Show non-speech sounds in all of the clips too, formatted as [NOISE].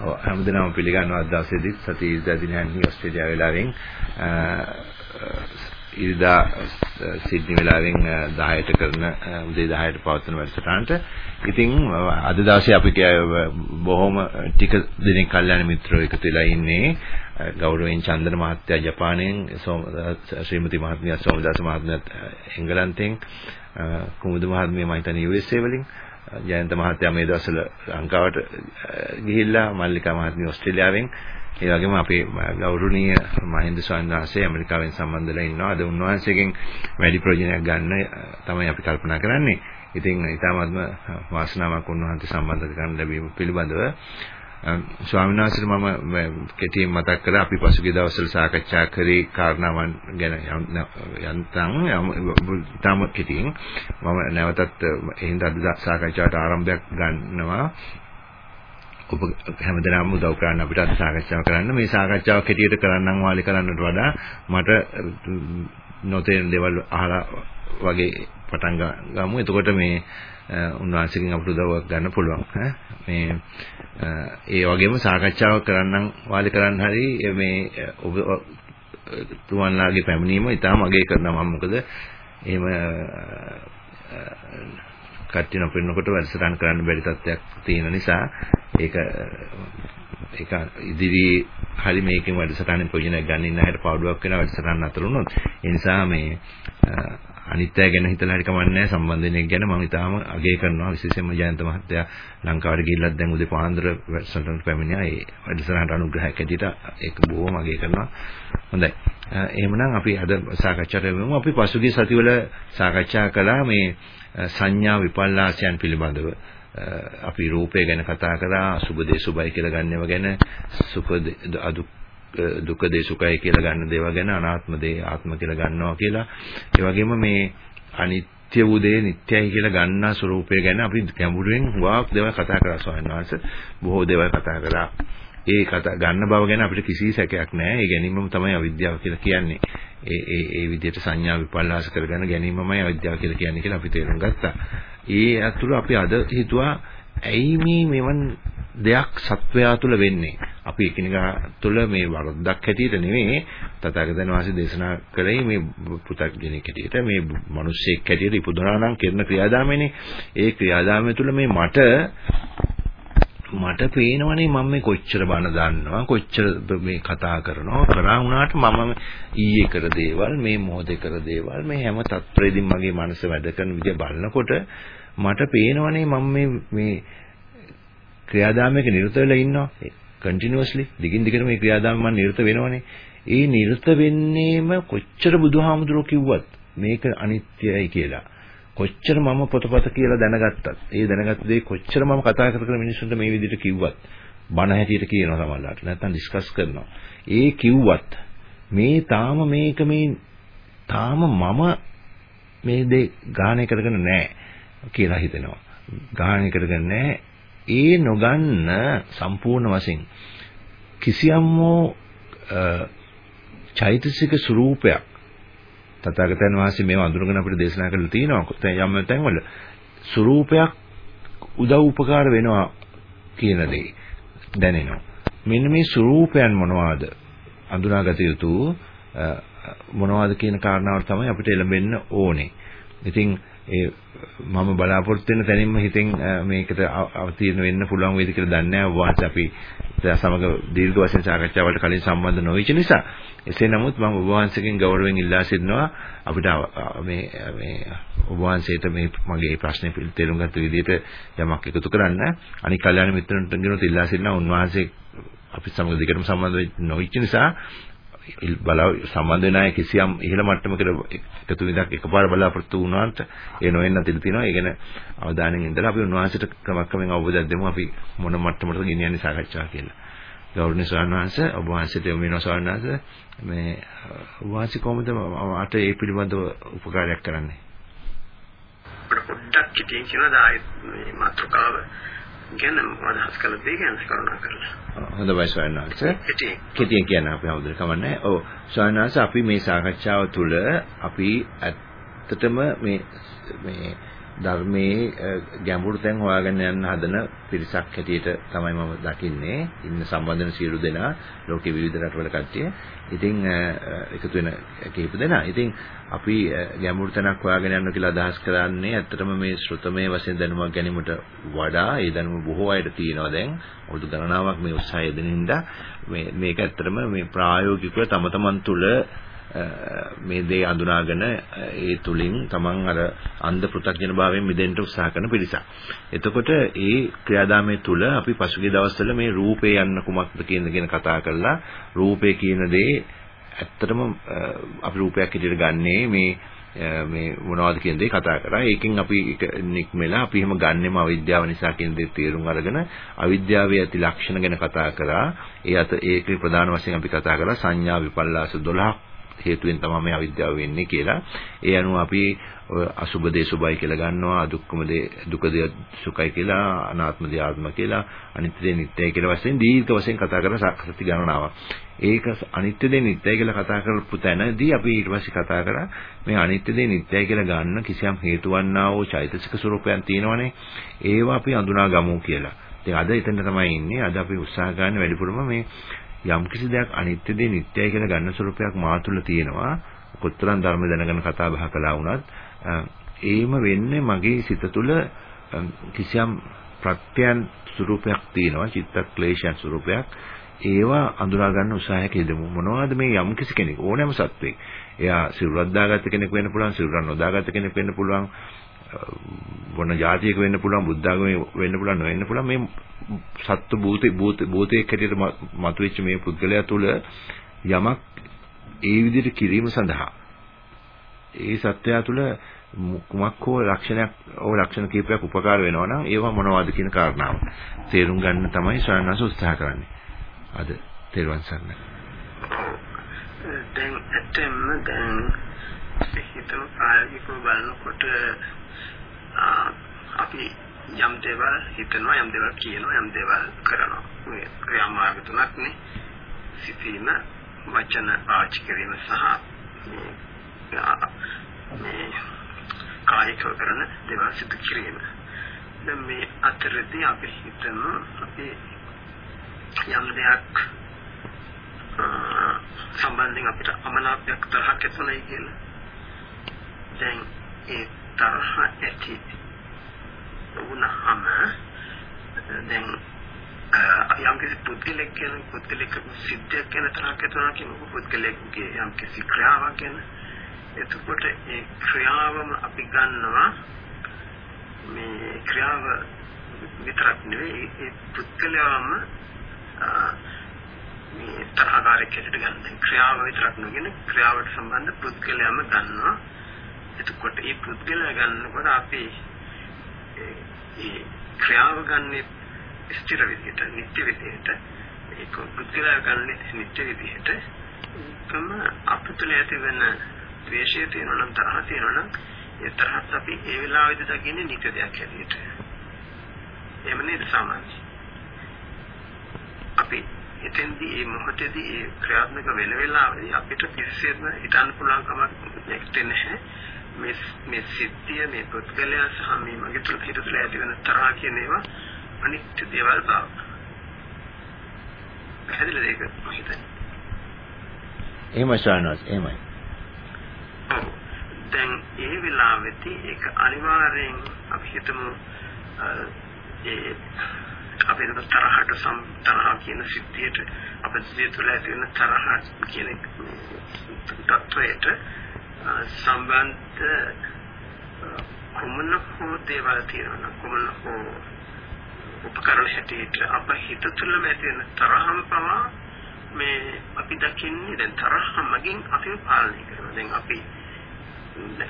ඔව් හැමදෙනාම පිළිගන්නවා අද දවසේදී සති ඉරිදා දිනයන්හි ඕස්ට්‍රේලියාව වෙලාවෙන් ඉරිදා සිඩ්නි වෙලාවෙන් 10ට කරන උදේ 10ට පවත්වන වැඩසටහනට. ඉතින් අද දවසේ අපි බොහොම ටික දිනක් කල්යනා මිත්‍රයෝ එකතු වෙලා ඉන්නේ. ගෞරවයෙන් චන්දන මහත්තයා ජපානයෙන් ශ්‍රීමති මහත්මිය සෝමදාස මහත්මියත් එංගලන්තයෙන් කුමුදු මහත්මිය මම හිතන්නේ USA වලින්. ජයන්ත මහත්තයා මේ දවස්වල ලංකාවට ගිහිල්ලා මල්ලිකා මහත්මිය ඕස්ට්‍රේලියාවෙන් ඒ වගේම අපේ ගෞරවනීය මහින්ද ස්වාමීන් වහන්සේ ඇමරිකාවෙන් සම්බන්ධලා ඉන්නවා. අද උන්වහන්සේගෙන් වැඩි ප්‍රයෝජනයක් ගන්න තමයි අපි කල්පනා කරන්නේ. ඉතින් ඊටාත්ම වාසනාවක් උන්වහන්සේ සම්බන්ධ කරගන්න ලැබීම පිළිබඳව ස්වාමීන් වහන්සේට මම කෙටියෙන් මතක් කළා අපි පසුගිය දවස්වල සාකච්ඡා කරේ කාරණාවන් ගැන යන්තම් තාම කෙටියෙන්. මම නැවතත් එහෙනම් අද සාකච්ඡාවට ආරම්භයක් ගන්නවා. ඔබ හැමදෙනාම උදව් කරන්න අපිට අද සාකච්ඡාව කරන්න. මේ සාකච්ඡාව කෙටියට කරන්නම් වාලි කරන්නට වඩා මට නොතේරෙන දේවල් අහලා වගේ පටන් ගමු. එතකොට මේ උන්වහන්සේගෙන් අපිට උදව්වක් ගන්න පුළුවන්. මේ ඒ වගේම සාකච්ඡාවක් කරන්නම් වාලි කරන්න හරි මේ ඔබ තුවන්ලාගේ පැමිණීම ඉතාම අගය කරනවා මම මොකද එහෙම කට්ටිය නොපෙන්නකොට වැඩසටහන් කරන්න බැරි තත්ත්වයක් තියෙන නිසා ඒක ඒක ඉදිරියේ හරි මේකෙන් වැඩසටහනෙන් ප්‍රයෝජනයක් ගන්න ඉන්න හැට පාඩුවක් වෙන වැඩසටහන අතර වුණොත් ඒ නිසා මේ අනිත්‍යය ගැන හිතලා හරි කමන්නේ සම්බන්ධ වෙන එක ගැන මම ඉතාලම අගය කරනවා. විශේෂයෙන්ම ජයන්ත මහත්තයා ලංකාවට ගිහිල්ලත් දැන් උදේ පාන්දර වැඩසටහනට පැමිණියා. ඒ වැඩසටහනට අනුග්‍රහයක් ඇටියට ඒක බොහොම අගය කරනවා. හොඳයි. එහෙමනම් අපි අද සාකච්ඡාට යමු. අපි පසුගිය සතිවල සාකච්ඡා කළා මේ සංඥා විපල්ලාසයන් පිළිබඳව. අපි රූපය ගැන කතා කරා. අසුබ දේ සුබයි කියලා ගන්නව ගැන. සුඛ අදු දුක දේ සුඛයි කියලා ගන්න දේවල් ගැන අනාත්ම දේ ආත්ම කියලා ගන්නවා කියලා ඒ වගේම මේ අනිත්‍ය වූ දේ නිට්ටයයි කියලා ගන්නා ස්වરૂපය ගැන අපි ගැඹුරින් වාක් දේවල් කතා කරා ස්වාමීන් වහන්සේ බොහෝ දේවල් කතා කළා ඒ කතා ගන්න බව ගැන අපිට කිසි සැකයක් නැහැ. ඒ ගැනීමම තමයි අවිද්‍යාව කියලා කියන්නේ. ඒ ඒ ඒ විදිහට සංඥා විපල්ලාස කරගෙන ගැනීමමයි අවිද්‍යාව කියලා කියන්නේ කියලා අපි තේරුම් ගත්තා. ඒ අතුරු අපි අද හිතුවා ඇයි මේ මෙවන් දෙයක් සත්වයා තුළ වෙන්නේ? අපි එකිනෙකා තුළ මේ වරදක් හැටියට නෙවෙයි තථාගතයන් වහන්සේ දේශනා කළේ මේ පු탁ජනෙක් හැටියට මේ මිනිස්සෙක් හැටියට ඉපදුනා නම් කරන ක්‍රියාදාමයනේ. ඒ ක්‍රියාදාමය තුළ මේ මට මට පේනවනේ මම මේ කොච්චර බණ දන්නවා කොච්චර මේ කතා කරනවා කරා වුණාට මම ඊයේ කර දේවල් මේ මොහොතේ කර දේවල් මේ හැම තත්ත්වෙදින් මගේ මනස වැඩ කරන විදිය බලනකොට මට පේනවනේ මම මේ මේ ක්‍රියාදාමයක නිරත වෙලා ඉන්නවා. කන්ටිනියුස්ලි දිගින් දිගට මේ ක්‍රියාදාම මම නිරත වෙනවනේ. ඒ නිරත වෙන්නේම කොච්චර බුදුහාමුදුරුවෝ කිව්වත් මේක අනිත්‍යයි කියලා. කොච්චර මම පොතපත කියලා දැනගත්තත් ඒ දැනගත්ත දේ කොච්චර මම කතා කර කර මිනිස්සුන්ට මේ විදිහට කිව්වත් බණ හැටියට කියනවා සමහරවිට. නැත්නම් ඩිස්කස් කරනවා. ඒ කිව්වත් මේ තාම මේක මේ තාම මම මේ දේ ගාහණය කරගෙන නැහැ කියලා හිතෙනවා. ගාහණය කරගෙන නැහැ. ඒ නොගන්න සම්පූර්ණ වශයෙන් කිසියම් හෝ චෛතසික ස්වરૂපයක් තථාගතයන් වහන්සේ මේව අඳුරගෙන අපිට දේශනා කරලා තියෙනවා. කොතැන් යම් තැන්වල ස්වરૂපයක් උදව් උපකාර වෙනවා කියන දේ දැනෙනවා. මෙන්න මේ ස්වરૂපයන් මොනවාද අඳුනාගත යුතු මොනවාද කියන කාරණාවට තමයි අපිට එළඹෙන්න ඕනේ. ඉතින් ඒ මම බලාපොරොත්තු වෙන තැනින්ම හිතෙන් මේකට අවතීර්ණ වෙන්න පුළුවන් වේද කියලා දන්නේ නැහැ. වාස් අපි සමග දීර්ඝ වශයෙන් සාකච්ඡාවලට කලින් සම්බන්ධ නොවිච්ච නිසා. එසේ නමුත් මම ඔබ වහන්සේගෙන් ගෞරවයෙන් ඉල්ලා සිටිනවා. අපිට මේ මේ ඔබ වහන්සේට මේ මගේ ප්‍රශ්නේ තේරුම් ගත්ත විදිහට යමක් එකතු කරන්න. අනික් කල්යාණ මිත්‍රන්ට ගෙනුත් ඉල්ලා සිටිනවා. උන්වහන්සේ අපි සමග දිගටම සම්බන්ධ නොවිච්ච නිසා බලාව සම්බන්ධ වෙන අය කිසියම් ඉහළ මට්ටමකට එකතු විදක් එකපාර බලාපොරොත්තු වුණාට ඒ නොවෙන්න තිල තියෙනවා. ඒ ගැන අවධානයෙන් ඉඳලා අපි උන්වහන්සේට ක්‍රමක්‍රමයෙන් අවබෝධයක් දෙමු අපි මොන මට්ටමකටද ගෙනියන්නේ සාකච්ඡා කියලා. ගෞරවනීය ස්වාමීන් වහන්සේ ඔබ වහන්සේට යොමු වෙනවා ස්වාමීන් වහන්සේ මේ ඔබ වහන්සේ කොහොමද අට ඒ පිළිබඳව උපකාරයක් කරන්නේ? පොඩ්ඩක් කිටියෙන් කියනවා මේ මාතෘකාව ගැන අදහස් කළ දෙය ගැන කරුණා කරලා. හොඳයි ස්වාමීන් වහන්සේ. කෙටියෙන් කියන්න අපි හවුද කමන්නේ. ඔව් ස්වාමීන් වහන්සේ අපි මේ සාකච්ඡාව තුළ අපි ඇත්තටම මේ මේ ධර්මයේ ගැඹුරු තැන් හොයාගෙන යන්න හදන පිරිසක් හැටියට තමයි මම දකින්නේ. ඉන්න සම්බන්ධන සියලු දෙනා ලෝකේ විවිධ රටවල කට්ටිය. ඉතින් එකතු වෙන කීප දෙනා. ඉතින් අපි ගැඹුරු තැනක් හොයාගෙන යන්න කියලා අදහස් කරන්නේ ඇත්තටම මේ ශ්‍රුතමේ වශයෙන් දැනුමක් ගැනීමට වඩා ඒ දැනුම බොහෝ අයට තියෙනවා දැන්. අවුරුදු ගණනාවක් මේ උත්සාහය දෙන හින්දා මේ මේක ඇත්තටම මේ ප්‍රායෝගිකව තම තමන් තුළ මේ දේ අඳුනාගෙන ඒ තුලින් තමන් අර අන්ධ පෘථග්ජන භාවයෙන් මිදෙන්න උත්සාහ කරන පිරිසක්. එතකොට ඒ ක්‍රියාදාමයේ තුල අපි පසුගිය දවස්වල මේ රූපේ යන්න කුමක්ද කියන ගැන කතා කරලා රූපේ කියන දේ ඇත්තටම අපි රූපයක් හැටියට ගන්නේ මේ මේ මොනවද කියන දේ කතා කරා. ඒකෙන් අපි නික්මෙලා අපි එහෙම ගන්නෙම අවිද්‍යාව නිසා කියන දේ තේරුම් අරගෙන අවිද්‍යාවේ ඇති ලක්ෂණ ගැන කතා කරා. ඒ අත ඒකේ ප්‍රධාන වශයෙන් අපි කතා කරා සංඥා විපල්ලාස 12ක් හේතුවෙන් තමයි මේ අවිද්‍යාව වෙන්නේ කියලා. ඒ අනුව අපි අසුබ දේ සුබයි කියලා ගන්නවා, දුක්ඛම දේ දුක දේ සුඛයි කියලා, අනාත්ම දේ ආත්ම කියලා, අනිත්‍ය දේ නිට්ටයයි කියලා වශයෙන් දීර්ඝ වශයෙන් කතා කරන සත්‍ය ගණනාවක්. ඒක අනිත්‍ය දේ නිට්ටයයි කියලා කතා කරපු තැනදී අපි ඊට පස්සේ කතා කරා මේ අනිත්‍ය දේ නිට්ටයයි කියලා ගන්න කිසියම් හේතු වන්නා වූ චෛතසික ස්වરૂපයන් තියෙනවනේ. ඒවා අපි අඳුනා ගමු කියලා. ඉතින් අද එතන තමයි ඉන්නේ. අද අපි උත්සාහ ගන්න වැඩිපුරම මේ යම් කිසි දෙයක් අනිත්‍ය දේ නිට්ටයයි කියලා ගන්න ස්වරූපයක් මා තුළ තියෙනවා. කොතරම් ධර්ම දැනගෙන කතා බහ කළා වුණත් ඒම වෙන්නේ මගේ සිත තුළ කිසියම් ප්‍රත්‍යයන් ස්වරූපයක් තියෙනවා. චිත්ත ක්ලේශයන් ස්වරූපයක්. ඒවා අඳුරා ගන්න උත්සාහයක යෙදමු. මොනවද මේ යම් කිසි කෙනෙක් ඕනෑම සත්වෙක්. එයා සිරුරක් දාගත්ත කෙනෙක් වෙන්න පුළුවන්, සිරුරක් නොදාගත්ත කෙනෙක් වෙන්න පුළුවන්. මොන જાතියක වෙන්න පුළුවන් බුද්ධාගමේ වෙන්න පුළුවන් නොවෙන්න පුළුවන්. මේ සත්ත්ව භූතේ භූත භූතයක් හැටියට මතුවෙච්ච මේ පුද්ගලයා තුළ යමක් ඒ විදිහට කිරීම සඳහා ඒ සත්‍යය තුළ කුමක් හෝ ලක්ෂණයක් හෝ ලක්ෂණ කීපයක් උපකාර වෙනවා නම් ඒවා මොනවද කියන කාරණාව තේරුම් ගන්න තමයි ශ්‍රාවණස උත්සාහ කරන්නේ. අද තේරුවන් සරණයි. දැන් ඇත්තම දැන් හිතන ප්‍රායෝගිකව බලනකොට අපි යම් දේවල් හිතනවා යම් දේවල් කියනවා යම් දේවල් කරනවා. මේ ක්‍රියාමාර්ග තුනක් නේ. සිතීම වචන පාවිච්චි කිරීම සහ මේ කායික කරන දේවල් සිදු කිරීම. දැන් මේ අතරදී අපි හිතමු අපි යම් දෙයක් සම්බන්ධයෙන් අපිට අමනාපයක් තරහක් ඇතිවෙයි කියලා. දැන් ඒ තරහ ඇති වුණාම දැන් යම් කිසි පුද්ගලෙක් කියන පුද්ගලික සිද්ධියක් ගැන තරහක් ඇතිවෙනවා කියන පුද්ගලෙක්ගේ යම් කිසි ක්‍රියාවක් ගැන එතකොට ඒ ක්‍රියාවම අපි ගන්නවා මේ ක්‍රියාව විතරක් නෙවෙයි ඒ පුද්ගලයාම මේ තරහකාරී කෙනෙක්ට ගන්න. ක්‍රියාව විතරක් නෙවෙයි ක්‍රියාවට සම්බන්ධ පුද්ගලයාම ගන්නවා. එතකොට මේ පුද්ගලයා ගන්නකොට අපි ඒ ක්‍රියාව ගන්න ස්ථිර විදිහට, නිත්‍ය විදිහට ඒක පුද්ගලයා ගන්න නිත්‍ය විදිහට තම අපතුල ඇති වෙන ද්වේෂය තියෙනවා නම් තරහ තියෙනවා නම් ඒ තරහත් අපි ඒ වෙලාවෙදි දකින්නේ නිත්‍ය දෙයක් හැටියට. එහෙම නේද සාමාන්‍ය. අපි එතෙන්දී මේ මොහොතේදී ඒ ක්‍රියාත්මක වෙන වෙලාවෙදී අපිට කිසිසේත්ම හිතන්න පුළුවන් කමක් නැහැ. මේ මේ සිද්ධිය මේ පුද්ගලයා සහ මේ මගේ තුළ හිත තුළ ඇති වෙන තරහ කියන ඒවා අනිත්‍ය දේවල් බව. පැහැදිලිද ඒක මම හිතන්නේ. එහෙමයි ශානස් එහෙමයි. දැන් ඒ වෙලාවෙදී ඒක අනිවාර්යෙන් අපි හිතමු ඒ අපේ තරහට සම් තරහ කියන සිද්ධියට අපේ ජීවිත තුළ ඇති වෙන තරහ කියන තත්වයට සම්බන්ධ කුමන හෝ දේවල් තියෙනවා කුමන හෝ උපකරණ හැටියට අප හිත තුළ ඇති වෙන තරහම පවා මේ අපි දකින්නේ දැන් තරහ මගින් අපි පාලනය කරනවා. දැන් අපි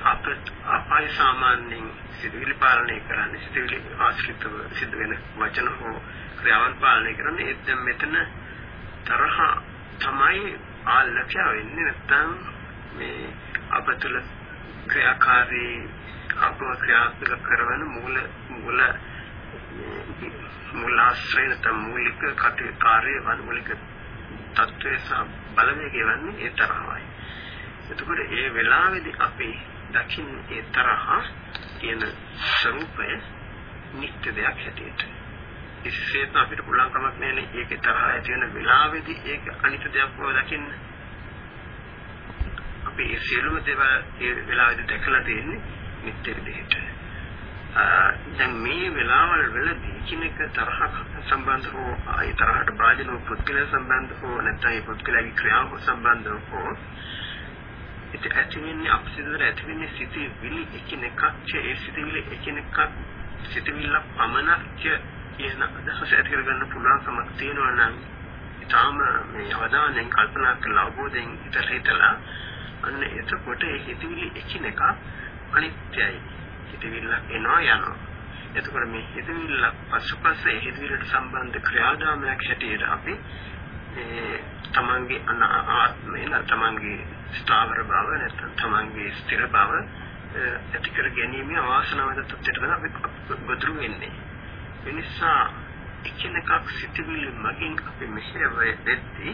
අප අපයි සාමාන්‍යයෙන් සිදුවිලි පාලනය කරන්නේ සිදුවිලි ආශ්‍රිතව සිදු වෙන වචන හෝ ක්‍රියාවන් පාලනය කරන්නේ එතන මෙතන තරහ තමයි ආලක්ෂය වෙන්නේ නැත්තම් මේ අප තුළ ක්‍රියාකාරී අපව ක්‍රියාත්මක කරන මූල මූල මූලාශ්‍රය නැත්නම් මූලික කටයුතු මූලික තත්ත්වය සහ බලවේගය වන්නේ ඒ තරහයි. එතකොට ඒ වෙලාවේදී අපි දකින්නේ ඒ තරහ කියන ස්වરૂපය නිත්‍ය දෙයක් හැටියට. ඉස්සෙත් අපිට පුළුවන් කමක් නැහැ ඒකේ තරහ ඇති වෙන වෙලාවේදී ඒක අනිත් දෙයක් බව දකින්න. අපි ඒ සියලුම දේවල් ඒ වෙලාවේදී දැකලා තියෙන්නේ නිත්‍ය විදිහට. දැන් මේ වෙලාවල් වලදී කිනක තරහක් සම්බන්ධ හෝ ඒ තරහට භාජන පුද්ගල සම්බන්ධ හෝ නැත්නම් ඒ පුද්ගලයාගේ ක්‍රියාව සම්බන්ධ හෝ ඉත ඇතිවෙන්නේ අපසිදුර ඇතිවෙන්නේ සිටි විලි එකිනෙකක් ඒ සිටිවිලි එකිනෙකක් සිටිවිල්ල පමණක් කියන අදහස ඇති කරගන්න පුළුවන්කමක් තියෙනවා නම් ඊටාම මේ අවධානයෙන් කල්පනා කරලා අවබෝධයෙන් හිතලා හිතලා අන්න එතකොට ඒ හිතවිලි එකිනෙක අනිත්‍යයි හිතවිල්ල එනවා යනවා එතකොට මේ හිතවිල්ල පසුපස ඒ හිතවිල්ලට සම්බන්ධ ක්‍රියාදාමයක් හැටියට අපි ඒ තමන්ගේ ආත්මය තමන්ගේ ස්ථාවර බව නැත්නම් තමන්ගේ ස්ථිර බව ඇති කර ගැනීම අවාසනාවන්ත තත්ත්වයට තමයි අපි ගොදුරු වෙන්නේ. ඒ නිසා එකිනෙකක් සිටිවිලි මගින් අපි මෙහෙය වෙද්දී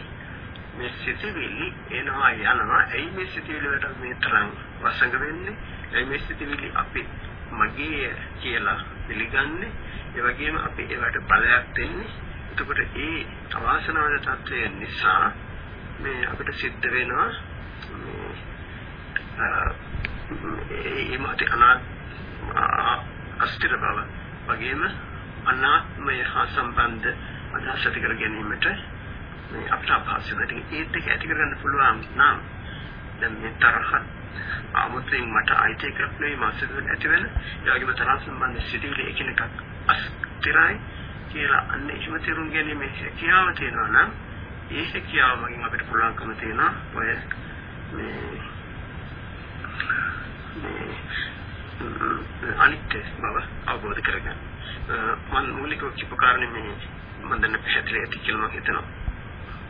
මේ සිටිවිලි එනවා යනවා. එයි මේ සිටිවිලි වලට මේ තරම් වසඟ වෙන්නේ. එයි මේ සිටිවිලි අපි මගේ කියලා පිළිගන්නේ. ඒ වගේම අපි ඒවට බලයක් දෙන්නේ. එතකොට ඒ අවාසනාවන්ත තත්ත්වය නිසා මේ අපිට සිද්ධ වෙනවා ඒ මත අනාත් අස්තිර බව වගේම අනාත්මය හා සම්බන්ධ අදහස් ඇති කර ගැනීමට මේ අපට අපහසු වෙනවා. ඒත් ඒක ඇති කරගන්න පුළුවන් නම් දැන් මේ තරහ ආමුතෙන් මට අයිති එකක් නෙවෙයි මාසෙක ඇති වෙන. ඒ වගේම තරහ සම්බන්ධ සිදුවිලි එකිනෙකක් අස්තිරයි කියලා අන්න එහෙම තේරුම් ගැනීම හැකියාව තියෙනවා නම් ඒ හැකියාව මගින් අපිට පුළුවන්කම තියෙනවා ඔය මේ අනිත්‍ය බව අවබෝධ කරගන්න. මම මූලිකව කියපු කාරණේ මේ මම දැන් පැහැදිලි ඇති කියලා මම හිතනවා.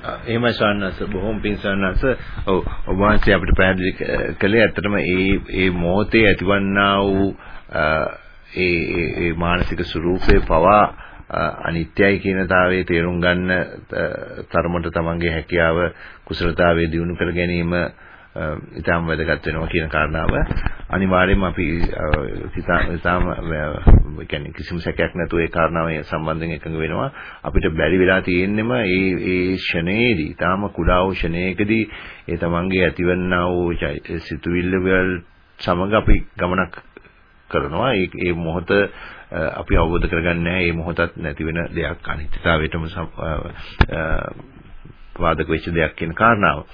එහෙමයි සවන්නස බොහොම පිං සවන්නස ඔව් ඔබ වහන්සේ අපිට පැහැදිලි කළේ ඇත්තටම ඒ ඒ මොහොතේ ඇතිවන්නා වූ ඒ ඒ මානසික ස්වરૂපේ පවා අනිත්‍යයි කියන තාවයේ තේරුම් ගන්න තරමට තමන්ගේ හැකියාව කුසලතාවයේ දියුණු කර ගැනීම ඉතාම වැදගත් වෙනවා කියන කාරණාව. අනිවාර්යයෙන්ම අපි ඉතාම කියන්නේ කිසිම සැකයක් නැතුව ඒ කාරණාව සම්බන්ධයෙන් එකඟ වෙනවා. අපිට බැරි වෙලා තියෙන්නෙම ඒ ඒ ක්ෂණයේදී ඉතාම කුඩා වූ ක්ෂණයකදී ඒ තමන්ගේ ඇතිවන්නා වූ සිතුවිල්ල වල සමග අපි ගමනක් කරනවා. ඒ ඒ මොහොත අපි අවබෝධ කරගන්නේ නැහැ. ඒ මොහොතත් නැති වෙන දෙයක් අනිත්‍යතාවයටම වාදක වෙච්ච දෙයක් කියන කාරණාව.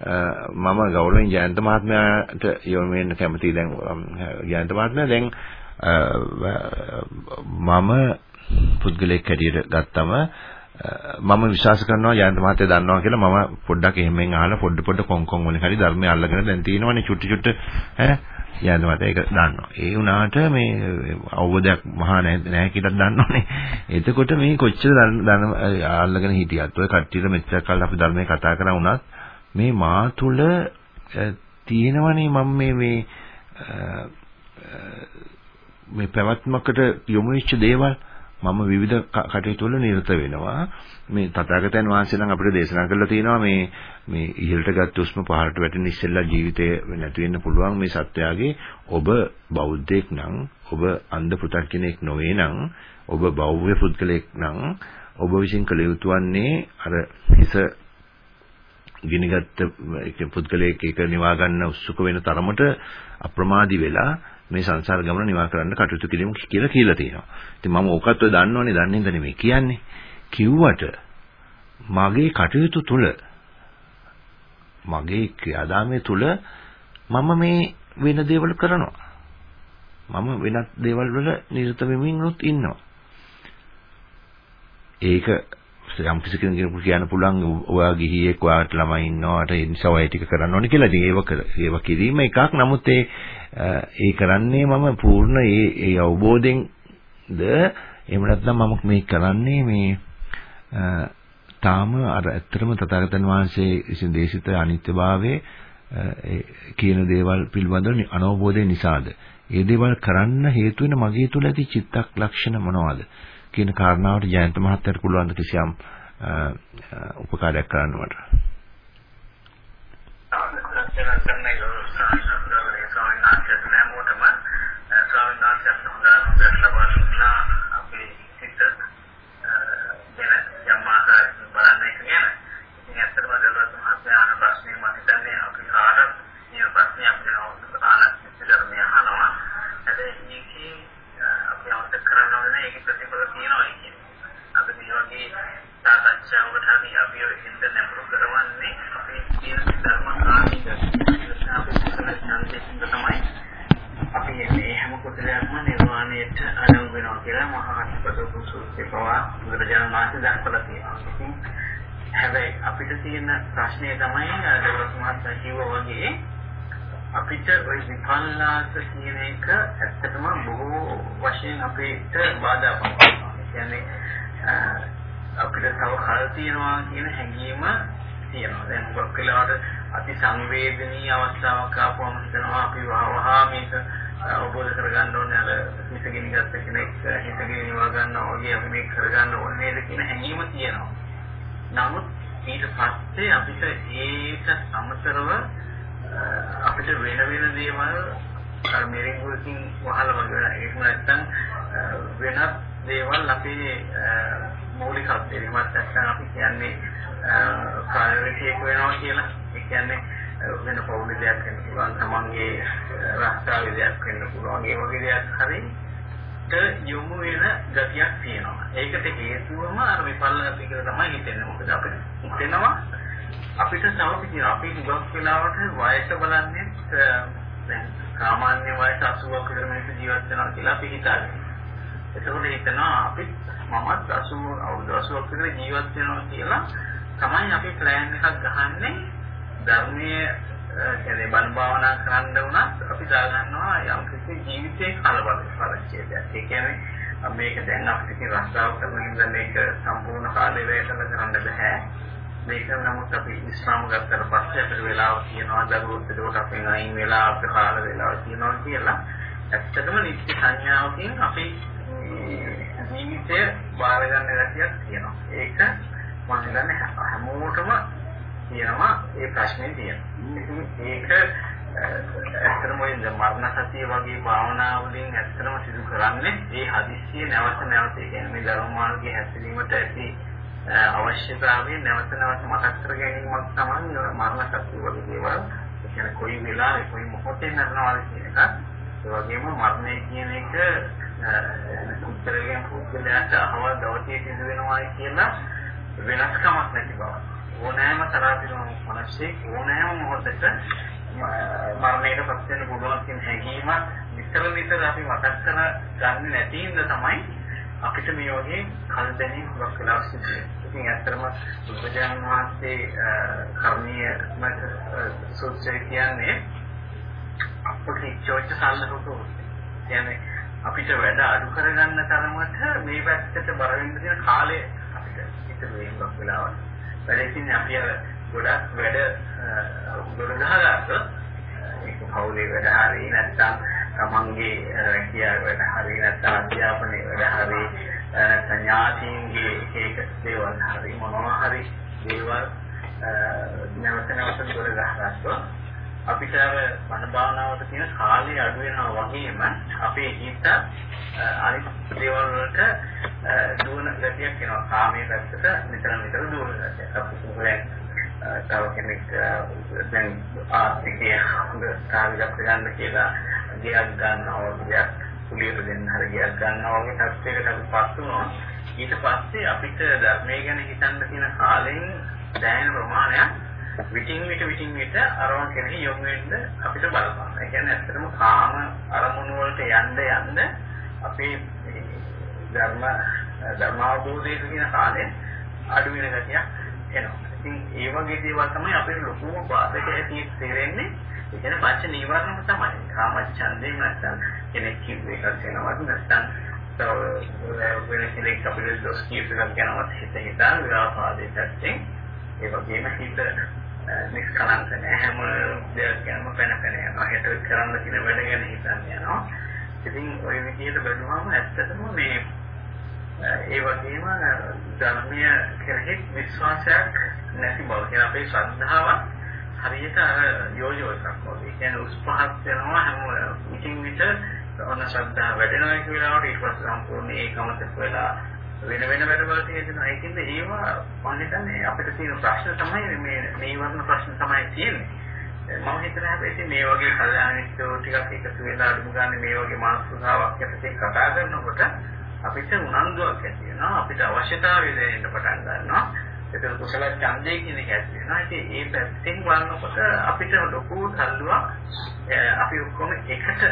මම ගෞරවයෙන් ජයන්ත මහත්මයාට යොමු වෙන්න කැමතියි දැන් ජයන්ත මහත්මයා දැන් මම පුද්ගලයෙක් හැටියට ගත්තම මම විශ්වාස කරනවා ජයන්ත මහත්තයා දන්නවා කියලා මම පොඩ්ඩක් එහෙමෙන් අහලා පොඩ පොඩ කොන් කොන් වලින් හරි ධර්මය අල්ලගෙන දැන් තියෙනවනේ චුට්ටි චුට්ට ඈ ජයන්ත මහත්තයා ඒක දන්නවා. ඒ වුණාට මේ අවබෝධයක් මහා නැහැ කියලා දන්නවනේ. එතකොට මේ කොච්චර අල්ලගෙන හිටියත් ඔය කට්ටියට මෙච්චර කාලෙ අපි ධර්මයේ කතා කරා වුණත් මේ මා තුල තියෙනවනේ මම මේ මේ මේ පැවැත්මකට යොමු වෙච්ච දේවල්. මම විවිධ කටයුතු වල නිරත වෙනවා. මේ තථාගතයන් වහන්සේ නම් අපිට දේශනා කරලා තියෙනවා මේ මේ ඉහළට ගත් උස්ම පහළට වැටෙන ඉස්සෙල්ලා ජීවිතේ නැති වෙන්න පුළුවන්. මේ සත්‍යයගේ ඔබ බෞද්ධයෙක් නම් ඔබ අන්ධ පු탁 කෙනෙක් නොවේ නම් ඔබ බෞද්ධ පුද්ගලයෙක් නම් ඔබ විසින් කළ යුතු වන්නේ අර හිස ගිනිගත් ඒ පුද්ගලයෙක් ඒක නිවා ගන්න උත්සුක වෙන තරමට අප්‍රමාදී වෙලා මේ සංසාර ගමන නිවා කරන්න කටයුතු කිරීම කියලා කියලා තියෙනවා. ඉතින් මම ඕකත් ඔය දන්නවනේ දන්නේ නැද නෙමෙයි කියන්නේ. කිව්වට මගේ කටයුතු තුල මගේ ක්‍රියාදාමයේ තුල මම මේ වෙන දේවල් කරනවා. මම වෙනත් දේවල් වල නිරත වෙමින් උත් ඉන්නවා. ඒක යම් කිසි කෙනෙකුට කියන්න පුළුවන් ඔයා ගිහියෙක් ඔයාට ළමයි ඉන්නවාට ඒ නිසා ඔය ටික කරන්න ඕනේ කියලා. ඉතින් ඒව කර ඒව කිරීම එකක්. නමුත් ඒ ඒ කරන්නේ මම පූර්ණ ඒ ඒ අවබෝධයෙන්ද එහෙම නැත්නම් මම මේ කරන්නේ මේ තාම අර ඇත්තටම තථාගතයන් වහන්සේ විසින් දේශිත අනිත්‍යභාවයේ කියන දේවල් පිළිබඳව අනවබෝධය නිසාද? ඒ දේවල් කරන්න හේතු වෙන මගේ තුල ඇති චිත්තක් ලක්ෂණ මොනවද? කියන කාරණාවට ජයන්ත මහත්තයාට පුළුවන් කිසියම් උපකාරයක් කරන්න මට. ප්‍රශ්නයක් වෙනවා. ආනන්ද ධර්මය අහනවා. හැබැයි කරනවද ඒකේ ප්‍රතිඵල තියනවා කියන්නේ. අපි මේ වගේ සාකච්ඡාවකට අපි අපි හිත නැඹුරු කරවන්නේ අපේ තියෙන ධර්ම කාර්යයක්. තමයි අපි මේ හැම කොටයක්ම නිර්වාණයට අනුව වෙනවා කියලා මහා අත්පදු සූත්‍රේ පවා බුදුරජාණන් වහන්සේ දක්වලා තියෙනවා. හැබැයි අපිට තියෙන ප්‍රශ්නය තමයි දවස් මාස ජීව වගේ අපිට ওই විපල්ලාස කියන එක ඇත්තටම බොහෝ වශයෙන් අපිට බාධා කරනවා. කියන්නේ අපිට තව කල් තියනවා කියන හැඟීම තියෙනවා. දැන් මොකක් වෙලාවට අති සංවේදනීය අවස්ථාවක් ආපුවම හිතනවා අපි වහවහා මේක අවබෝධ කරගන්න ඕනේ අර හිතගෙන ගත්ත කෙනෙක් හිතගෙන ඉවා ගන්නවා වගේ අපි මේක කරගන්න ඕනේ නේද කියන හැඟීම තියෙනවා. නමුත් ඊට පස්සේ අපිට ඒකට අමතරව අපිට වෙන වෙන දේවල් අර මෙරින් වලින් වහලම වෙන ඒක නැත්තම් වෙනත් දේවල් අපේ මූලිකත්වය එහෙමත් නැත්නම් අපි කියන්නේ කාර්යවිකේක වෙනවා කියලා. ඒ කියන්නේ වෙන පොඩි දෙයක් වෙන්න පුළුවන් තමන්ගේ රාස්ත්‍රාවේ දෙයක් වෙන්න පුළුවන් ඒ වගේ දෙයක් හරියට යොමු වෙන ගතියක් තියෙනවා. ඒකට හේතුවම අර විපල්ලාපී කියලා තමයි හිතෙන්නේ. මොකද අපිට හිතෙනවා අපිට සමහරවිට අපි හුඟක් වෙලාවට වයස බලන්නේ දැන් සාමාන්‍ය වයස 80ක් විතර මිනිස්සු ජීවත් වෙනවා කියලා අපි හිතන්නේ. ඒකෝට හිතනවා අපි මමත් 80 අවුරුදු 80ක් විතර ජීවත් වෙනවා කියලා තමයි අපි ප්ලෑන් එකක් ගහන්නේ ධර්මයේ කියන්නේ බණ භාවනා කරන්න උනත් අපි දාගන්නවා යම් කිසි ජීවිතයේ කලබල පරිච්ඡේදයක්. ඒ කියන්නේ මේක දැන් අපිට රස්සාව කරන ඉඳන් මේක සම්පූර්ණ කාලය වේතන කරන්න බෑ. මේක නමුත් අපි ඉස්ලාම් ගත්තට පස්සේ අපිට වෙලාව කියනවා දරුවොත් එතකොට අපෙන් අයින් වෙලා අපේ කාල වෙලාව කියනවා කියලා ඇත්තටම නිත්‍ය සංඥාවකින් අපි ජීවිතය බාර ගන්න ගැතියක් තියෙනවා. ඒක මම හිතන්නේ හැමෝටම තියෙනවා ඒ ප්‍රශ්නේ තියෙනවා. ඒක ඇත්තටම ඉඳ මරණ සතිය වගේ භාවනා වලින් ඇත්තටම සිදු කරන්නේ ඒ හදිස්සිය නැවත නැවත කියන්නේ ධර්ම මාර්ගයේ හැසිරීමට ඇති අවශ්‍යතාවය නැවත නැවත මතක් කර ගැනීමක් තමයි මරණ සත්‍ය වගේ දේවල්. ඒ කියන්නේ කොයි වෙලාවෙ කොයි මොහොතේ මරණවද කියන එක. ඒ වගේම මරණය කියන එක කුච්චරයෙන් කුච්චලයට අහවල් දවසේ සිදු වෙනවා කියන වෙනස්කමක් නැති බව. ඕනෑම තරහිනම මිනිස්සේ ඕනෑම මොහොතක මරණයට පත් වෙන්න පුළුවන් කියන හැඟීම නිතර නිතර අපි මතක් කර ගන්න නැති ඉඳ තමයි අපිට මේ වගේ කල් දැනීම් හුඟක් වෙලා සිදුවේ. ඉතින් ඇත්තටම බුදුජාණන් වහන්සේ කර්මීය මත සූත්‍රය කියන්නේ අපේ චෝච්ච සම්ලහකෝ කියන්නේ අපිට වැඩ අඩු කරගන්න තරමට මේ පැත්තට බර වෙන්න තියෙන කාලය අපිට හිත වේගක් වෙලාවක්. වැඩකින් අපි අර ගොඩක් වැඩ ගොඩ ගහගත්තා. ඒක කවුලේ වැඩ හරි නැත්නම් තමන්ගේ රැකියාව හරිය නැත්නම් අධ්‍යාපනය හරිය සංඥාතින්ගේ එක එක දේවල් හරිය මොනවා හරි දේවල් නැවත නැවත දොර ගහනවා අපිට අර මන භාවනාවට තියෙන කාලය අඩු වෙනවා වගේම අපේ හිත අනිත් දේවල් වලට දුවන ගතියක් එනවා. කාමයේ පැත්තට නිතර නිතර දුවන ගතියක්. අපි සුරෙන් තව කෙනෙක් දැන් ආර්ථිකය හොඳ කාර්යයක් ගන්න කියලා දෙයක් ගන්නවා වගේ කුලියට දෙන්න හරියක් ගන්නවා වගේ තත්යකට අපිපත් වෙනවා. ඊට පස්සේ අපිට ධර්මය ගැන හිතන්න තියෙන කාලෙන් දැනෙන ප්‍රමාණයක් විටින් විට විටින් විට අරමුණ කෙරෙහි යොමු වෙන්න අපිට බලපාන. ඒ කියන්නේ ඇත්තටම කාම අරමුණු වලට යන්න යන්න අපේ ධර්ම ධර්මාවබෝධයේ කියන කාලේ අඩු වෙන ගතියක් එනවා. ඉතින් ඒ වගේ දේවල් තමයි අපේ ලොකුම පාදක ඇති තේරෙන්නේ එතන පංච නීවරණ තමයි. කාමච්ඡන්දේ නැත්තම් කෙනෙක් කිව්ව එකක් වෙනවත් නැත්තම් වෙන කෙනෙක් අපිට දොස් කියපු එකක් ගැනවත් හිත හිතා විරාපාදේ පැත්තෙන් ඒ වගේම හිත නිෂ්කලංක නැහැ හැම දෙයක් ගැනම පැන පැන යනවා. හිත කරන්න කියන වැඩ ගැන හිතන්න යනවා. ඉතින් ওই විදිහට බලනවාම ඇත්තටම මේ ඒ වගේම ධර්මීය කෙරෙහි විශ්වාසයක් නැති බව කියන අපේ ශ්‍රද්ධාවක් හරියට අර යෝජෝ එකක් වගේ. කියන්නේ උස් පහත් වෙනවා හැම විටින් විට ඔන්න ශ්‍රද්ධාව වැඩෙනවා කියලාට ඊට පස්සේ සම්පූර්ණ ඒකමතක වෙලා වෙන වෙන වැඩවල තියෙනවා. ඒකින්ද ඒවා මම හිතන්නේ අපිට තියෙන ප්‍රශ්න තමයි මේ මේ වගේ ප්‍රශ්න තමයි තියෙන්නේ. මම හිතන හැබැයි මේ වගේ කල්යාණිකෝ ටිකක් එකතු වෙලා අඳුම ගන්න මේ වගේ මානසිකාවක් යටතේ කතා කරනකොට අපිට උනන්දුවක් ඇති වෙනවා අපිට අවශ්‍යතාවය දැනෙන්න පටන් ගන්නවා ඒක කුසල ඡන්දේ කියන එක ඇති වෙනවා. ඉතින් ඒ පැත්තෙන් බලනකොට අපිට ලොකු තල්ලුවක් අපි ඔක්කොම එකට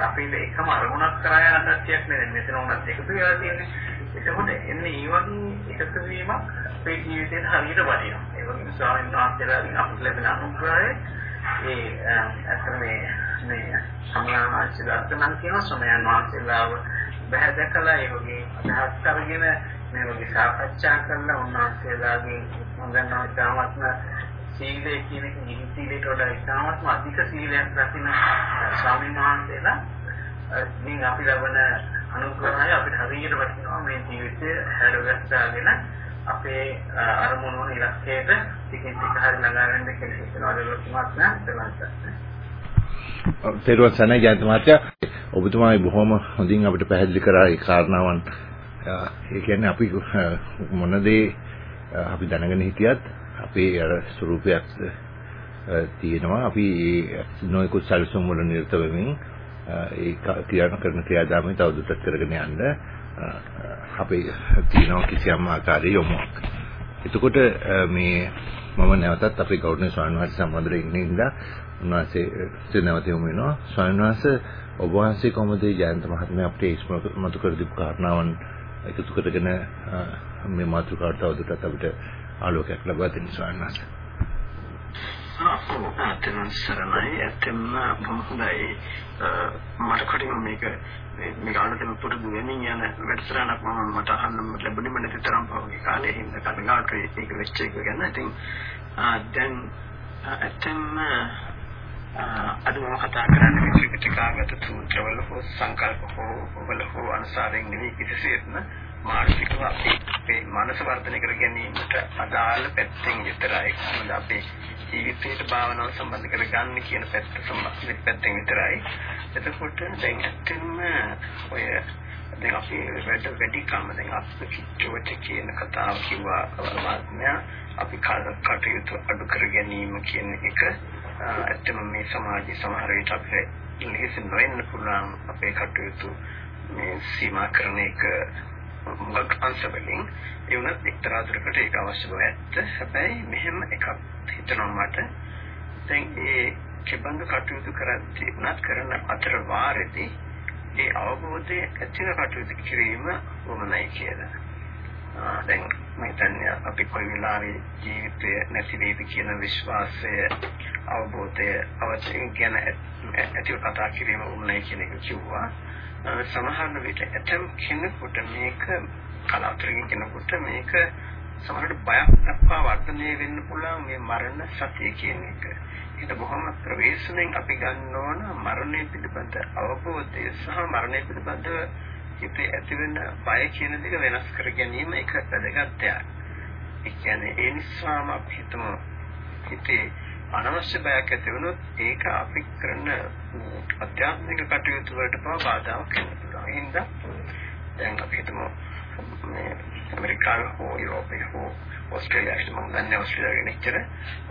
අපි එකම අරමුණක් කරා යන තත්ත්වයක් නෙවෙයි මෙතන උනත් එකතු වෙලා තියෙන්නේ. එතකොට එන්නේ ඒ වගේ එකතු වීමක් අපේ ජීවිතේට හරියට වදිනවා. ඒ වගේම ස්වාමීන් වහන්සේලාගෙන් අපිට ලැබෙන අනුග්‍රහය ඒ අතර මේ මේ සම්මානවාචිදාත් නම් කියන සමයන් වහන්සේලාව බහැ දැකලා ඒ වගේ අදහස් කරගෙන මේ වගේ සාකච්ඡා කරන උන්වහන්සේලාගෙන් හොඳනවා ඉතාමත්ම සීලය කියන එක නිහි සීලයට වඩා ඉතාමත්ම අධික සීලයක් රකින්න ස්වාමීන් වහන්සේලා ඉතින් අපි ලබන අනුග්‍රහය අපිට හරියට වටිනවා මේ ජීවිතය හැරගස්සාගෙන අපේ අරමුණු වල ඉලක්කයට ටිකින් ටික හරි ළඟාවෙන්න කියලා හිතනවා. ලොකුමත් නෑ තේරුවන් සනයි ජයන්ත මහත්තයා. ඔබතුමා බොහොම හොඳින් අපිට පැහැදිලි කරා ඒ කාරණාවන් ඒ කියන්නේ අපි මොන දේ අපි දැනගෙන හිටියත් අපේ අර ස්වරූපයක් තියෙනවා අපි නොයෙකුත් සැලසුම් වල නිරත වෙමින් ඒ ක්‍රියාන කරන ක්‍රියාදාමය තවදුරටත් කරගෙන යන්න අපේ තියෙනවා කිසියම් ආකාරයේ යොමුවක්. එතකොට මේ මම නැවතත් අපේ ගෞරවනීය ස්වාමීන් වහන්සේ සම්බන්ධව ඉන්නේ ඉඳලා උන්වහන්සේ නැවත යොමු වෙනවා. ස්වාමීන් වහන්සේ ඔබ වහන්සේ කොහොමද ජයන්ත මහත්මයා අපිට ඉස්මතු කර දීපු කාරණාවන් එකතු කරගෙන මේ මාතෘකාවට තවදුරටත් අපිට ආලෝකයක් ලබා දෙන්න ස්වාමීන් වහන්සේ. ආතන සරණයි ඇත්තම හොඳයි මට කටින් මේක මේක අනුතම පුරුදු වෙමින් යන වැඩසටහනක් මම මට අහන්න ලැබුණේ නැති තරම් පහුගිය කාලේ හින්දා කනගාටුයි ඒක වෙච්ච එක ගැන. ඉතින් දැන් ඇත්තම අද මම කතා කරන්නේ ත්‍රිපිටකාගත සූත්‍රවල හෝ සංකල්ප හෝ වල හෝ අනුසාරයෙන් නෙවෙයි කිසිසේත්ම මානසිකව අපේ මනස වර්ධනය කර ගැනීමට අදාළ පැත්තෙන් විතරයි. මොකද අපේ ජීවිතයට භාවනාව සම්බන්ධ කරගන්න කියන පැත්ත සම්බන්ධ පැත්තෙන් විතරයි. එතකොට දැන් ඇත්තම ඔය දැන් අපි වැඩ වැඩි කම දැන් අපි කිච්චුවට කියන කතාව කිව්වා වර්මාත්මයා අපි කටයුතු අඩු කර ගැනීම කියන එක ඇත්තම මේ සමාජයේ සමහර විට අපිට ලෙහෙසි නොවෙන්න පුළුවන් අපේ කටයුතු මේ සීමා කරන එක මොකක් අංශවලින් ඒ වුණත් එක්තරා දුරකට ඒක අවශ්‍ය බව ඇත්ත. හැබැයි මෙහෙම එකක් හිතනවා මට. දැන් ඒ කිබඳු කටයුතු කරද්දී උනත් කරන අතර වාරෙදී ඒ අවබෝධය ඇතිව කටයුතු කිරීම වමනයි කියලා. දැන් මම හිතන්නේ අපි කොයි වෙලාවෙ ජීවිතය නැති වේවි කියන විශ්වාසය අවබෝධය අවශ්‍යම ගැන ඇතිව කතා කිරීම වමනයි කියන එක කිව්වා. සමහර විට ඇතම් කෙනෙකුට මේක කලාතුරකින් කෙනෙකුට මේක සමහරට බයක් දක්වා වර්ධනය වෙන්න පුළුවන් මේ මරණ සතිය කියන එක. ඒක බොහොම ප්‍රවේශමෙන් අපි ගන්න ඕන මරණය පිළිබඳ අවබෝධය සහ මරණය පිළිබඳ හිතේ ඇතිවෙන බය කියන දෙක වෙනස් කර ගැනීම එක වැදගත් දෙයක්. ඒ කියන්නේ ඒ නිසාම අපි හිතමු හිතේ අනවශ්‍ය බයක් ඇති වුණොත් ඒක අපි කරන අධ්‍යාත්මික කටයුතු වලට පවා බාධාවක් වෙන්න පුළුවන්. ඒ හින්දා දැන් අපි හිතමු මේ ඇමරිකාව හෝ යුරෝපේ හෝ ඕස්ට්‍රේලියාවේ මම දන්නේ ඕස්ට්‍රේලියාවේ නෙච්චර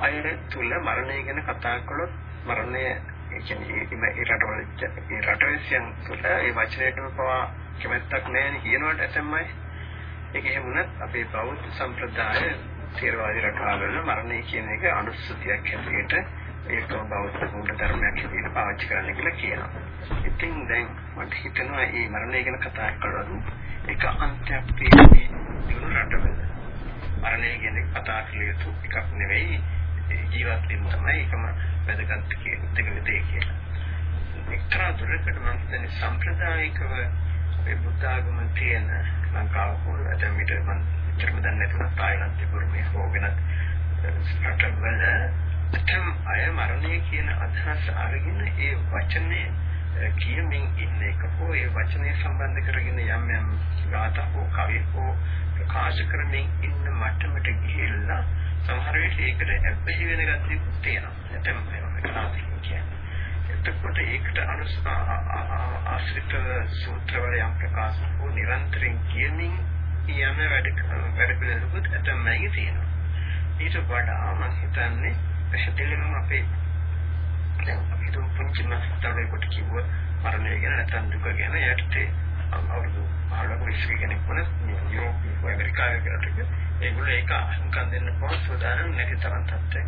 අය තුල මරණය ගැන කතා කළොත් මරණය ඒ කියන්නේ මේ රටවල ඒ රටවැසියන් තුල ඒ වචනයටම පවා කැමැත්තක් නැහැ කියනවට ඇතමයි ඒක එහෙම වුණත් අපේ බෞද්ධ සම්ප්‍රදාය තේරවාදී රටවල් මරණය කියන එක අනුස්සතියක් හැටියට ඒකම බෞද්ධ මූල ධර්මයක් හැටියට පාවිච්චි කරන්න කියලා කියනවා. ඉතින් දැන් මට හිතෙනවා මේ මරණය ගැන කතා කරද්දී එක අන්තයක් තියෙන්නේ රටවල. මරණය ගැන කතා කළ යුතු එකක් නෙවෙයි ජීවත් වීම තමයි එකම වැදගත් කියන දෙක දෙක කියලා. එක්තරා දුරකට මම හිතන්නේ සම්ප්‍රදායිකව අපේ බුද්ධ ආගම තියෙන ලංකාව හෝ දැන් මිට මම එච්චරම දන්නේ නැතුණා තායිලන්තේ බුරුමේ හෝ වෙනත් රටවල ඇතම් අය මරණය කියන අදහස අරගෙන ඒ වචනේ කියමින් ඉන්න එක හෝ ඒ වචනේ සම්බන්ධ කරගෙන යම් යම් ගාථා හෝ කවි හෝ ප්‍රකාශ කරමින් ඉන්න මට්ටමට ගිහිල්ලා සමහර විට ඒකට ඇබ්බැහි වෙන ගතියක් තියෙනවා. ඇතම් ඒවා කියන්නේ. එතකොට ඒකට අනුස ආශ්‍රිත සූත්‍රවල යම් ප්‍රකාශ වූ නිරන්තරයෙන් කියමින් යන වැඩ වැඩ පිළිවෙලකුත් ඇතැම්මයි තියෙනවා. ඊට වඩා මම හිතන්නේ පැහැදිලිවම අපේ දැන් අපි හිතමු පුංචි මාස්ටරෙකුට කිව්ව මරණය ගැන නැත්නම් දුක ගැන එයාට අවුරුදු 15 විශ්ව කෙනෙක් වුණ යුරෝපීය ඇමරිකාවේ කරට ඒගොල්ලෝ ඒක අහංකම් දෙන්න පුළුවන් සෝදානම් නැති තරම් තත්ත්වයක්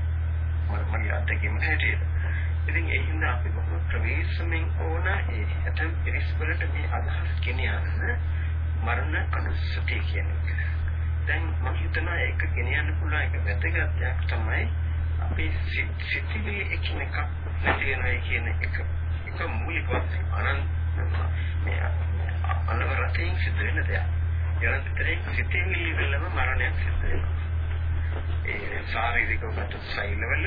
මම මගේ අත්දැකීම හැටියට. ඉතින් ඒ හින්දා අපි බොහොම ප්‍රවේශමෙන් ඕන ඒ ඇතම් පිරිස් වලට මේ අදහස් ගෙනියන්න මරණ අනුස්සතිය කියන එක. දැන් මම හිතනවා ඒක ගෙනියන්න පුළුවන් එක වැදගත් දෙයක් තමයි අපේ සිතිවිලි එකිනෙක නැති වෙනවා කියන එක එක මූලික වශයෙන් අනන්ත මේ අනවරතෙන් සිද්ධ වෙන දෙයක්. යනතරේ සිතිවිලි වලම මරණයක් සිද්ධ වෙනවා. ඒ ශාරීරිකව ගත සෛලවල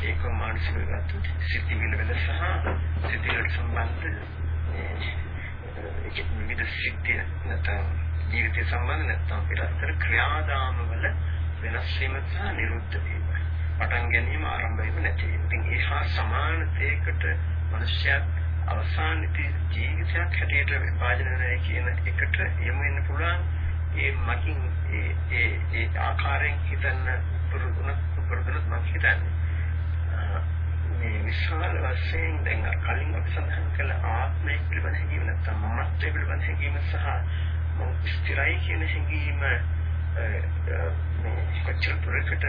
ඒක මානසිකව ගත සිතිවිලි වල සහ සිතිවිලි සම්බන්ධ ඒ විවිධ සිද්ධිය නැත්නම් ජීවිතය සම්බන්ධ නැත්නම් පිටතර ක්‍රියාදාම වල වෙනස් වීම සහ නිරුද්ධ වීම. පටන් ගැනීම ආරම්භ වීම නැති. ඉතින් ඒහා සමාන දෙයකට මනුෂ්‍යයත් අවසානයේ ජීවිතයක් හැටියට විභාජනය වෙනවා කියන එකට යමු වෙන්න පුළුවන්. ඒ මකින් ඒ ඒ ඒ ආකාරයෙන් හිතන්න පුරුදුන පුරුදුනත් මම හිතන්නේ. මේ විශාල වශයෙන් දැන් කලින් අපි සඳහන් කළ ආත්මය පිළිබඳ හැඟීම නැත්නම් මමත්වය පිළිබඳ හැඟීම සහ ස්ථිරයි කියන හැඟීම මේ කොච්චර දුරකට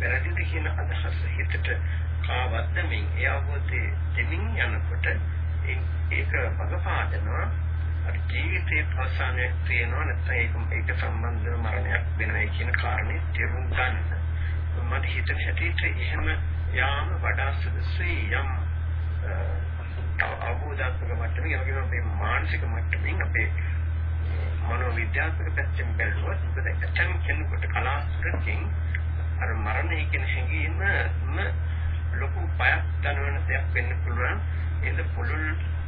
වැරදිද කියන අදහස හිතට කාවද්දමින් ඒ අවබෝධයේ දෙමින් යනකොට ඒක බගපාදනවා අර ජීවිතයේ අවසානයේ තියෙනවා නැත්නම් ඒක ඒක සම්බන්ධ මරණයක් වෙනවා කියන කාරණේ තේරුම් ගන්න. මට හිතෙන හැටියට එහෙම යාම වඩා සුදුසුයි යම් අවබෝධාත්මක මට්ටමින් ඒ වගේම අපේ මානසික මට්ටමින් අපේ මනෝවිද්‍යාත්මක පැත්තෙන් බැලුවොත් මොකද ඇතම් කෙනෙකුට කලාතුරකින් අර මරණය කියන හැඟීම ලොකු බයක් දනවන දෙයක් වෙන්න පුළුවන්. එඳ පුළුල්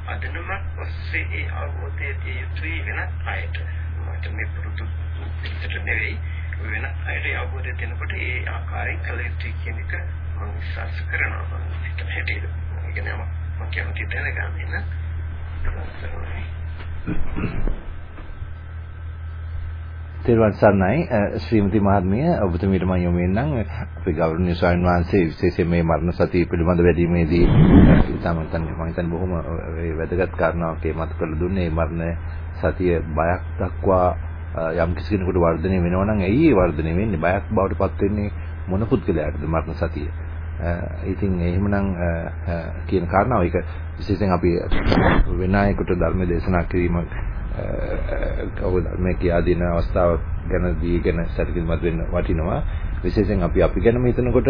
අදනමක් ඔස්සේ ඒ අවබෝධයේ තිය යුතුයි වෙනත් අයට. මට මේ පුරුදු පිටට නෙවෙයි වෙනත් අයට අවබෝධය දෙනකොට ඒ ආකාරයෙන් කළ යුතුයි කියන එක මම විශ්වාස කරනවා. මම හිතන හැටියට. ඒ කියන්නේ මම කැමති දැනගන්න නේද? තෙරුවන් සරණයි ශ්‍රීමති මහත්මිය ඔබතුමීට මම යොමු වෙන්නම් අපේ ගෞරවනීය ස්වාමීන් වහන්සේ විශේෂයෙන් මේ මරණ සතිය පිළිබඳ වැඩිීමේදී ඉතාම තන්නේ මම හිතන්නේ බොහොම වැදගත් කාරණාවක් ඒ මත කළ දුන්නේ මරණ සතිය බයක් දක්වා යම් කිසි කෙනෙකුට වර්ධනය වෙනවා නම් ඇයි ඒ වර්ධනය වෙන්නේ බයක් බවට පත් වෙන්නේ මොන පුද්ගලයාටද මරණ සතිය ඉතින් එහෙමනම් කියන කාරණාව ඒක විශේෂයෙන් අපි වෙන අයෙකුට ධර්ම දේශනා කිරීම කවුද මේ කියා දෙන අවස්ථාව ගැන දීගෙන සැලකිලිමත් වෙන්න වටිනවා. විශේෂයෙන් අපි අපි ගැනම හිතනකොට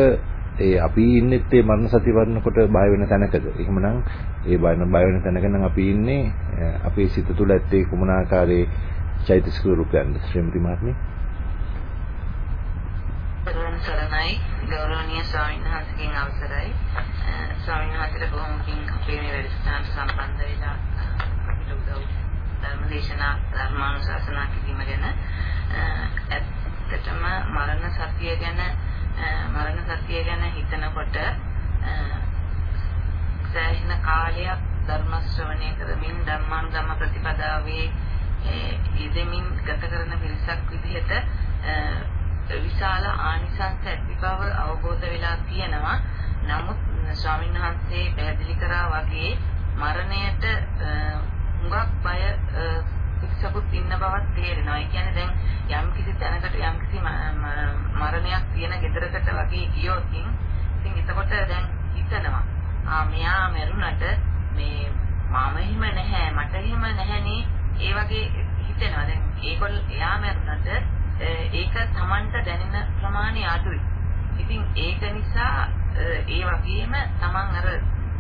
ඒ අපි ඉන්නෙත් ඒ මරණ සති වරනකොට බය වෙන තැනකද? එහෙමනම් ඒ බය බය වෙන තැනක නම් අපි ඉන්නේ අපේ සිත තුළ ඇත්තේ කුමන ආකාරයේ චෛතසික රූපයන්ද? ශ්‍රීමති මහත්මිය පෙරවන් සරණයි. ගෞරවනීය ස්වාමීන් වහන්සේගෙන් අවසරයි. ස්වාමීන් වහන්සේට බොහොම පිං අපේ මේ වැඩසටහනට සම්බන්ධ වෙලා අපිට උදව් ධර්මදේශනා ධර්මානුශාසනා කිරීම ගැන ඇත්තටම මරණ සතිය ගැන මරණ සතිය ගැන හිතනකොට සෑහෙන කාලයක් ධර්ම ශ්‍රවණය කරමින් ධම්මානුගම ප්‍රතිපදාවේ යෙදෙමින් ගත කරන පිරිසක් විදිහට විශාල ආනිසංස ඇති බව අවබෝධ වෙලා තියෙනවා. නමුත් ස්වාමීන් වහන්සේ පැහැදිලි කරා වගේ මරණයට හුඟක් බය පිටසකුත් ඉන්න බවක් තේරෙනවා. ඒ කියන්නේ දැන් යම් කිසි තැනකට යම් කිසි මරණයක් තියෙන ගෙදරකට වගේ ගියොත් ඉතින් එතකොට දැන් හිතනවා ආ මෙයා මරුණට මේ මම එහෙම නැහැ මට එහෙම නැහැනේ ඒ වගේ හිතෙනවා. දැන් ඒගොල්ල එයා මරුණට ඒක Tamanට දැනෙන ප්‍රමාණය අඩුයි. ඉතින් ඒක නිසා ඒ වගේම Taman අර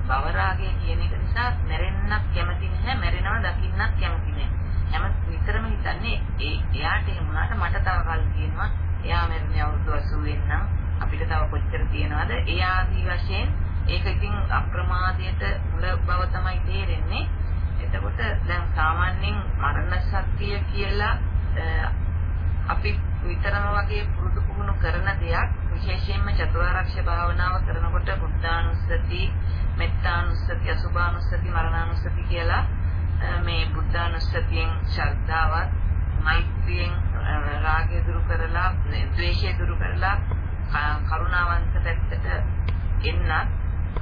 බවරාගය කියන එක නිසා මැරෙන්නක් කැමති නැහැ මැරෙනවා දකින්නක් කැමති නැහැ. හැම විතරම හිතන්නේ ඒ එයාට එහෙම වුණාට මට තව කල් තියෙනවා. එයා මැරුණේ අවුරුදු 80 වෙනනම් අපිට තව කොච්චර තියෙනවද? ඒ ආදී වශයෙන් ඒක ඉතින් අප්‍රමාදයට මුල බව තමයි තේරෙන්නේ. එතකොට දැන් සාමාන්‍යයෙන් මරණ සත්‍ය කියලා අපි විතරම වගේ පුරුදු පුහුණු කරන දෙයක් විශේෂයෙන්ම චතුරාර්ය භාවනාව කරනකොට බුද්ධානුස්සති මෙත්තානුස්සති අසුභානුස්සති මරණානුස්සති කියලා මේ බුද්ධානුස්සතියෙන් ශ්‍රද්ධාවත් මෛත්‍රියෙන් රාගය දුරු කරලා ද්වේෂය දුරු කරලා කරුණාවන්ත පැත්තට එන්නත්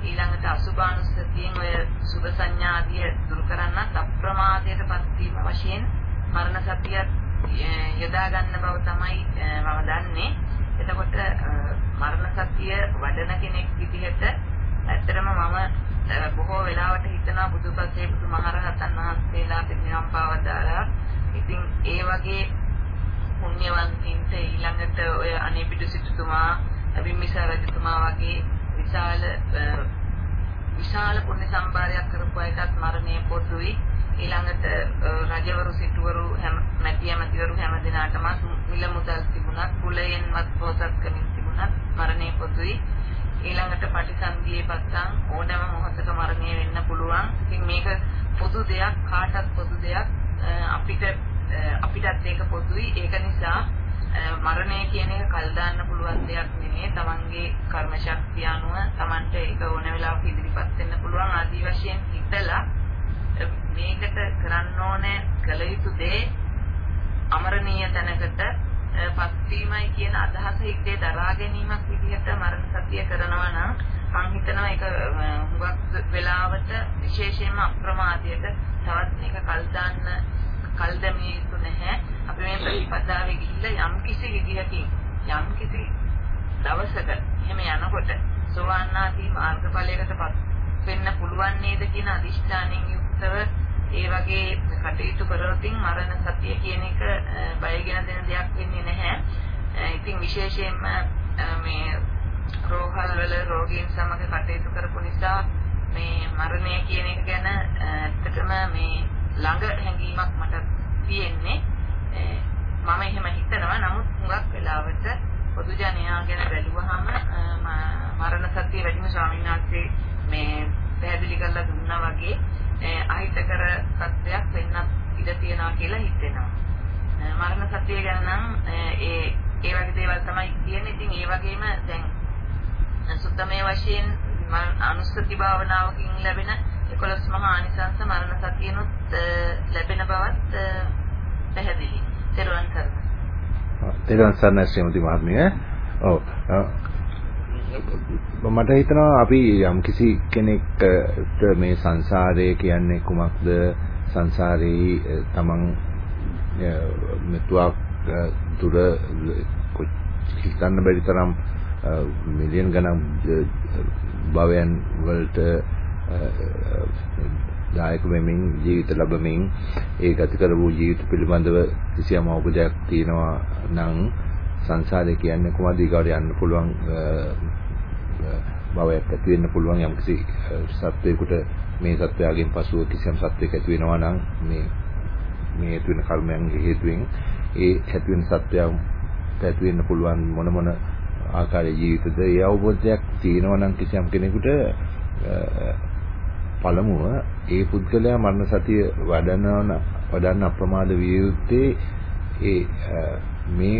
ඊළඟට අසුභානුස්සතියෙන් ඔය සුභ සංඥා ආදිය දුරු කරන්නත් අප්‍රමාදයටපත් වීම වශයෙන් මරණ සතිය යොදා ගන්න බව තමයි මම දන්නේ. එතකොට මරණ සතිය වඩන කෙනෙක් විදිහට ඇත්තටම මම බොහෝ වෙලාවට හිතනවා බුදුපසේ බුදුමහරහතන් වහන්සේලා පිරිනිවන් පාවදාලා ඉතින් ඒ වගේ පුණ්‍යවන්තින්ට ඊළඟට ඔය අනේපිඩු සිටුතුමා බිම්බිසාර රජතුමා වගේ විශාල විශාල පුණ්‍ය සම්භාරයක් කරපු අයටත් මරණය පොදුයි ඊළඟට රජවරු සිටුවරු හැම මැටි ඇමතිවරු හැම දිනාටම මිල මුදල් තිබුණත් කුලයෙන්වත් පොසත්කමින් තිබුණත් මරණය පොදුයි ඊළඟට පටිසන්ධියේ පස්සන් ඕනෑම මොහොතක මරණය වෙන්න පුළුවන්. ඉතින් මේක පොදු දෙයක් කාටත් පොදු දෙයක් අපිට අපිටත් ඒක පොදුයි. ඒක නිසා මරණය කියන එක කල් දාන්න පුළුවන් දෙයක් නෙමෙයි. Tamange කර්ම ශක්තිය අනුව Tamanට ඒක ඕන වෙලාවක ඉදිරිපත් වෙන්න පුළුවන් ආදී වශයෙන් හිතලා මේකට කරන්න ඕනේ කළ යුතු දේ අමරණීය තැනකට පත්වීමයි කියන අදහස හිතේ දරා ගැනීමක් විදිහට මරණ සතිය කරනවා නම් මම හිතනවා ඒක හුඟක් වෙලාවට විශේෂයෙන්ම අප්‍රමාදයට තවත් මේක කල් දාන්න කල් දැමිය යුතු නැහැ. අපි මේ ප්‍රතිපදාවේ ගිහිල්ලා යම් කිසි විදිහකින් යම් කිසි දවසක එහෙම යනකොට සෝවාන් ආදී මාර්ගඵලයකටපත් වෙන්න පුළුවන් නේද කියන අදිෂ්ඨානයෙන් යුක්තව ඒ වගේ කටයුතු කරොතින් මරණ සතිය කියන එක බයගෙන දෙන දෙයක් වෙන්නේ නැහැ. ඉතින් විශේෂයෙන්ම මේ රෝහල් වල රෝගීන් සමග කටයුතු කරපු නිසා මේ මරණය කියන එක ගැන ඇත්තටම මේ ළඟ හැඟීමක් මට තියෙන්නේ මම එහෙම හිතනවා නමුත් හුඟක් වෙලාවට පොදු ජනයා ගැන බැලුවහම මරණ සතිය වැඩිම ස්වාමීන් වහන්සේ මේ පැහැදිලි කරලා දුන්නා වගේ අහිතකර සත්‍යයක් වෙන්නත් ඉඩ තියෙනවා කියලා හිතෙනවා. මරණ සතිය ගැන නම් ඒ ඒ වගේ දේවල් තමයි කියන්නේ. ඉතින් ඒ වගේම දැන් සුත්තමේ වශයෙන් අනුස්සති භාවනාවකින් ලැබෙන 11 මහා ආනිසංස මරණ සතියනොත් ලැබෙන බවත් පැහැදිලි. තෙරුවන් සරණයි. තෙරුවන් සරණයි ශ්‍රීමති මහත්මිය. ඔව්. මට හිතෙනවා අපි යම්කිසි කෙනෙක්ට මේ සංසාරය කියන්නේ කුමක්ද? සංසාරේ තමන් මෙතුවක් දුර හිතන්න බැරි තරම් මිලියන් ගණන් භවයන් වලට දායක වෙමින් ජීවිත ලැබමින් ඒ ගත කරපු ජීවිත පිළිබඳව කිසියම් අවබෝධයක් තියෙනවා නම් සංසාරය කියන්නේ කොහොමද ඊගාට යන්න පුළුවන් භවයක් ඇති වෙන්න පුළුවන් යම්කිසි සත්වයකට මේ සත්වයාගෙන් පසුව කිසියම් සත්වයක ඇති වෙනවා නම් මේ මේ ඇති වෙන කර්මයන්ගේ හේතුවෙන් ඒ ඇති වෙන සත්වයන් ඇති වෙන්න පුළුවන් මොන මොන ආකාරයේ ජීවිතද ඒ අවබෝධයක් තියෙනවා නම් කිසියම් කෙනෙකුට පළමුව ඒ පුද්ගලයා මරණ සතිය වඩනවන වඩන්න අප්‍රමාද විය යුත්තේ ඒ මේ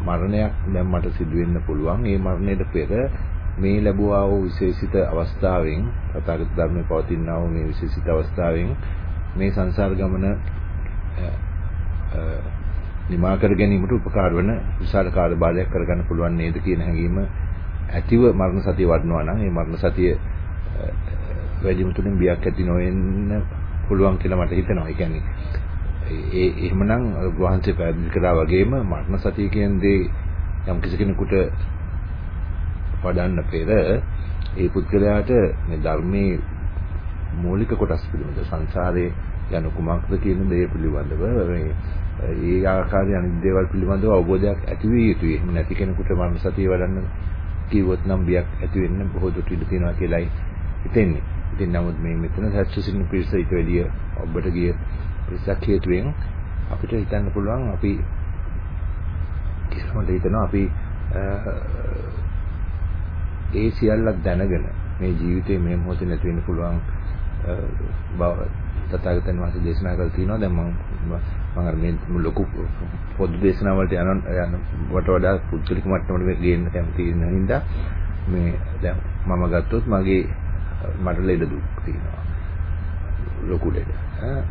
මරණයක් දැන් මට සිදු වෙන්න පුළුවන්. ඒ මරණයට පෙර මේ ලැබුවා වූ විශේෂිත අවස්ථාවෙන් තථාගත ධර්මයේ පවතිනා වූ මේ විශේෂිත අවස්ථාවෙන් මේ සංසාර ගමන නිමා කර ගැනීමට උපකාර වන විශාල කාර්යභාරයක් කරගන්න පුළුවන් නේද කියන හැඟීම ඇතිව මරණ සතිය වඩනවා නම් ඒ මරණ සතිය වැඩිම තුලින් බියක් ඇති නොවෙන්න පුළුවන් කියලා මට හිතෙනවා. ඒ කියන්නේ ඒ එහෙමනම් වහන්සේ පැහැදිලි කළා වගේම මරණ සතිය කියන දේ යම් කිසි කෙනෙකුට වඩන්න පෙර ඒ පුද්ගලයාට මේ ධර්මයේ මූලික කොටස් පිළිබඳ සංසාරයේ යන කුමක්ද කියන දේ පිළිබඳව මේ ඒ ආකාරයේ අනිත් දේවල් පිළිබඳව අවබෝධයක් ඇති විය යුතුයි. එහෙම නැති කෙනෙකුට මරණ සතිය වඩන්න කිව්වොත් නම් බියක් ඇති වෙන්න බොහෝ දුරට ඉඩ තියෙනවා කියලායි හිතෙන්නේ. ඉතින් නමුත් මේ මෙතන සත්‍ය සින්න පිරිස ඊට වැඩිය ඔබට ගිය පිරිසක් හේතුවෙන් අපිට හිතන්න පුළුවන් අපි කිසිමකට හිතනවා අපි ඒ සියල්ලක් දැනගෙන මේ ජීවිතේ මේ මොහොතේ නැති වෙන්න පුළුවන් බව තථාගතයන් වහන්සේ දේශනා කරලා තියෙනවා දැන් මම මම අර මේ ලොකු පොදු දේශනා වලට යන යන වට වඩා පුද්ගලික මට්ටමට ගේන්න කැමති වෙන හින්දා මේ දැන් මම ගත්තොත් මගේ මට ලෙඩ දුක් තියෙනවා. ලොකු ලෙඩ.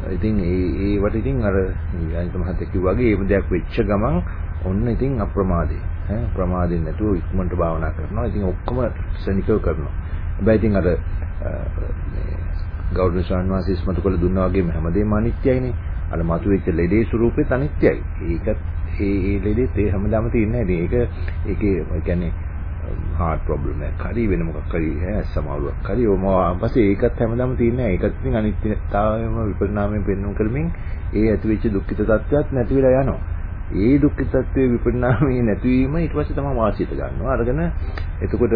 ඉතින් ඒ ඒවට ඉතින් අර අනිත් මහත්තයා කිව්වා වගේ මේ දෙයක් වෙච්ච ගමන් ඔන්න ඉතින් අප්‍රමාදේ. ඈ ප්‍රමාදෙන් නැතුව ඉක්මනට භාවනා කරනවා. ඉතින් ඔක්කොම ශනිකව කරනවා. හැබැයි ඉතින් අර මේ ගෞරව ස්වාමීන් වහන්සේ ඉස්මතු කළ දුන්නා වගේම හැමදේම අනිත්‍යයිනේ. අර මතුවෙච්ච ලෙඩේ ස්වරූපෙත් අනිත්‍යයි. ඒකත් ඒ ඒ ලෙඩේත් ඒ හැමදාම තියෙන්නේ නැහැ. ඒක ඒකේ ඒ කියන්නේ heart problem එකක් හරි වෙන මොකක් හරි ඈ සමාවුවක් හරි ඔම ඊපස්සේ ඒකත් හැමදාම තියෙන්නේ ඒකත් ඉතින් අනිත්‍යතාවයම විපරිණාමයෙන් පෙන්වු කරමින් ඒ ඇතිවෙච්ච දුක්ඛිත තත්ත්වයක් නැති වෙලා යනවා. ඒ දුක්ඛිත තත්ත්වයේ විපරිණාමයේ නැතිවීම ඊට පස්සේ තමයි වාසියට ගන්නවා. අරගෙන එතකොට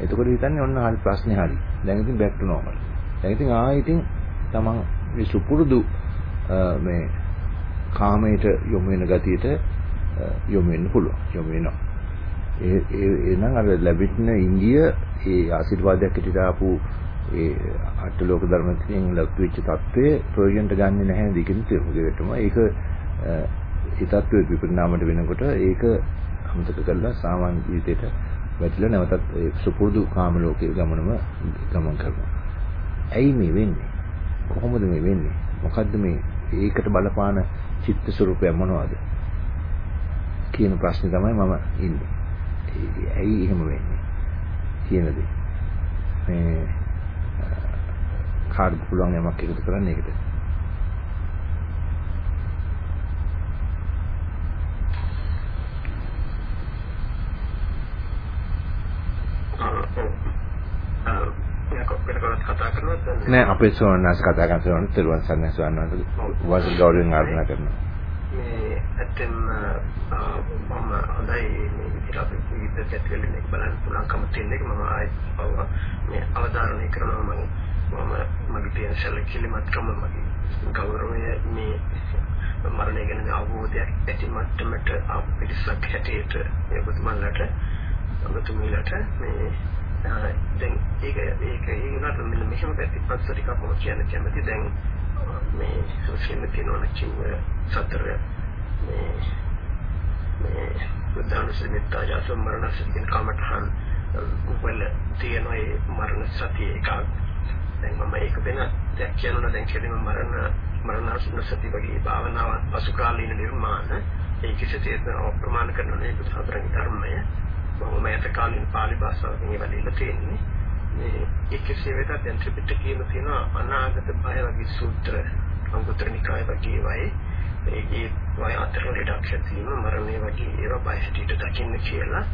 එතකොට හිතන්නේ ඔන්න හරි ප්‍රශ්නේ හරි. දැන් ඉතින් back to normal. දැන් ඉතින් ආයෙ ඉතින් තමන් මේ සුපුරුදු මේ කාමයට යොමු වෙන ගතියට යොමු වෙන්න පුළුවන්. යොමු වෙනවා. ඒ එනම් අර ලැබෙන්න ඉන්දිය ඒ ආශිර්වාදයක් ඇටියට ආපු ඒ අටලෝක ධර්මයෙන් ලක්තු වෙච්ච தત્ත්වය ප්‍රයෝජනට ගන්නෙ නැහැ දෙකින් තිරුගෙටම ඒක ඒ தત્ත්වයේ විපරිණාමයට වෙනකොට ඒක අමතක කරලා සාමාන්‍ය ජීවිතයට වැටිලා නැවතත් ඒ සුපුරුදු කාම ලෝකයේ ගමනම ගමන් කරනවා. ඇයි මේ වෙන්නේ? කොහොමද මේ වෙන්නේ? මොකද්ද මේ ඒකට බලපාන චිත්ත ස්වરૂපය මොනවද? කියන ප්‍රශ්නේ තමයි මම ඉන්නේ. ඇයි එහෙම වෙන්නේ කියන දේ. මේ කාර්ඩ් පුළුවන් යමක් එකතු කරන්න ඒකට. නෑ අපේ සෝනනාස් කතා කරන සෝනන තෙරුවන් සෝනනාස් වාස ගෞරවයෙන් ආරාධනා කරනවා. මේ ඇත්තෙන්ම මම හොඳයි මේ විදිහට අපි විවිධ පැතිවලින් එක බලන්න පුළුවන්කම තියෙන එක මම ආයෙත් මේ අවධාරණය කරනවා. මම මම මගේ තියෙන සැලකිලිමත්කම මගේ ගෞරවය මේ මරණය ගැන අවබෝධයක් ඇති මට්ටමට අප පිරිසක් හැටියට මේ බුදුමන්ලට ඔබතුමීලට මේ දැන් ඒක ඒක ඒ වුණාට මෙන්න මෙහෙම පැතිපත්ස ටිකක් මම කියන්න කැමති දැන් මේ සෝෂියල් තියෙනවා කිව්ව සතර. මේ මේ බුද්ධානුස්සතිය ජාසම් මරණ සතිය කමඨහන් වල තියෙන ඒ මරණ සතිය එකක්. දැන් මම ඒක වෙන දෙයක් කියනවා දැන් කියන්නේ මරණ මරණාසන්නසති වගේ භාවනාව පසු කාලීන නිර්මාණ. ඒ කිසිසේත් අප්‍රමාණ කරන මේ බුදුහතරගේ ධර්මය. මම මේත කාලින් පාලි භාෂාවෙන් ඒවා දීලා තියෙන්නේ. මේ එක්කසේ වෙතත් දැන් ත්‍රිපිටකයේම තියෙන අනාගත බය වගේ සූත්‍ර අංගුත්තර නිකාය වගේ වයි ඒකේ වය අතර ලෙඩක් තියෙන මරණය වගේ ඒවා බය හිටිට දකින්න කියලා.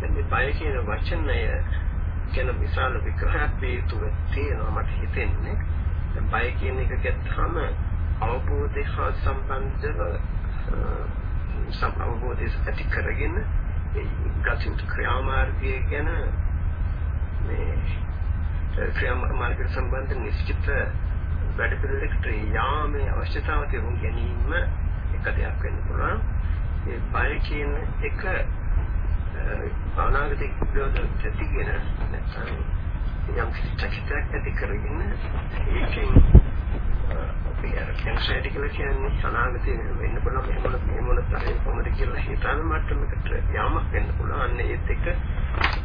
දැන් මේ බය කියන වචනය කියන විශාල විග්‍රහයක් පිටුව තියෙනවා මට හිතෙන්නේ. දැන් බය කියන එක ගත්තාම අවබෝධය හා සම්බන්ධව සම් අවබෝධය ඇති කරගෙන ගතියුතු ක්‍රියාමාර්ගය ගැන මේ ක්‍රියාමාර්ග සම්බන්ධ නිශ්චිත වැඩ පිළිවෙලකට යාමේ අවශ්‍යතාව තේරුම් ගැනීම එක දෙයක් වෙන්න පුළුවන්. ඒ බය කියන එක අනාගතයේ පිළිවෙල ඇතිගෙන නැත්නම් යම් කිසි චකිතයක් ඇති කරගෙන ඒකෙන් අපි අර කැන්සරටි කියලා කියන්නේ අනාගතේ වෙන්න පුළුවන් මෙහෙම මෙහෙම තරේ කොහොමද කියලා හිතන මට්ටමකට යාමක් වෙන්න පුළුවන්. අන්න ඒත් එක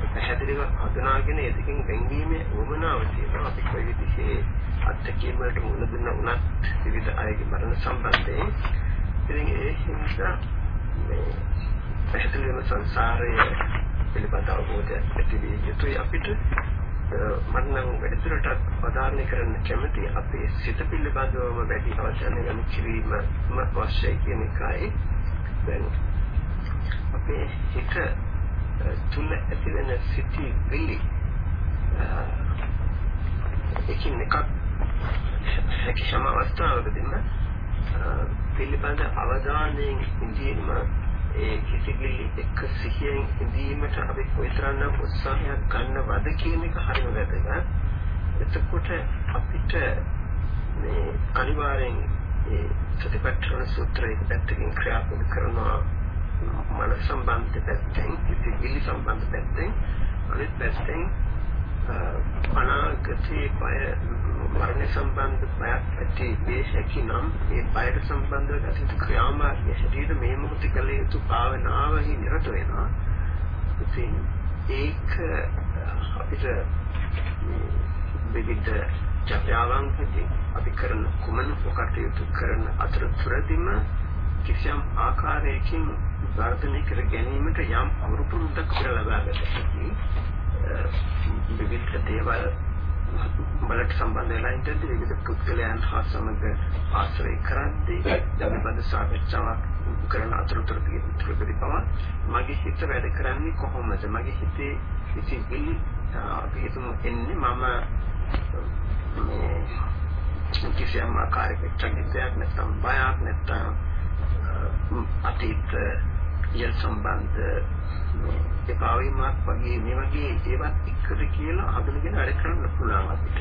පැහැදිලිව හඳුනාගෙන ඒ දෙකෙන් වෙන්වීමේ උවමනාව තියෙනවා. අපි කොයි විදිහේ අත්දැකීම් වලට මුහුණ දුන්න උනත් විවිධ අයගේ මරණ සම්බන්ධයෙන්. ඉතින් ඒ හින්දා මේ පැහැදිලිවම සංසාරයේ පිළිබඳ අවබෝධයක් ඇති විය යුතුයි. අපිට මම නම් වැඩිදුරටත් අවධාරණය කරන්න කැමති අපේ සිත පිළිබඳවම වැඩි අවධානය යොමු කිරීම අවශ්‍යයි කියන එකයි. දැන් අපේ හිත තුල ඇති වෙන සිටි විලි එකින් එකක් හැකි සම අවස්ථාවකදීම පිළිබඳ අවධානයෙන් ඉඳීම ඒ කිසිගිලි එක්ක සිහියෙන් ඉඳීමට අපි කොයිතරම්නම් උත්සාහයක් ගන්නවද කියන එක හරිම වැදගත්. එතකොට අපිට මේ අනිවාර්යෙන් ඒ සතිපට්ඨාන සූත්‍රයේ පැත්තකින් ක්‍රියාත්මක කරනවා මනස සම්බන්ධ පැත්තෙන් කිසිගිලි සම්බන්ධ පැත්තෙන් අනිත් පැත්තෙන් අනාගතයේ බය මරණ සම්බන්ධ බයක් ඇති වේ හැකි නම් ඒ බයට සම්බන්ධව ගත ක්‍රියාමාර්ගය හැටියට මේ මොහොතේ කළ යුතු භාවනාවෙහි නිරත වෙනවා. ඉතින් ඒක අපිට විවිධ ජප්‍යාවන්කදී අපි කරන කුමන කටයුතු කරන අතරතුරදීම කිසියම් ආකාරයකින් වර්ධනය කර ගැනීමට යම් අවුරුද්දක් කියලා ලබා ගන්න විවිධ දේවල් බලට සම්බන්ධ වෙලා ඉඳි විවිධ පුද්ගලයන් හා සමග ආශ්‍රය කරද්දී ධර්මපද සාකච්ඡාවක් කරන අතරතුරදී තුරදී පවා මගේ හිත වැඩ කරන්නේ කොහොමද? මගේ හිතේ ඉතින් අපි හිතමු එන්නේ මම කිසියම් ආකාරයකට චකිතයක් නැත්නම් බයක් නැත්නම් අතීත ය සම්බන්ධ එපා වීමක් වගේ මේ වගේ ඒවත් එක්කද කියලා හඳුනගෙන වැඩ කරන්න පුළුවන් අපිට.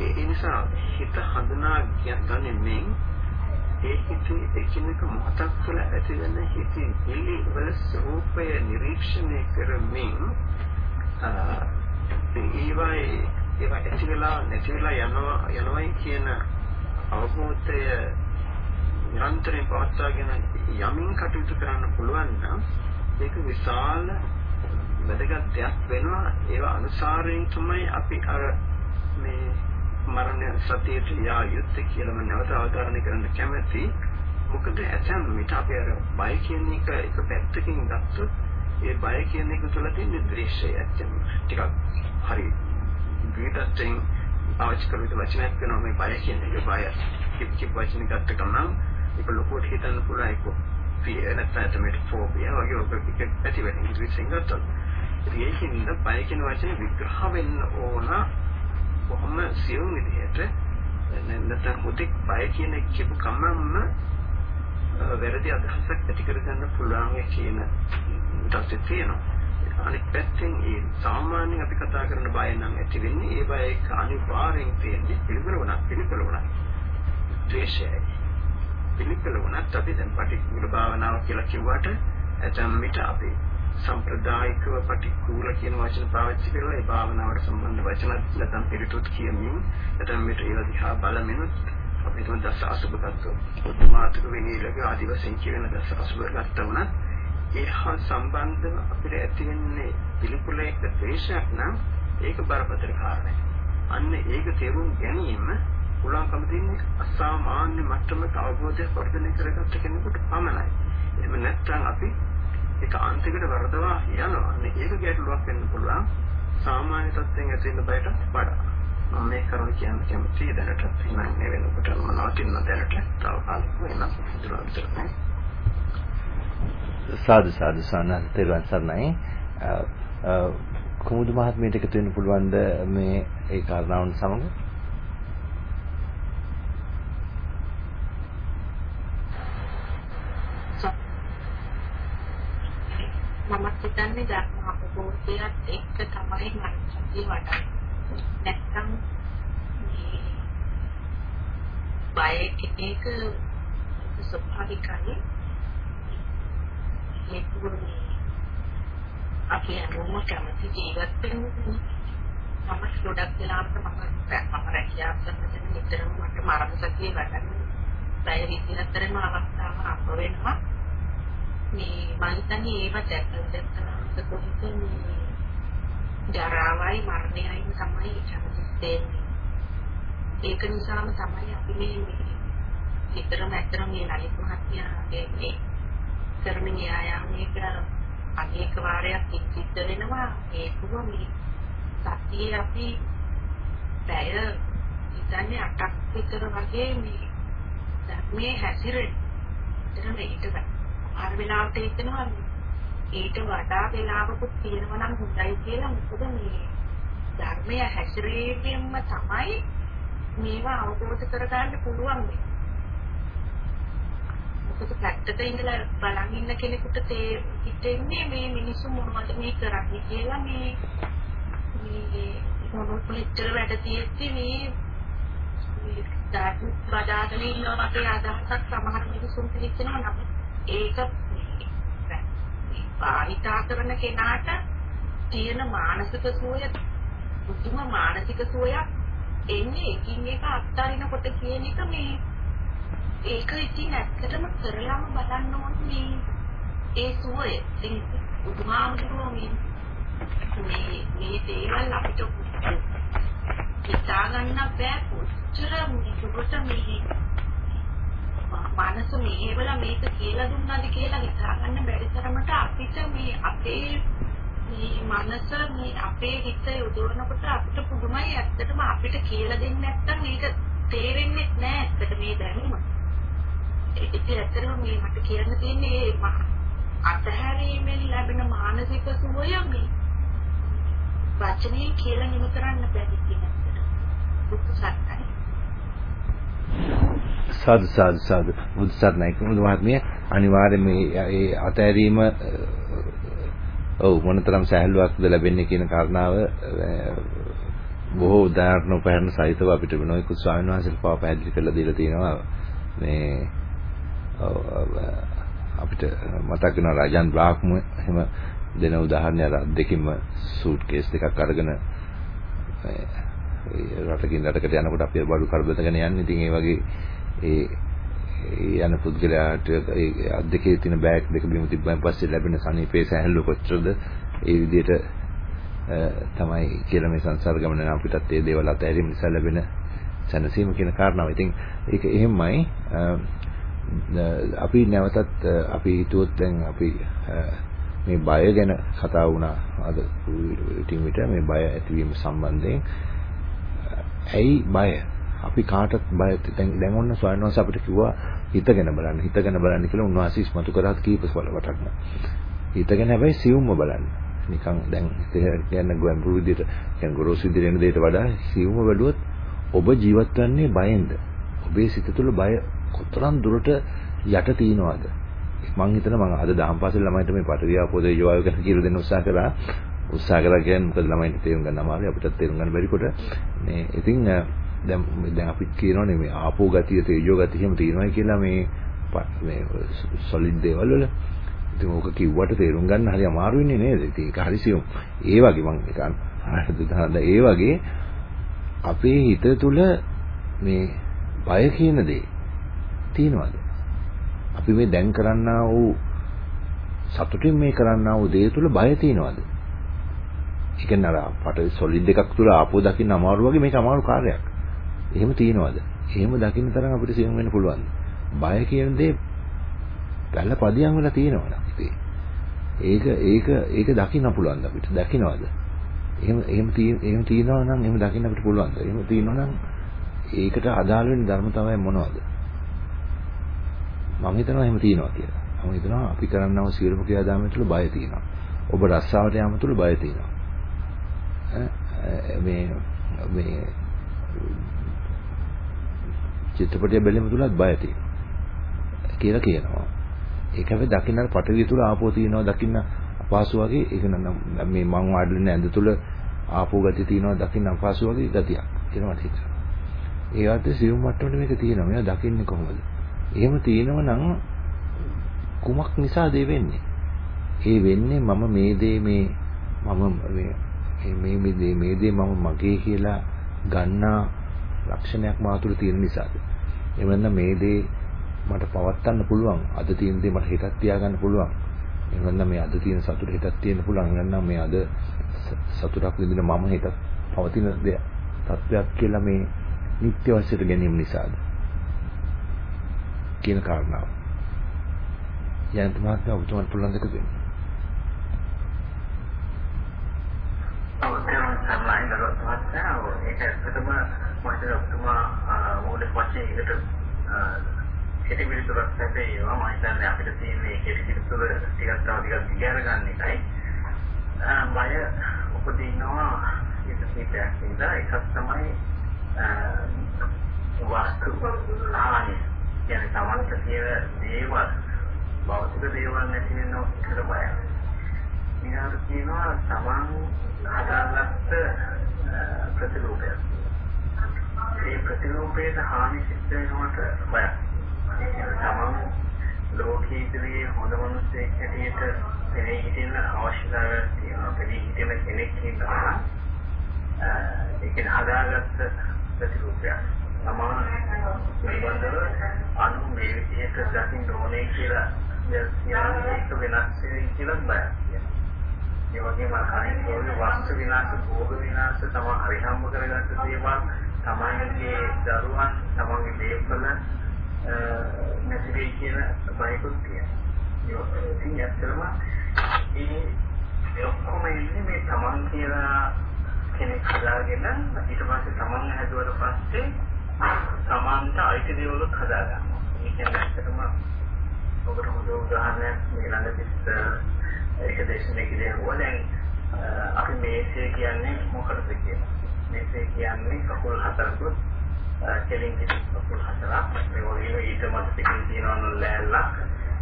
ඒ නිසා හිත හඳුනා ගන්න මෙන් ඒ හිතේ එකිනෙක මොහොතක් තුළ ඇතිවෙන හිතේ ඉලි වල ස්වરૂපය නිරීක්ෂණය කරමින් ඒවයි ඒවා ඇති වෙලා නැති වෙලා යනවා යනවායි කියන අවබෝධය නිරන්තරයෙන් පවත්වාගෙන යමින් කටයුතු කරන්න පුළුවන් නම් ඒක විශාල වැදගත් දෙයක් වෙනවා. ඒවා අනුසාරයෙන් තමයි අපි අර මේ මරණය සතියට යා යුත්තේ කියලා මම නැවත අවධාරණය කරන්න කැමැති. මොකද ඇතැම් විට අපි අර බය කියන එක එක පැත්තකින් ගත්තොත් ඒ බය කියන එක තුළ තියෙන ද්වේෂය ඇත්තම ටිකක් හරි විවිධයෙන් පාවිච්චි කරන වචනයක් වෙනවා මේ බය කියන එක. බය කිප් කිප් වචන ගත්ත ගමන් ඒක ලොකුවට හිතන්න පුළුවන්. ඒක fear නැත්නම් phobia වගේ ඔබ එක ඇති වෙන ඉංග්‍රීසියෙන් ගත්තොත්. ඉතින් ඒකින්ද බය කියන වචනේ විග්‍රහ වෙන්න ඕන කොහොම සියුම් විදිහට නැත්නම් මුදික් බය කියන කියපු කමම වැරදි අදහසක් ඇති කරගන්න පුළුවන් කියන ඊට තියෙනවා. අනිත් පැත්තෙන් ඒ සාමාන්‍යයෙන් අපි කතා කරන බය නම් ඇති වෙන්නේ ඒ බය එක අනිවාර්යෙන් තියෙන්නේ පිළිවෙල වුණා පිළිවෙල වුණා. ද්වේෂයයි. පිළිකල වුණත් අපි දැන් පටික්කුල භාවනාව කියලා කිව්වට ඇතම් විට අපි සම්ප්‍රදායිකව පටික්කුල කියන වචන පාවිච්චි කරලා ඒ භාවනාවට සම්බන්ධ වචන නැත්නම් පිළිතුත් කියමින් ඇතම් විට ඒවා දිහා බලමිනුත් අපි තුන් දස අසුබ ගත්තොත් මාතෘ වෙනීලක ආදි වශයෙන් කියන දස අසුබ ගත්තා වුණත් ඒ හා සම්බන්ධව අපිට ඇති වෙන්නේ පිළිකුලයක ද්වේෂයක් නම් ඒක බරපතල කාරණයක්. අන්න ඒක තේරුම් ගැනීම පුළුවන්කම තියෙන්නේ අසාමාන්‍ය මට්ටමක අවබෝධයක් වර්ධනය කරගත්ත කෙනෙකුට පමණයි. එහෙම නැත්නම් අපි ඒක අන්තිමට වරදවා යනවා. මේක ගැටලුවක් වෙන්න පුළුවන්. සාමාන්‍ය තත්ත්වයෙන් ඇති වෙන බයට වඩා. මම මේ කරුණ කියන්න කැමතියි දැනට නම් මේ වෙනකොට මම නවතින්න දැනට තව කාලෙක වෙනස් දුරන්තරනේ. සාදු සාදු සානල් තෙරුවන් සරණයි. කුමුදු මහත්මියට එකතු වෙන්න පුළුවන්ද මේ ඒ කාරණාවන් සමග? මම හිතන්නේ ධර්ම අවබෝධයත් එක්ක තමයි මනසදී වඩන්නේ. නැත්තම් මේ බය කෙනෙක් ස්වභාවිකයි. ඒක අපි හැමෝම කැමති ජීවත් වෙන්න මම ගොඩක් වෙලාවට මම මම රැකියාව කරන නිතරම මට මරණ සතිය වැඩන්නේ. බය විදිහටම අවස්ථාවක් අප වෙනවා. මේ මම හිතන්නේ ඒව දැක්කම දැක්කම කොහොමද මේ ජරාවයි මරණයයි තමයි චරිතෙන්නේ ඒක නිසාම තමයි අපි මේ විතරම ඇත්තම මේ ලලිත මහත්මයාගේ මේ කරන න්‍යායාමයක අනේක වාරයක් සිද්ධ වෙනවා ඒකම මේ සතියේ අපි පැය ඉතින් අටක් විතර වගේ මේ ධර්මයේ හැසිරෙන්න. එතන මේකට අර වෙලාවට හිතනවා ඊට වඩා වෙලාවකුත් තියෙනවා නම් හොඳයි කියලා මොකද මේ ධර්මය හැසිරීමෙන්ම තමයි මේවා අවබෝධ කරගන්න පුළුවන් මේ. මොකද පැත්තක ඉඳලා බලන් ඉන්න කෙනෙකුට තේ හිතෙන්නේ මේ මිනිස්සු මොනවද මේ කරන්නේ කියලා මේ මේ මොනොපොලිටර් වැඩ තියෙද්දි මේ මේ දාට බදාගෙන ඉන්නවා වගේ අදහසක් සමහර මිනිසුන්ට හිතෙනවා නම් ඒක භාවිතා කරන කෙනාට තියෙන මානසික සුවය මුතුම මානසික සුවයක්. එන්නේ එකින් එක අත්හරිනකොට කියන එක මේ. ඒක ඉතින් ඇත්තටම කරලාම බලන්න ඕනේ මේ. ඒ සුවය. ඉතින් බුදුහාමුදුරුවෝ මේ මේ මේ දේවල් අපිට හිතා ගන්න බෑ. කොච්චර මේකට මේ මනස මෙහෙवला මේක කියලා දුන්නාද කියලා හිතා ගන්න බැරි තරමට අපිට මේ අපේ මේ මනස මේ අපේ හිත යොදවනකොට අපිට පුදුමයි ඇත්තටම අපිට කියලා දෙන්නේ නැත්තම් මේක තේරෙන්නේ නැහැ ඇත්තට මේ දැනුම. ඒක ඇත්තටම මේ මට කියන්න තියෙන්නේ අතහැරීමෙන් ලැබෙන මානසික සුවය මේ වචනේ කියලා නිම කරන්න බැරි කියන දුක් සත්‍යයි. සාදු සාදු සාදු. බුදු සරණයි. කුමුදු මහත්මිය අනිවාර්යයෙන් මේ ඒ අතෑරීම ඔව් මොනතරම් සහැල්ලුවක්ද ලැබෙන්නේ කියන කාරණාව බොහෝ උදාහරණ උපකරණ සහිතව අපිට නොයෙකුත් ස්වාමීන් වහන්සේලා පාව පැහැදිලි කරලා දීලා තියෙනවා මේ අපිට මතක් වෙනවා රාජන් බ්‍රාහ්ම එහෙම දෙන උදාහරණය අර දෙකින්ම සූට් කේස් දෙකක් අරගෙන රටකින් රටකට යනකොට අපි බඩු කරබතගෙන යන්නේ. ඉතින් ඒ වගේ ඒ යන පුද්ගලයාට ඒ අත් දෙකේ තියෙන බෑග් දෙක බිම තිබ්බන් පස්සේ ලැබෙන සනීපේ සැහැල්ලු කොච්චරද ඒ විදිහට තමයි කියලා මේ සංසාර ගමන අපිටත් ඒ දේවල් අතහැරීම නිසා ලැබෙන සැනසීම කියන කාරණාව. ඉතින් ඒක එහෙමයි අපි නැවතත් අපි හිතුවොත් දැන් අපි මේ බය ගැන කතා වුණා අද ටින් විතර මේ බය ඇතිවීම සම්බන්ධයෙන් ඇයි බය? අපි කාටත් බය දැන් දැන් ඔන්න ස්වයන්වංශ අපිට කිව්වා හිතගෙන බලන්න හිතගෙන බලන්න කියලා උන්වහන්සේ ඉස්මතු කරාත් කීප වලටක්ම. හිතගෙන හැබැයි සියුම්ම බලන්න. නිකන් දැන් කියන්නේ ගැඹුරු විදිහට කියන්නේ ගොරෝසු විදිහට එන දෙයට වඩා සියුම්ම බැලුවොත් ඔබ ජීවත් වෙන්නේ බයෙන්ද? ඔබේ සිත තුළ බය කොතරම් දුරට යට තියනවාද? මං හිතන මං අද දහම් පාසල් ළමයින්ට මේ පටවියාපෝද යෝවාය ගැන කියලා දෙන්න උත්සාහ කරා. උත්සාහ කරලා කියන්නේ මොකද ළමයින්ට තේරුම් ගන්න අමාරුයි අපිටත් තේරුම් ගන්න බැරි කොට මේ ඉතින් දැන් දැන් අපි කියනෝනේ මේ ආපෝ ගතිය තේජෝ ගතිය එහෙම තියෙනවා කියලා මේ මේ සොලිඩ් දේවල් වල. ඉතින් ඕක කිව්වට තේරුම් ගන්න හරි අමාරු වෙන්නේ නේද? ඉතින් ඒක හරි සියුම්. ඒ වගේ මම ඒක ඒ වගේ අපේ හිත තුල මේ බය කියන දේ තියෙනවද? අපි මේ දැන් කරන්නා වූ සතුටින් මේ කරන්නා වූ දේ තුල බය තියෙනවද? ඒ කියන්නේ අර පට සොලිඩ් එකක් තුල ආපෝ දකින්න අමාරු වගේ මේක අමාරු කාර්යයක්. එහෙම තියනවාද? එහෙම දකින්න තරම් අපිට සියුම් වෙන්න පුළුවන්. බය කියන දේ පැල පදියම් වෙලා තියෙනවා ඉතින්. ඒක ඒක ඒක දකින්න පුළුවන් අපිට. දකින්නවද? එහෙම එහෙම එහෙම තියනවා නම් එහෙම දකින්න අපිට පුළුවන්ද? එහෙම තියනවා නම් ඒකට අදාළ වෙන ධර්මතාවය මොනවද? මම හිතනවා එහෙම තියනවා කියලා. මම හිතනවා අපි කරන්නව සියලුම ක්‍රියාදාමය තුළ බය තියෙනවා. ඔබ රස්සාවට යාම තුළ බය තියෙනවා. මේ මේ චිත්‍රපටය බැලීම තුලත් බය තියෙනවා කියලා කියනවා. ඒක හැබැයි දකින්න පටවිය තුල ආපෝ තියෙනවා දකින්න අපහසු වගේ ඒක නම් මේ මං වාඩිලා ඇඳ තුල ආපෝ ගතිය තියෙනවා දකින්න අපහසු වගේ ගතියක් කියලා මට හිතෙනවා. ඒ වගේ සියුම් මට්ටමට මේක තියෙනවා. මේවා දකින්නේ කොහොමද? එහෙම තියෙනව නම් කුමක් නිසාද ඒ වෙන්නේ? ඒ වෙන්නේ මම මේ දේ මේ මම මේ මේ මේ මේ දේ මම මගේ කියලා ගන්නා ලක්ෂණයක් මා තුළ තියෙන නිසාද එහෙම නැත්නම් මේ දේ මට පවත්වන්න පුළුවන්. අද තියෙන දේ මට හිතක් තියාගන්න පුළුවන්. එහෙම නැත්නම් මේ අද තියෙන සතුට හිතක් තියෙන්න පුළුවන්. එහෙම නැත්නම් මේ අද සතුටක් විඳින මම හිත පවතින දෙයක් තත්වයක් කියලා මේ නිත්‍ය වශයෙන් ගැනීම නිසාද? කියන කාරණාව. යන්ත මහත්මයා ඔබතුමන්ට පුළුවන් දෙක දෙන්න. සර්ලයින් දරුවත් මහත්තයා ඒක ඇත්තටම මට ඔබතුමා මූලික වශයෙන් ඒකට කෙටි පිළිතුරක් ලැබේවා. මම හිතන්නේ අපිට තියෙන මේ කෙටි පිළිතුර ටිකක් තව ටිකක් දිගහැර ගන්න එකයි. බය උපදිනවා ඒක කීපයක් ඉඳලා එකක් තමයි වාස්තු හානි කියන්නේ තමන්ට තියෙන දේවල් භෞතික දේවල් නැති වෙනවා කියලා බයයි. ඊළඟට කියනවා තමන් හදාගත්ත ප්‍රතිරූපයක්. මේ ප්‍රතිරූපයට හානි සිද්ධ වෙනවට බයක්. තමන් ලෝකයේ ඉදිරියේ හොඳ මිනිස්සෙක් හැටියට පෙනී හිටින්න අවශ්‍යතාවයක් තියෙනවා. පෙනී හිටින කෙනෙක් ඉන්නවා. ඒක හදාගත්ත ප්‍රතිරූපයක්. තමන් පිළිබඳව අනු මේ විදිහට දකින්න ඕනේ කියලා යන්නේ ඒක වෙනස් වෙයි කියලා බයක්. ඒ වගේම අනිත් වස්තු විනාශ, භෝග විනාශ තමයි හරි හම්බ කරගත්ත දේවල් තමන්ගේ දරුවන් තමන්ගේ දේපල නැති වෙයි කියන බයකුත් තියෙනවා. ඉතින් ඇත්තටම ඒ ඔක්කොම ඉන්නේ මේ තමන් කියලා කෙනෙක් හදාගෙන ඊට පස්සේ තමන් හැදුවට පස්සේ තමන්ට අයිති දේවල් හදා ගන්නවා. ඒ කියන්නේ ඇත්තටම ඔබට හොඳ උදාහරණයක් මේ ළඟ තිස්ස එක දේශනයකදී හුවා දැන් අපි මේසේ කියන්නේ මොකටද කියලා. මේසේ කියන්නේ කකුල් හතරකුත් කෙලින් කකුල් හතරක් මේ වගේ ඊට මත පිටින් තියෙනවා ලෑල්ලක්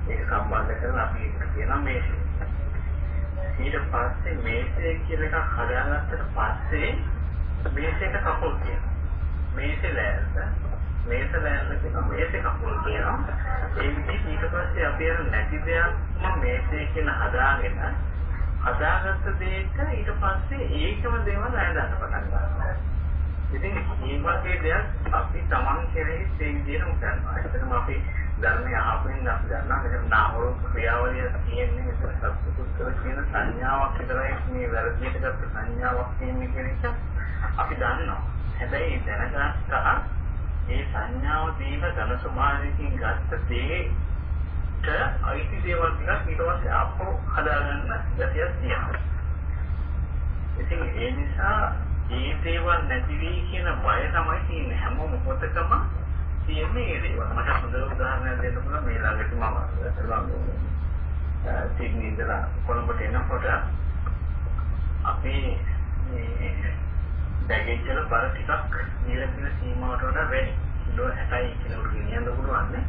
ඒක සම්බන්ධ කරලා අපි කියනවා මේසේ. ඊට පස්සේ මේසේ කියලා එකක් හදාගත්තට පස්සේ මේසේට කකුල් කියනවා. මේසේ ලෑල්ල මේස ලෑල්ල කියනවා මේසේ කකුල් කියනවා ඒ විදිහට ඊට පස්සේ අපි අර නැති දෙයක් මේසේ කියන හදාගෙන හදාගත්ත දෙයක ඊට පස්සේ ඒකම දේවල් ඇඳන්න පටන් ගන්නවා. ඉතින් මේ වගේ දෙයක් අපි Taman කෙරෙහි ඒ විදිහටම කරනවා ඒකම අපි ධර්මය අහපෙන් අපි දන්නා මෙතන නාමරූප ක්‍රියාවලිය තියෙන්නේ මෙතන සත්පුරුෂ කියන සංඥාවක් විතරයි මේ වැරදියට ගත්ත සංඥාවක් කියන්නේ කියන එක අපි දන්නවා. හැබැයි දැනගත්තා ඒ සංඥාව දීන ධන සමාධියකින් ගත්ත දේට අයිති දේවල් ටිකක් ඊට පස්සේ ආපහු හදාගන්න ගැතියක් තියෙනවා. ඉතින් ඒ නිසා මේ දේවල් නැති වෙයි කියන බය තමයි තියෙන්නේ හැම මොහොතකම තියෙන්නේ ඒ දේවල්. මට හොඳ උදාහරණයක් දෙන්න පුළුවන් මේ ළඟට මම සිඩ්නි ඉඳලා කොළඹට එනකොට අපි මේ බැගේජ් වල බර ටිකක් නිරන්තර සීමාවට වඩා වැඩි. කිලෝ 60යි කිලෝට ගෙනියන්න පුළුවන් නේ.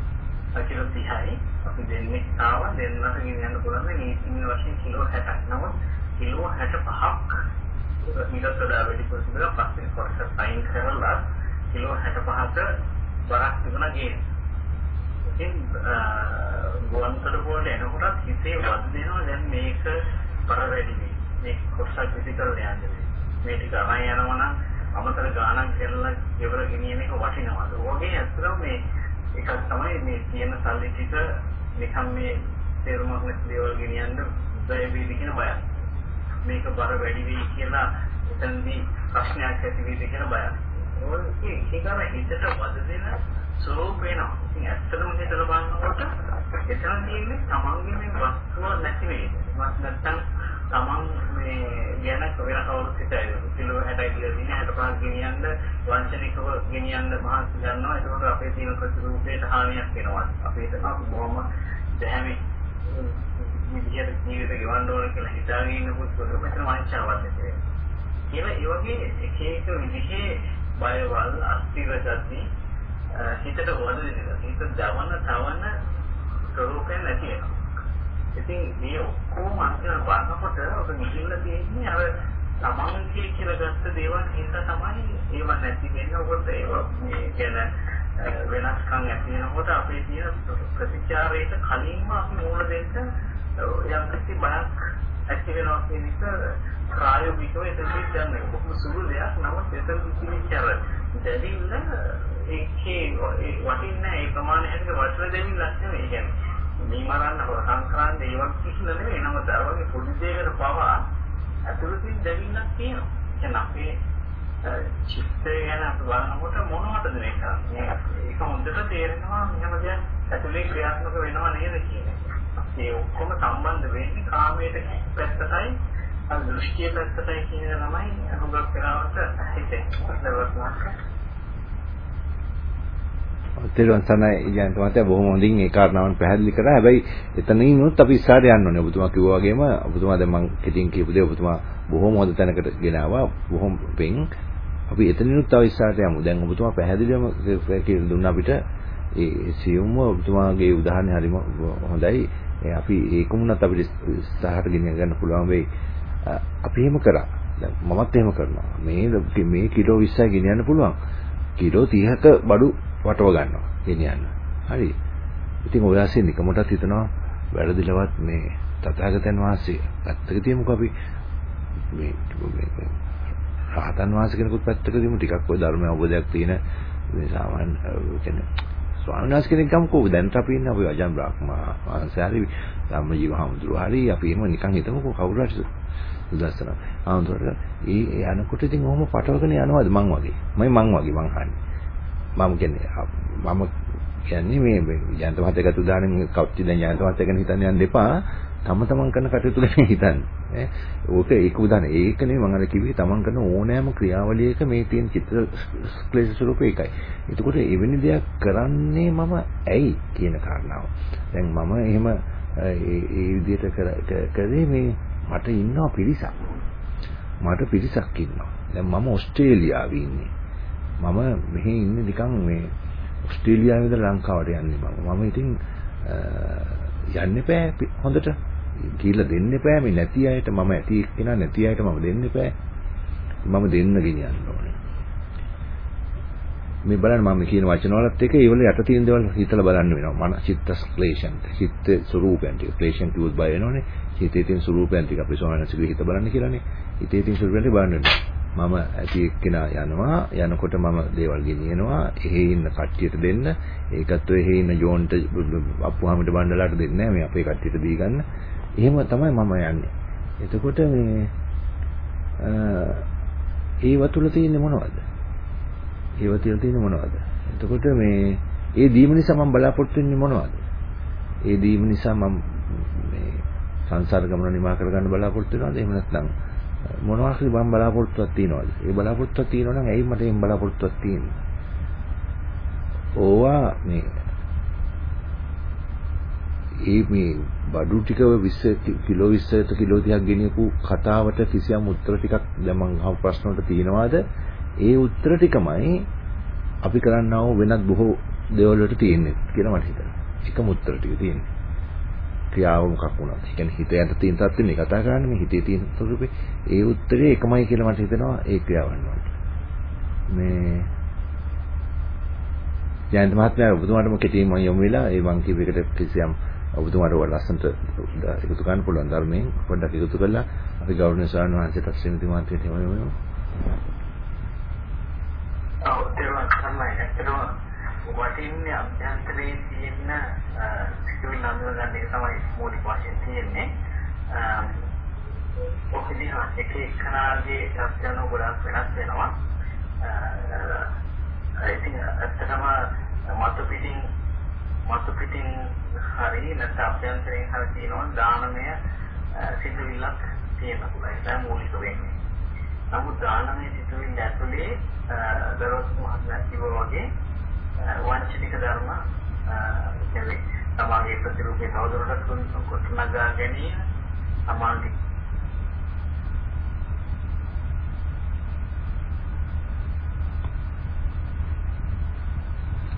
කිලෝ 30යි අපි දෙන්නේ ආවා දෙන්නට ගෙනියන්න පුළුවන් නේ නීතිමය වශයෙන් කිලෝ 60ක්. නමුත් කිලෝ 65ක් ඊට වඩා වැඩි පොසිබල් පස්සේ කොටස සයින් කරලා කිලෝ 65ක බරක් තිබුණා ගේන්න. ඉතින් ගුවන්තොට වල එනකොට හිතේ වද දෙනවා දැන් මේක බර වැඩි වෙයි. මේක කොටසක් විදි කරලා යන්නේ. මේ ටික අරන් යනවා නම් අමතර ගාණක් කරලා ගෙවර ගෙනියන එක වටිනවද? ඔයගේ ඇත්තටම මේ එකක් තමයි මේ තියෙන සල්ලි ටික නිකන් මේ තේරුමක් නැති දේවල් ගෙනියන්න බය වේවි කියන බය. මේක බර වැඩි වෙයි කියලා එතනදී ප්‍රශ්නයක් ඇති වෙයිද කියන බය. ඔය ඒකම හිතට වද දෙන ස්වરૂප වෙනවා. ඉතින් ඇත්තටම හිතලා බලනකොට එතන තියෙන්නේ තමන්ගේ මේ වස්තුව නැති වෙන්නේ. නැත්නම් තමන් මේ ගැන වෙන කවුරුත් හිතයි. කිලෝ 60යි කියලා දින 65ක් ගෙනියන්න වංචනිකව ගෙනියන්න මහන්සි ගන්නවා. ඒකෝට අපේ තියෙන ප්‍රතිරූපයට හානියක් වෙනවා. අපේ තමයි බොහොම දැහැමි විදියට ජීවිත ගෙවන්න ඕන කියලා හිතාගෙන ඉන්නකොට මෙතන වංචාවක් නැති කියලා ඒ වගේ එක එක විදිහේ බයවල් අස්තිර ගති හිතට වද දෙනවා. හිත දවන තවන ස්වરૂපයෙන් නැති වෙනවා. ඉතින් මේ ඔක්කොම අන්තිම බලනකොට ඔබ නිහිල්ල තියෙන්නේ අර තමන්ගේ කියලා ගත්ත දේවල් හින්දා තමයි ඒව නැති වෙන්නේ. ඔබට ඒව මේ කියන වෙනස්කම් ඇති වෙනකොට අපේ තියෙන ප්‍රතිචාරයට කලින්ම අපි මූල දෙන්න යම් කිසි බයක් ඇති වෙනවා කියන එක ප්‍රායෝගිකව එතනදී දැනගන්න. කොහොම සුළු දෙයක් නමුත් එතන කිසිචාර දැවිල්ල ඒකේ වටින්නේ ඒ ප්‍රමාණය හැටියට වටර දෙමින් ලක්ෂණ ඒ කියන්නේ මේ මරන්න සංක්‍රාන්ත ඒවක් කිසිම නෙවෙයි නම දරුවගේ පොඩි දෙයකට පවා අතුරුකින් දෙවින්නක් තියෙනවා. එහෙනම් අපේ චිත්තය ගැන අපි බලනකොට මොනවටද මේ කරන්නේ? ඒක හොඳට තේරෙනවා මෙහෙම දෙයක් ඇතුලේ ක්‍රියාත්මක වෙනව නේද කියන එක. ඒ ඔක්කොම සම්බන්ධ වෙන්නේ කාමයට පැත්තටයි අර දෘෂ්ටිය පැත්තටයි කියන එක තමයි හුඟක් වෙලාවට හිතෙන්නේ. තෙරුවන් සරණයි ඉගෙන තමයි බොහොම හොඳින් ඒ කාරණාවන් පැහැදිලි කරා. හැබැයි එතනින් උනොත් අපි ඉස්සරහට යන්න ඕනේ. ඔබතුමා කිව්වා වගේම ඔබතුමා දැන් මම කෙටින් කියපු දේ ඔබතුමා බොහොම හොඳ තැනකට ගෙනාවා. බොහොම පිං. අපි එතනිනුත් තව ඉස්සරහට යමු. දැන් ඔබතුමා පැහැදිලිවම කියලා දුන්නා අපිට ඒ සියුම්ව ඔබතුමාගේ උදාහරණය හරිම හොඳයි. අපි ඒකමුණත් අපිට ඉස්සරහට ගෙන ගන්න පුළුවන් වෙයි. අපි එහෙම කරා. දැන් මමත් එහෙම කරනවා. මේ මේ කිලෝ 20යි ගෙනියන්න පුළුවන්. කිලෝ 30ක බඩු වටව ගන්නවා ගෙනියන්න. හරි. ඉතින් ඔය ආසේ නිකමටත් හිතනවා වැරදිලවත් මේ තථාගතයන් වහන්සේ පැත්තක තියමුකෝ අපි. මේ මේ රහතන් වහන්සේ කෙනෙකුත් පැත්තක තියමු. ටිකක් ඔය ධර්ම අවබෝධයක් තියෙන මේ සාමාන්‍ය කියන්නේ ස්වාමීන් වහන්සේ කෙනෙක් ගමුකෝ. දැන් අපි ඉන්නේ අපි අජන් බ්‍රහ්මා වහන්සේ. හරි. ධම්මජීව හමුදුරුවෝ. හරි. අපි එහෙම නිකන් හිතමුකෝ. කවුරු හරි සුදස්සන හමුදුරුවෝ ඒ යනකොට ඉතින් ඔහොම පටවගෙන යනවාද? මං වගේ. මම මං වගේ මං හන්නේ මම කියන්නේ මම කියන්නේ මේ ජයන්ත මහත්තයා ගත්ත උදාහරණෙන් කවුච්චි දැන් ජයන්ත මහත්තයා ගැන හිතන්න යන්න එපා. තම තමන් කරන කටයුතු ගැන හිතන්නේ. ඈ ඕක ඒක උදාහරණ. ඒකනේ මම අර කිව්වේ තමන් කරන ඕනෑම ක්‍රියාවලියක මේ තියෙන චිත්‍ර ක්ලේශ ස්වරූපය එකයි. එතකොට එවැනි දෙයක් කරන්නේ මම ඇයි කියන කාරණාව. දැන් මම එහෙම ඒ විදිහට කරේ මේ මට ඉන්නවා පිරිසක්. මට පිරිසක් ඉන්නවා. දැන් මම ඕස්ට්‍රේලියාවේ ඉන්නේ. මම මෙහි ඉන්නේ නිකන් මේ ඔස්ට්‍රේලියාවේ ඉඳලා ලංකාවට යන්නේ මම. මම ඉතින් යන්න එපා හොඳට. කියලා දෙන්න එපා මේ නැති අයට මම ඇති එක්කෙනා නැති අයට මම දෙන්න එපා. මම දෙන්න ගෙනියන්න ඕනේ. මේ බලන්න මම කියන වචන වලත් එක ඒවල යට තියෙන දේවල් හිතලා බලන්න වෙනවා. මන චිත්ත ක්ලේශන්, චිත්ත ස්වરૂපයන් ටික ක්ලේශන් කිව්වොත් බය වෙනවනේ. හිතේ තියෙන ස්වરૂපයන් ටික අපි සෝනනසිකේ හිත බලන්න කියලානේ. හිතේ තියෙන ස්වરૂපයන් ටික බලන්න වෙනවා. මම ඇති එක්කෙනා යනවා. යනකොට මම දේවල් ගෙනියනවා. එහෙ ඉන්න කට්ටියට දෙන්න. ඒකත් ඔය එහෙ ඉන්න ජෝන්ට අප්පුහාමිට බණ්ඩලාට දෙන්නේ නැහැ. මේ අපේ කට්ටියට දී ගන්න. එහෙම තමයි මම යන්නේ. එතකොට මේ ඒ වතුල තියෙන්නේ මොනවද? ඒ වතුල තියෙන්නේ මොනවද? එතකොට මේ ඒ දීම නිසා මම බලාපොරොත්තු වෙන්නේ මොනවද? ඒ දීම නිසා මම මේ සංසාර ගමන නිමා කරගන්න බලාපොරොත්තු වෙනවද? එහෙම නැත්නම් මොනවා හරි මම බලාපොරොත්තුවක් තියනවාද? ඒ බලාපොරොත්තුවක් තියෙනවා නම් ඇයි මට එහෙම බලාපොරොත්තුවක් තියෙන්නේ? ඕවා මේ ඒ මේ බඩු ටික 20 කිලෝ 20ට කිලෝ 30ක් ගෙනියපු කතාවට කිසියම් උත්තර ටිකක් දැන් මම අහපු ප්‍රශ්න වලට තියෙනවාද? ඒ උත්තර ටිකමයි අපි කරන්නා වූ වෙනත් බොහෝ දේවල් වලට තියෙන්නේ කියලා මට හිතෙනවා. එකම උත්තර ටික තියෙන්නේ. ක්‍රියාව මොකක් වුණත්. ඒ කියන්නේ හිත යට තියෙන තත්ත්වෙ මේ කතා කරන්නේ මේ හිතේ තියෙන ස්වරූපේ. ඒ උත්තරේ එකමයි කියලා මට හිතෙනවා ඒ ක්‍රියාවන් වලට. මේ ජයන්ත මහත්මයා ඔබතුමාටම කෙටිම යොමු වෙලා ඒ මං කියපු එකට කිසියම් ඔබතුමාට වඩා ලස්සනට එකතු කරන්න පුළුවන් ධර්මයෙන් පොඩ්ඩක් එකතු කරලා අපි ගෞරවනීය ස්වාමීන් වහන්සේට ශ්‍රීමති මහත්මියට යොමු වෙමු. ඔව් ඒක තමයි. ඇත්තටම වටින්නේ අභ්‍යන්තරයේ තියෙන සිතුවිලි නඳුන ගන්න එක තමයි මූලික වශයෙන් තියෙන්නේ. ඔකදී එක එකනාගේ සත්‍යන ගොඩක් වෙනස් වෙනවා. ඉතින් ඇත්තටම මතු පිටින් මතු පිටින් හරි නැත්නම් අභ්‍යන්තරයෙන් හරි තියෙනවා දානමය සිතුවිල්ලක් තියෙන පුළුවන්. ඒක මූලික වෙන්නේ. නමුත් දානමය සිතුවිල්ල ඇතුලේ දරොස් මහත්මයා කිව්වා වගේ වංචනික ධර්ම කියන්නේ තමාගේ ප්‍රතිරූපේ තවදුරටත් කොටනගා ගැනීම තමාගේ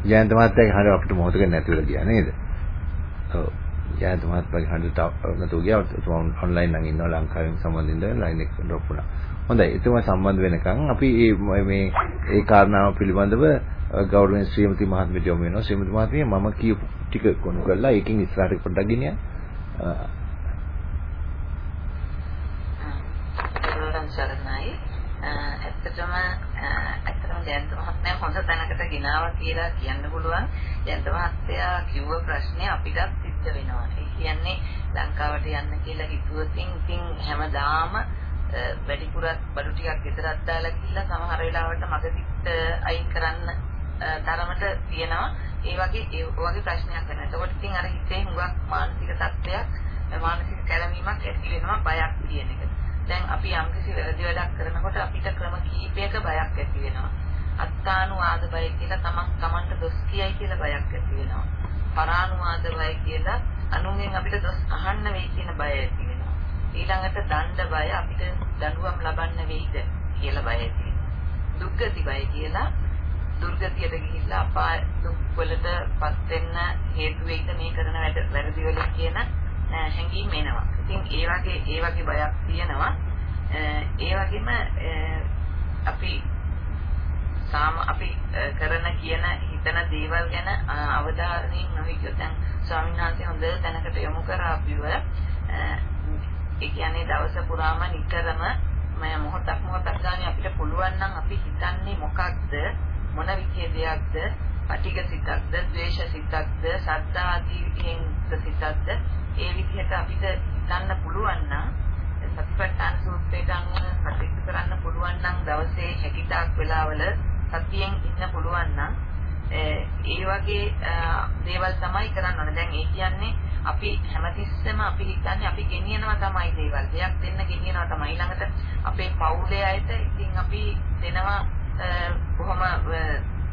ජයන්ත මහත්තයාගේ හරිය අපිට මොහොතක නැති වෙලා ගියා නේද? ඔව්. ජයන්ත මහත්මයාගේ හරියට නැතුව ගියා. ඔන්ලයින් නම් ඉන්නවා ලංකාවෙන් සම්බන්ධින්ද ලයින් එක ඩ්‍රොප් වුණා. හොඳයි. එතුමා සම්බන්ධ වෙනකන් අපි මේ මේ ඒ කාරණාව පිළිබඳව ගෞරවනීය ශ්‍රීමති මහත්මියට යොමු වෙනවා. ශ්‍රීමති මහත්මිය මම කියපු ටික කොනු කරලා ඒකෙන් ඉස්සරහට පොඩ්ඩක් ගෙනියන්න. සරණයි. ඇත්තටම ඇත්තටම ජයන්ත මහත්මයා හොඳ තැනකට ගෙනාවා කියලා කියන්න පුළුවන්. ජයන්ත මහත්තයා කිව්ව ප්‍රශ්නේ අපිටත් සිද්ධ වෙනවා. ඒ කියන්නේ ලංකාවට යන්න කියලා හිතුවොත් ඉතින් හැමදාම වැඩිපුරත් බඩු ටිකක් ගෙදරක් දාලා ගිහිල්ලා සමහර වෙලාවට මගදිත් අයින් කරන්න තරමට තියෙනවා. ඒ වගේ ඒ වගේ ප්‍රශ්නයක් වෙනවා. එතකොට ඉතින් අර හිතේ හුඟක් මානසික තත්ත්වයක් මානසික කැළඹීමක් ඇති වෙනවා බයක් කියන එක. දැන් අපි යම්කිසි වැරදි වැඩක් කරනකොට අපිට ක්‍රම කීපයක බයක් ඇති වෙනවා. අත්තානුවාද බය කියලා තමන් තමන්ට දොස් කියයි කියලා බයක් ඇති වෙනවා. පරානුවාද බය කියලා අනුන්ගෙන් අපිට දොස් අහන්න වෙයි කියන බය ඇති වෙනවා. ඊළඟට දණ්ඩ බය අපිට දඬුවම් ලබන්න වෙයිද කියලා බය ඇති වෙනවා. දුක්ගති බය කියලා දුර්ගතියට ගිහිල්ලා අපාය දුක් වලටපත් වෙන්න හේතු වෙයිද මේ කරන වැඩ වැරදි වලින් කියන හැඟීම් එනවා. ඉතින් ඒ වගේ ඒ වගේ බයක් තියෙනවා. ඒ වගේම අපි සාම අපි කරන කියන හිතන දේවල් ගැන අවධානයෙන් නොහිටියොත් දැන් ස්වාමීන් වහන්සේ හොඳ තැනකට යොමු කරා අපිව ඒ කියන්නේ දවස පුරාම නිතරම මම මොහොතක් මොහොතක් ගානේ අපිට පුළුවන් නම් අපි හිතන්නේ මොකක්ද මොන විදිහේ දෙයක්ද පටිඝ සිතක්ද ද්වේෂ සිතක්ද සද්ධාදීන් සිතක්ද ඒ විදිහට අපිට හිතන්න පුළුවන් නම් සතිපට්ඨාන සූත්‍රයට අනුව කටයුතු කරන්න පුළුවන් නම් දවසේ හැකිතාක් වෙලාවල සතියෙන් ඉන්න පුළුවන් නම් ඒ වගේ දේවල් තමයි කරන්න ඕනේ. දැන් ඒ කියන්නේ අපි හැමතිස්සෙම අපි හිතන්නේ අපි ගෙනියනවා තමයි දේවල්. දෙයක් දෙන්න ගෙනියනවා තමයි. ඊළඟට අපේ පවුලේ අයට ඉතින් අපි දෙනවා බොහොම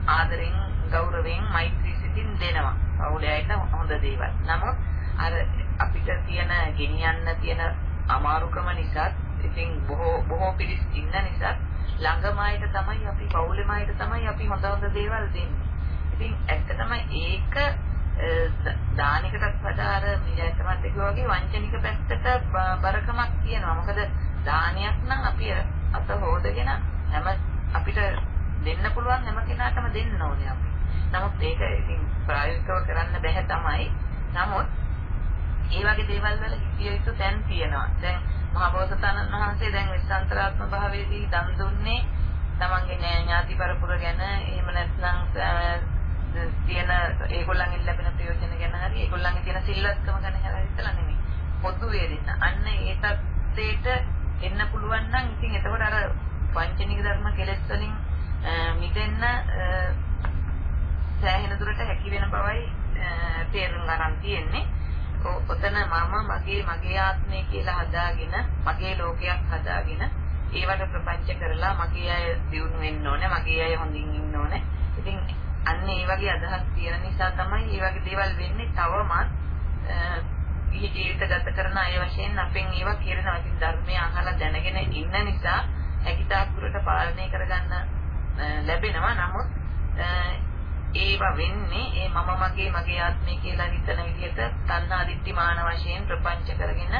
ආදරෙන් ගෞරවයෙන් මෛත්‍රී සිතින් දෙනවා. පවුලේ අයට හොඳ දේවල්. නමුත් අර අපිට තියෙන ගෙනියන්න තියෙන අමාරුකම නිසා ඉතින් බොහෝ බොහෝ පිළිස් ඉන්න නිසා ළඟම අයට තමයි අපි පවුලේම අයට තමයි අපි හොඳ හොඳ දේවල් දෙන්නේ. ඉතින් ඇත්තටම ඒක දානයකටත් වඩා අර මියයටමත් එක වගේ වංචනික පැත්තට බරකමක් තියෙනවා. මොකද දානයක් නම් අපි අත හොදගෙන හැම අපිට දෙන්න පුළුවන් හැම කෙනාටම දෙන්න ඕනේ අපි. නමුත් ඒක ඉතින් ප්‍රායෝගිකව කරන්න බැහැ තමයි. නමුත් ඒ වගේ දේවල් වල හිතිය යුතු තැන් තියෙනවා. දැන් මහා බෝසතාණන් වහන්සේ දැන් විස්සන්තරාත්ම භාවයේදී දන් දුන්නේ තමන්ගේ ඥාති පරපුර ගැන එහෙම නැත්නම් තියෙන ඒගොල්ලන්ගෙන් ලැබෙන ප්‍රයෝජන ගැන හරි ඒගොල්ලන්ගේ තියෙන සිල්වත්කම ගැන හරි හිතලා නෙමෙයි. පොදුවේ දෙන්න. අන්න ඒ தත්ත්වයට එන්න පුළුවන් නම් ඉතින් එතකොට අර පංචනික ධර්ම කෙලෙස් වලින් මිදෙන්න සෑහෙන දුරට හැකි වෙන බවයි තේරුම් ගන්න තියෙන්නේ. ඔතන මම මගේ මගේ ආත්මය කියලා හදාගෙන මගේ ලෝකයක් හදාගෙන ඒවට ප්‍රපංච කරලා මගේ අය දියුණු වෙන්න ඕනේ මගේ අය හොඳින් ඉන්න ඕනේ. ඉතින් අන්න ඒ වගේ අදහස් තියෙන නිසා තමයි මේ වගේ දේවල් වෙන්නේ තවමත් ඊ ජීවිත ගත කරන අය වශයෙන් අපෙන් ඒවා කියනවා. ඉතින් ධර්මය අහලා දැනගෙන ඉන්න නිසා හැකිතාක් දුරට පාලනය කරගන්න ලැබෙනවා. නමුත් ඒවා වෙන්නේ ඒ මම මගේ මගේ ආත්මය කියලා හිතන විදිහට තණ්හා දිට්ඨි මාන වශයෙන් ප්‍රපංච කරගෙන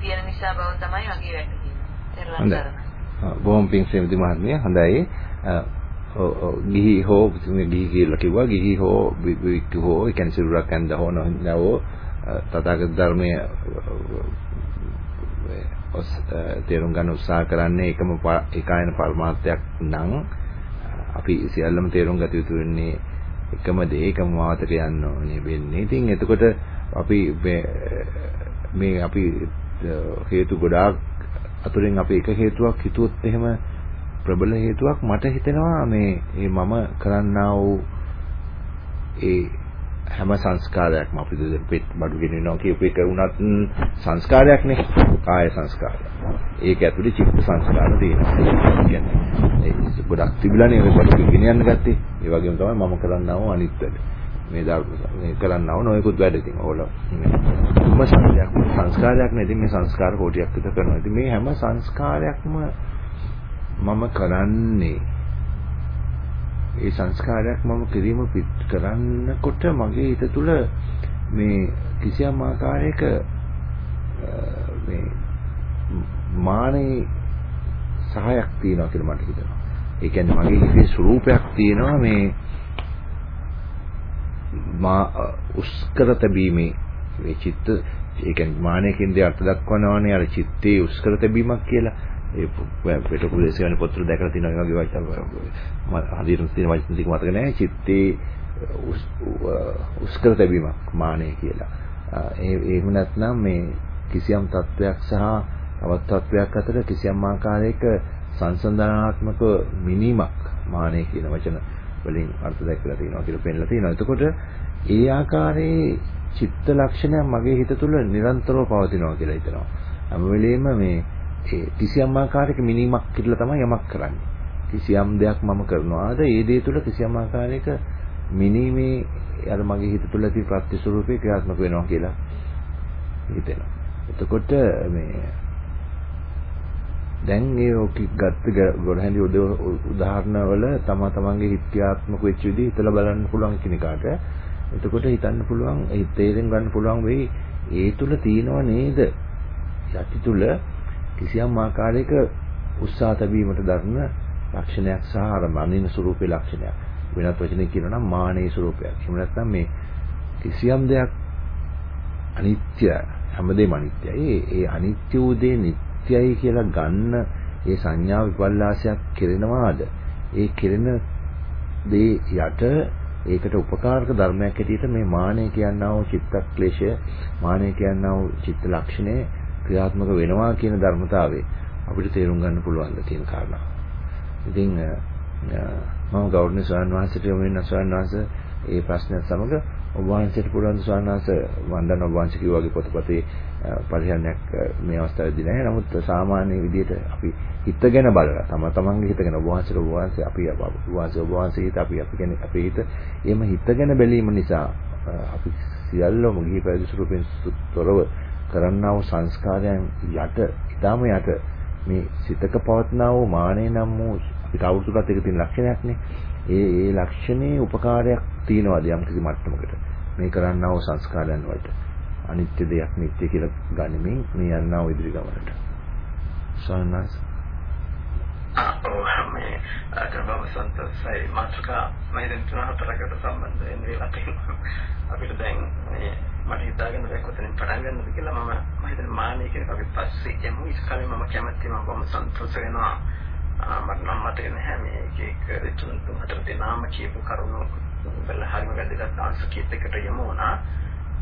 තියෙන නිසා බව තමයි වගේ වැටෙන්නේ. බොහොම පිං සෙමදි මහත්මිය හොඳයි. ගිහි හෝ ගිහි කියලා කිව්වා ගිහි හෝ වික්ක හෝ ඒ කියන්නේ සිරුරක් ඇඳ හෝ නොනවෝ තථාගත ධර්මයේ තේරුම් ගන්න උත්සාහ කරන්නේ එකම ඒකායන පරමාර්ථයක් නම් අපි සියල්ලම තේරුම් ගත යුතු වෙන්නේ එකම දේ එකම මාතක යන්න ඕනේ වෙන්නේ. ඉතින් එතකොට අපි මේ අපි හේතු ගොඩාක් අතුරින් අපි එක හේතුවක් හිතුවොත් එහෙම ප්‍රබල හේතුවක් මට හිතෙනවා මේ මේ මම කරන්නා වූ ඒ හැම සංස්කාරයක්ම අපි පෙත් බඩු ගෙනිනවා කියපු එක වුණත් සංස්කාරයක්නේ කාය සංස්කාරය. ඒක ඇතුලේ චිත්ත සංස්කාර තියෙනවා. කියන්නේ ඒ ගොඩක් තිබිලානේ ඔය බඩු ගෙනියන්න ගත්තේ. ඒ වගේම තමයි මම කරන්නා වූ අනිත් වැඩ. මේ මේ කරන්නා වූ නොයෙකුත් වැඩ ඉතින් ඕල හැම සංස්කාරයක් සංස්කාරයක් නේ ඉතින් මේ සංස්කාර කෝටියක් විතර කරනවා. ඉතින් මේ හැම සංස්කාරයක්ම මම කරන්නේ ඒ සංස්කාරයක් මම කිරීම කරන්නකොට මගේ හිත තුළ මේ කිසියම් ආකාරයක මේ මානේ සහයක් තියෙනවා කියලා මට හිතෙනවා. ඒ කියන්නේ මගේ හිතේ ස්වરૂපයක් තියෙනවා මේ මා උස්කර තැබීමේ මේ චිත්ත ඒ කියන්නේ මානයකින් දෙය අර්ථ දක්වනවානේ අර චිත්තේ උස්කර තැබීමක් කියලා. ඒ පිට ප්‍රදේශ ගැන පොත්වල දැකලා තියෙනවා ඒ වගේ වචන හදිරම තියෙන වචන ටික මතක නැහැ චිත්තේ උස්කර තැබීමක් මානෙ කියලා. ඒ එහෙම නැත්නම් මේ කිසියම් තත්වයක් සහ තවත් තත්වයක් අතර කිසියම් ආකාරයක සංසන්දනාත්මක මිනීමක් මානෙ කියන වචන වලින් අර්ථ දැක්වලා තියෙනවා කියලා පෙන්නලා තියෙනවා. එතකොට ඒ ආකාරයේ චිත්ත ලක්ෂණයක් මගේ හිත තුළ නිරන්තරව පවතිනවා කියලා හිතනවා. හැම වෙලෙම මේ ඒ කිසියම් ආකාරයක මිනීමක් කියලා තමයි යමක් කරන්නේ. කිසියම් දෙයක් මම කරනවාද ඒ දේ තුළ කිසියම් ආකාරයක මිනීමේ අර මගේ හිත තුළ තියෙන ප්‍රත්‍ය ස්වરૂපේ ක්‍රියාත්මක වෙනවා කියලා හිතෙනවා. එතකොට මේ දැන් මේ ගත්ත ගොඩහැඳි උදාහරණවල තම තමන්ගේ හිත්‍යාත්මක වෙච්ච විදිහ හිතලා බලන්න පුළුවන් කෙනෙකුට එතකොට හිතන්න පුළුවන් ඒ තේරුම් ගන්න පුළුවන් වෙයි ඒ තුල තියෙනව නේද යටි තුල කිසියම් ආකාරයක උත්සාහ තැබීමට දරන ලක්ෂණයක් සහ අර මනින ස්වරූපේ ලක්ෂණයක්. වෙනත් වචනකින් කියනවා නම් මානේ ස්වරූපයක්. එහෙම නැත්නම් මේ කිසියම් දෙයක් අනිත්‍ය හැමදේම අනිත්‍යයි. ඒ අනිත්‍ය වූ දේ නිට්ටයයි කියලා ගන්න ඒ සංඥා විපල්ලාසයක් කෙරෙනවාද? ඒ කෙරෙන දේ යට ඒකට උපකාරක ධර්මයක් හැටියට මේ මානය කියනා වූ චිත්ත ක්ලේශය මානය කියනා වූ චිත්ත ලක්ෂණය ක්‍රියාත්මක වෙනවා කියන ධර්මතාවය අපිට තේරුම් ගන්න පුළුවන් ද කියන කාරණා. ඉතින් මම ගෞරවනීය ස්වාමීන් වහන්සේට යොමු වෙන ස්වාමීන් වහන්සේ ඒ ප්‍රශ්නයත් සමග ඔබ වහන්සේට පුළුවන් ස්වාමීන් වහන්සේ වන්දන ඔබ වහන්සේ කිව්වා වගේ පොතපතේ පරිහරණයක් මේ අවස්ථාවේදී නැහැ. නමුත් සාමාන්‍ය විදිහට අපි හිතගෙන බලලා තම තමන්ගේ හිතගෙන ඔබ වහන්සේට ඔබ වහන්සේ අපි ඔබ වහන්සේ ඔබ වහන්සේ හිත අපි අපි කියන්නේ අපේ හිත එහෙම හිතගෙන බැලීම නිසා අපි සියල්ලම ගිහි පැවිදි ස්වරූපෙන් තොරව කරන්නා වූ සංස්කාරයන් යට ඊටාම යට මේ සිතක පවත්නා වූ මානෙ නම් වූ අපිට අවුරුදුකට එක තියෙන ලක්ෂණයක්නේ. ඒ ඒ ලක්ෂණේ උපකාරයක් තියනවාද යම් කිසි මට්ටමකට. මේ කරන්නා වූ සංස්කාරයන් වලට. අනිත්‍ය දෙයක් නිට්ටය කියලා ගනිමින් මේ යන්නා වූ ඉදිරි ගමනට. සන්නස් මේ අකරබව සන්තසයි මාතෘකා මම දැන් තුන හතරකට සම්බන්ධ වෙන වෙලා තියෙනවා. අපිට දැන් මේ මට හිතාගන්න බැහැ කොතනින් පටන් ගන්නද කියලා මම මම හිතන්නේ මානෙ කියන එක අපි පස්සේ යමු ඉස්කලේ මම කැමැති මම බොහොම සන්තෝෂ වෙනවා. මට නම් මතක නැහැ මේ එක එක තුන් තුන් හතර දෙනාම කියපු කරුණු වල හරිම වැදගත් අංශ කීපයකට යමු වුණා.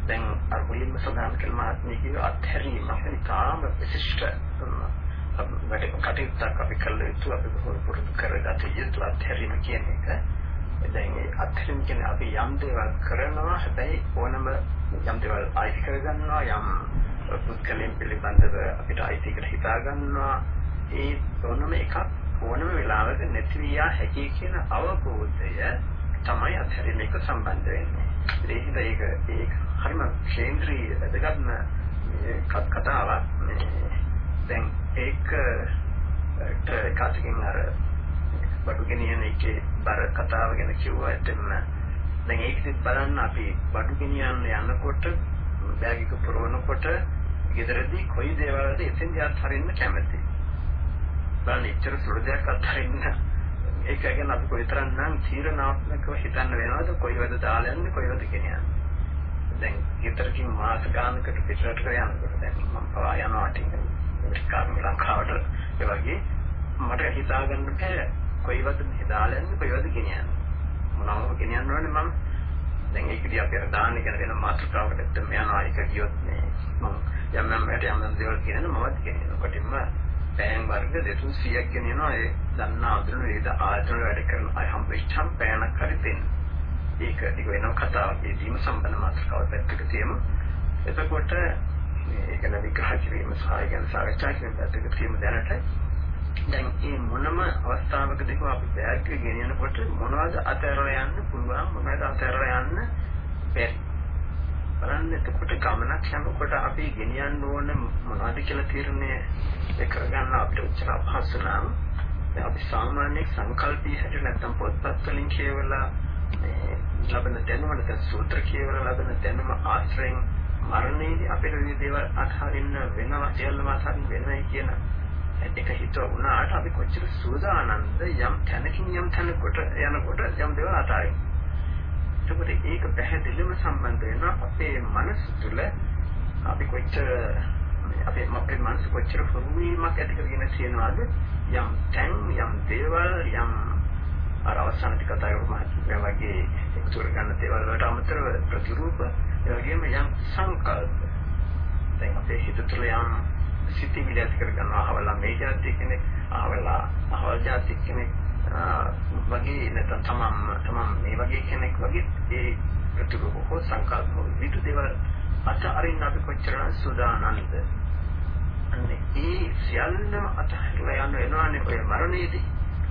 දැන් අර මුලින්ම සඳහන් කළ මාත්මී කිව්ව අත්හැරීම. අපේ තාම විශිෂ්ට වැඩ කටයුත්තක් අපි කළ යුතු අපි පුරුදු කරගත යුතු අත්හැරීම කියන එක දැන් ඒ අත්හැරීම කියන්නේ අපි යම් දේවල් කරනවා හැබැයි ඕනම යම් දේවල් අයිති කරගන්නවා යම් පුද්ගලයන් පිළිබඳව අපිට අයිතිකට හිතා ගන්නවා ඒ ඕනම එකක් ඕනම වෙලාවක නැති වියා හැකි කියන අවබෝධය තමයි අත්හැරීම එක සම්බන්ධ වෙන්නේ. ඒ හින්දා ඒක ඒක හරිම කේන්ද්‍රීය වැදගත්ම කතාවක්. දැන් ඒක කාටකින් අර බඩු ගෙනියන එකේ බර කතාව ගැන කිව්වා ඇත්තම දැන් ඒකෙත් බලන්න අපි බඩු ගෙනියන්න යනකොට බෑග් එක පුරවනකොට ගෙදරදී කොයි දේවල්ද එතෙන්දී අත්හරින්න කැමති. බලන්න ඉච්චර සුළු දෙයක් අත්හරින්න. ඒක ගැන අපි කොයිතරම් නම් තීරණාත්මකව හිතන්න වෙනවද? කොයිවද දාලා යන්නේ? කොයිවද ගෙනියන්නේ. දැන් ගෙදරකින් මාස ගානකට පිටරට යනකොට දැන් මම පවා යනවා ටික. කාර්ම ලංකාවට ඒ වගේ මට හිතා ගන්න බෑ කොයිවද මේ දාලා යන්නේ කොයිවද ගෙනියන්නේ. මොනවද ගෙනියන්න ඕනේ මම. දැන් ඒකදී අපි අර දාන්නේ ගැන වෙන මාතෘකාවකට ඇත්තම යනවා ඒක කියොත් මේ මම යම් යම් වැඩ යම් යම් දේවල් කියනවා මමත් කියනවා කොටින්ම පෑන් වර්ග 200ක් ගෙනියනවා ඒ දන්නා අඳුන වේද ආයතන වැඩ කරන අය හම්බෙච්චම් පෑනක් හරි දෙන්න. ඒක ඒක වෙනම කතාවක්. ඒ දීම සම්බන්ධ මාතෘකාවක් පැත්තක තියමු. එතකොට මේක ගැන විග්‍රහ කිරීම සහ ඒ ගැන සාකච්ඡා කිරීම පැත්තක තියමු දැනට දැන් මේ මොනම අවස්ථාවකදී අපි බෑග් එක ගෙනියනකොට මොනවද අතහැරලා යන්න පුළුවන් මොනවද අතහැරලා යන්න බැරි? බලන්න එතකොට ගමනක් යනකොට අපි ගෙනියන්න ඕන මොනවද කියලා තීරණය එක ගන්න අපිට උච්චර අපහසු නම් අපි සාමාන්‍ය සංකල්පී හැටියට නැත්තම් පොත්පත් වලින් කියවලා මේ ලබන දැනුම නැත්නම් සූත්‍ර කියවලා ලබන දැනුම ආශ්‍රයෙන් මරණයේදී අපිට මේ දේවල් අත්හරින්න වෙනවා සියල්ලම අත්හරින්න වෙනවයි කියන එක හිතුව වුණාට අපි කොච්චර සූදානම්ද යම් තැනකින් යම් තැනකට යනකොට යම් දේවල් අතාරින්න. එතකොට ඒක පැහැදිලිවම සම්බන්ධ වෙනවා අපේ මනස තුළ අපි කොච්චර අපේ අපේ මනස කොච්චර හුරුවීමක් ඇති කරගෙන තියෙනවද යම් තැන් යම් දේවල් යම් අර අවසාන ටික කතා කරමු මම වගේ එකතු කරගන්න දේවල් වලට අමතරව ප්‍රතිරූප ඒ වගේම යම් සංකල්ප. දැන් අපේ හිත තුළ යම් සිතිවිලි ඇති කර ගන්නවා අහවලා මේ જાති කෙනෙක් අහවලා අහවල් જાති කෙනෙක් වගේ නැත්නම් තමම් තමම් මේ වගේ කෙනෙක් වගේ ඒ ප්‍රතිරූප හෝ සංකල්ප විදු දේවල් අත අරින්න අපි කොච්චර සූදානම්ද? අන්නේ ඒ සියල්ලම අතහැරලා යන වෙනවානේ ඔය මරණයේදී.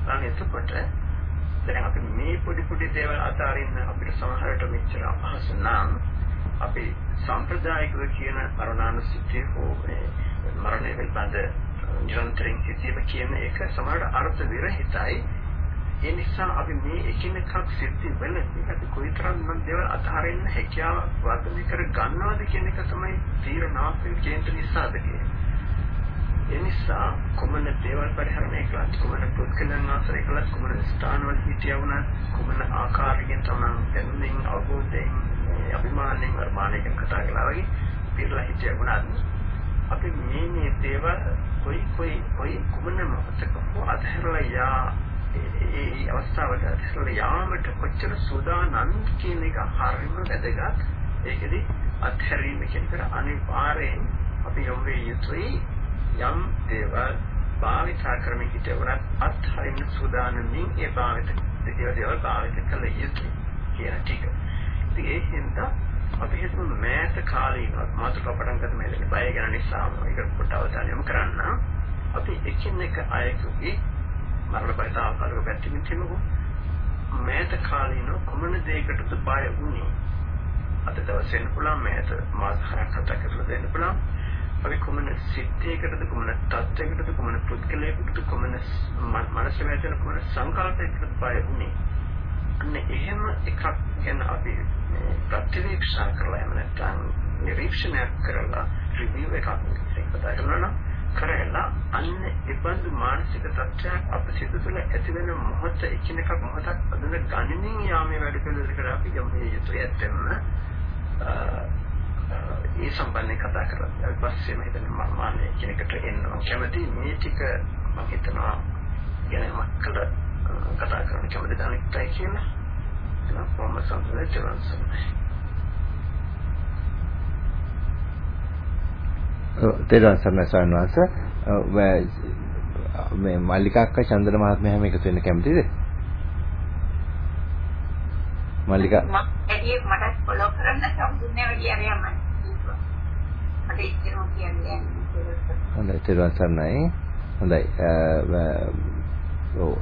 අනේ එතකොට දැන් අපි මේ පොඩි පොඩි දේවල් අතරින් අපිට සමහරට මෙච්චර අපහසු නම් අපි සම්ප්‍රදායිකව කියන මරණානුස්සතිය හෝ මේ මරණය පිළිබඳ නිරන්තරයෙන් සිටීම කියන එක සමහරට අර්ථ විරහිතයි. ඒ නිසා අපි මේ එකිනෙකක් සිද්ධි වෙනදී අපි කොයිතරම් නම් දේවල් අතහරින්න හැකියාව වර්ධනය කර ගන්නවද කියන එක තමයි තීරණාත්මක කේන්ද්‍ර නිසාද ඒ නිසා කොමන දේවල් පරිහරණය කළත් කොමන පුද්ගලයන් ආශ්‍රය කළත් කොමන ස්ථානවල හිටියා වුණත් කොමන ආකාරයකින් තමන් දැනුමින් අවබෝධයෙන් අභිමානයෙන් වර්මානයෙන් කතා කළා වගේ පිරලා හිටියා වුණත් අපි මේ මේ දේවල් කොයි කොයි කොයි කුමන මොහොතක හෝ අතහැරලා යා ඒ අවස්ථාවට ඉස්සර යාමට කොච්චර සූදානම් කියන එක හරිම වැදගත්. ඒකෙදි අත්හැරීම කියන එක අනිවාර්යෙන් අපි යොමු වෙ යුතුයි යම් දේවල් භාවිතා කරමින් හිටවරත් අත්හරින්න සූදානම්ින් ඒ භාවිත දේවල් භාවිත කළ යුතුයි කියන ටික. ඉතින් ඒ හින්දා අපි හිතමු මෑත කාලීනවත් මාතෘක පටන් ගන්න මේ බය ගැන නිසා මේක පොට අවධානය යොමු කරන්න. අපි එකින් එක අයෙකුගේ මරණ බය තාවකාලික පැත්තකින් තියමුකෝ. මෑත කාලීන කොමන දෙයකටද බය වුනේ? අද දවසෙන් පුළුවන් මෑත මාස හරක් හතක් ඇතුළත දෙන්න පුළුවන්. අපි කොමන සිද්ධියකටද කොමන තත්ත්වයකටද කොමන පුද්ගලයෙකුටද කොමන මනස වැටෙන කොමන සංකල්පයකටද බය වුනේ? අන්න එහෙම එකක් ගැන අපි ප්‍රතිවීක්ෂා කරලා එහෙම නැත්නම් නිරීක්ෂණයක් කරලා රිවිව් එකක් කතා කරනවා නම් කරලා අන්න ඒබඳු මානසික තත්ත්වයක් අප සිත තුළ ඇති වෙන මොහොත එකිනෙක මොහොතක් අඳුන ගණනින් යාමේ වැඩ පිළිවෙල කර අපි යමු යුතුය. ඇත්තෙම ඒ සම්බන්ධයෙන් කතා කරලා ඊට පස්සේ මම හිතන්නේ මම මානේ කෙනෙකුට එන්න කැමති මේ ටික මම හිතනවා ගැන මක්කල කතා කරන්න කැමති දැනෙන්නයි කියලා. කොහොම සම්පූර්ණ තේරුවන් සරණයි ස්වාමීන් වහන්සේ මේ මල්ලිකාක්ක චන්දන මහත්මයා හැම එකතු වෙන්න කැමතිද? මල්ලිකා. මම ඇයි මට ෆලෝ කරන්න සම්පූර්ණ වැඩි අරයම මට ඉච්චරෝ කියන්නේ හොඳයි තේරුවන් සරණයි. හොඳයි ඔව්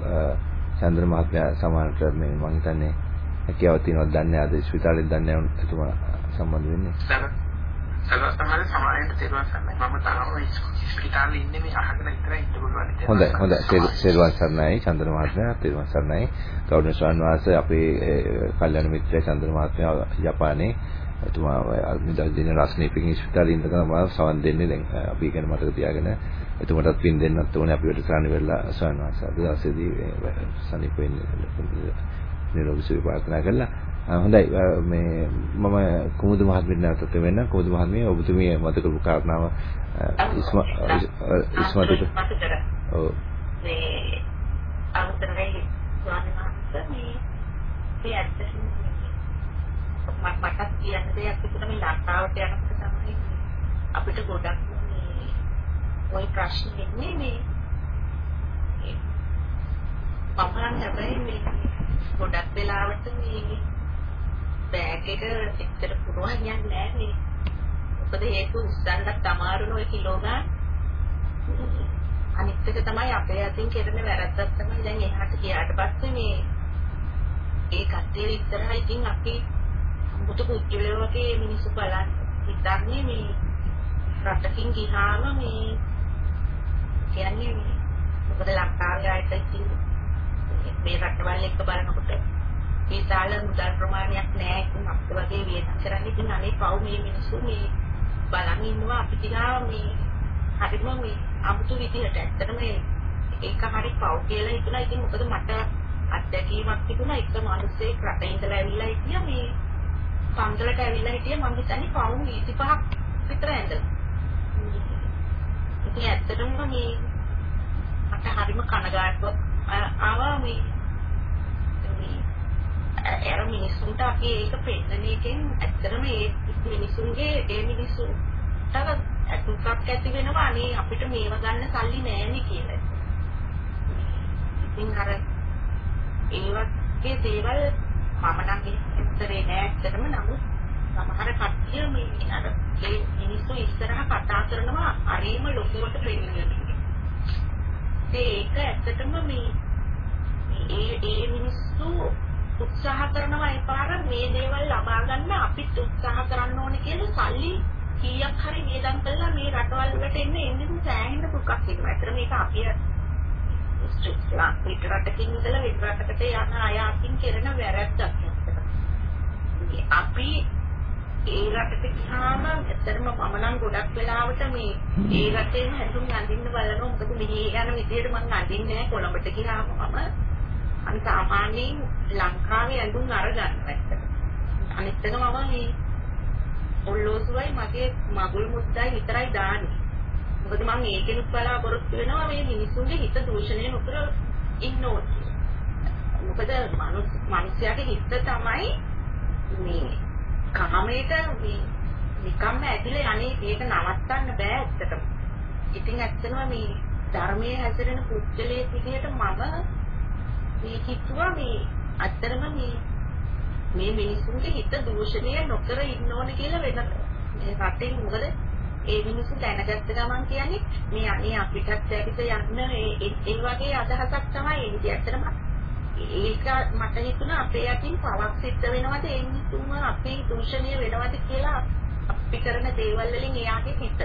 චන්දන මහත්මයා සමානට මේ මම හිතන්නේ හැකියාව තියෙනවද දන්නේ අද ස්පිතාලෙත් දන්නේ නැහැ එතුමා සම්බන්ධ වෙන්නේ. සර්වසමාන සමානයට තේරුවන් සරණයි. මම තාම ස්පිතාලේ ඉන්නේ මේ අහගෙන විතරයි ඉන්න පුළුවන්. හොඳයි හොඳයි තේරුවන් සරණයි චන්දන මහත්මයා තේරුවන් සරණයි. ගෞරවනීය ස්වාමීන් වහන්සේ අපේ කල්යනා මිත්‍රය චන්දන මහත්මයා ජපානයේ එතුමා නිදල් දින රස්නීපින් ස්පිතාලේ ඉඳලා මම සවන් දෙන්නේ දැන් අපි ගැන මතක තියාගෙන එතුමටත් පින් දෙන්නත් ඕනේ අපි වැඩසටහන වෙලා ස්වාමීන් වහන්සේ අද දවසේදී සනීප වෙන්නේ නිරෝගී සුවය ප්‍රාර්ථනා කරලා හොඳයි. මේ මම කුමුද මහත්මියට නැවතත් වෙන්න. කුමුද මහත්මිය ඔබතුමිය මත කරපු කාරණාව ඉස්ම ඉස්මතු ඔව්. මේ අවතරේ ස්වාමීන් වහන්සේ. මේ මේ ඇත්තටම මට කියන්න දෙයක් තිබුණා මේ ලංකාවට යනකොට තමයි අපිට ගොඩක් මේ ওই ප්‍රශ්න එන්නේ මේ මම හැබැයි මේ ගොඩක් වෙලාවට මේ බෑග් එක එච්චර පුරවන්න යන්නේ නැහැ මේ. මොකද හේතු උස්සන්නත් අමාරුන ඔය කිලෝ ගන්න. අනිත් එක තමයි අපේ අතින් කරන වැරද්දක් තමයි දැන් එහාට ගියාට පස්සේ මේ ඒ කට්ටිය ඉස්සරහා ඉතින් අපි මුතු කුච්චලෝ වගේ මිනිස්සු බලන්න හිතන්නේ මේ රටකින් ගිහාම මේ කියන්නේ මොකද ලංකාවේ ආයත ඉතින් මේ රටවල් එක්ක බලනකොට විශාල මුදල් ප්‍රමාණයක් නැහැ ඉතින් අපිට වගේ වියදම් කරන්න ඉතින් අනේ පව් මේ මිනිස්සු මේ බලන් ඉන්නවා අපි දිහා මේ හරිම මේ අමුතු විදිහට ඇත්තටම ඒක හරි පව් කියලා හිතුණා. ඉතින් මොකද මට අත්දැකීමක් තිබුණා. එක මිනිස්සෙක් රටේ ඉඳලා ඇවිල්ලා හිටියා. මේ පන්සලට ඇවිල්ලා හිටියා. මම හිතන්නේ පව් 25ක් විතර ඇඳලා. ඉතින් ඇත්තටම මේ මට හරිම කනගාටුවක් ආවා මේ අර මිනිස්සුන්ට අපි ඒක පෙන්නන එකෙන් ඇත්තටම ඒ මිනිස්සුන්ගේ ඒ මිනිස්සුන්ට අතුක්ක් ඇති වෙනවා අනේ අපිට මේව ගන්න සල්ලි නෑනේ කියලා. ඉතින් අර ඒ වගේ දේවල් මම නම් ඉතරේ නෑ ඇත්තටම නමුත් සමහර කට්ටිය මේ අර ඒ මිනිස්සු ඉස්සරහ කතා කරනවා අරීම ලොකුවට පෙන්නනවා. ඒක ඇත්තටම මේ ඒ ඒ මිනිස්සු උත්සාහ කරනවා ඒ පාර මේ දේවල් ලබා ගන්න අපිත් උත්සාහ කරන්න ඕනේ කියලා සල්ලි කීයක් හරි වේදම් කළා මේ රටවල් වලට එන්න එන්නේ සෑහෙන දුකක් තියෙනවා. ඒතර මේක අපි පිට රටකින් ඉඳලා වෙන රටකට යන අය අතින් කරන වැරැද්දක් අපි ඒ රටට ගියාම ඇත්තටම නම් ගොඩක් වෙලාවට මේ ඒ රටේම හැඳුම් අඳින්න බලනවා මොකද මෙහි යන විදියට මම අඳින්නේ නැහැ කොළඹට ගියාම මම අන් සාමාන්‍යයෙන් ලංකාවේ ඇඳුම් අරගන්නවා ඇත්තට. අනිත් එක මම මේ ඔල්ලෝසුවයි මගේ මගුල් මුද්දයි විතරයි දාන්නේ. මොකද මම ඒකෙනුත් බලාපොරොත්තු වෙනවා මේ මිනිස්සුන්ගේ හිත දූෂණය නොකර ඉන්න ඕනේ. මොකද මිනිස්යාගේ හිත තමයි මේ කාමයට මේ නිකම්ම ඇදිලා යන්නේ මේක නවත්තන්න බෑ ඇත්තටම. ඉතින් ඇත්තටම මේ ධර්මයේ හැසිරෙන පුද්ගලයෙක් විදිහට මම මේ හිතුවා මේ ඇත්තටම මේ මේ මිනිසුන්ගේ හිත දූෂණය නොකර ඉන්න ඕනේ කියලා වෙන මේ රටේ මොකද ඒ මිනිස්සු දැනගත්ත ගමන් කියන්නේ මේ අනේ අපිටත් ඇවිත් යන්න ඒ ඒ වගේ අදහසක් තමයි එන්නේ. ඇත්තටම ඒක මට හිතුණා අපේ යටින් පවක් සිද්ධ වෙනවද ඒ මිනිස්සුම අපේ දූෂණීය වෙනවද කියලා අපි කරන දේවල් වලින් එයාගේ හිත.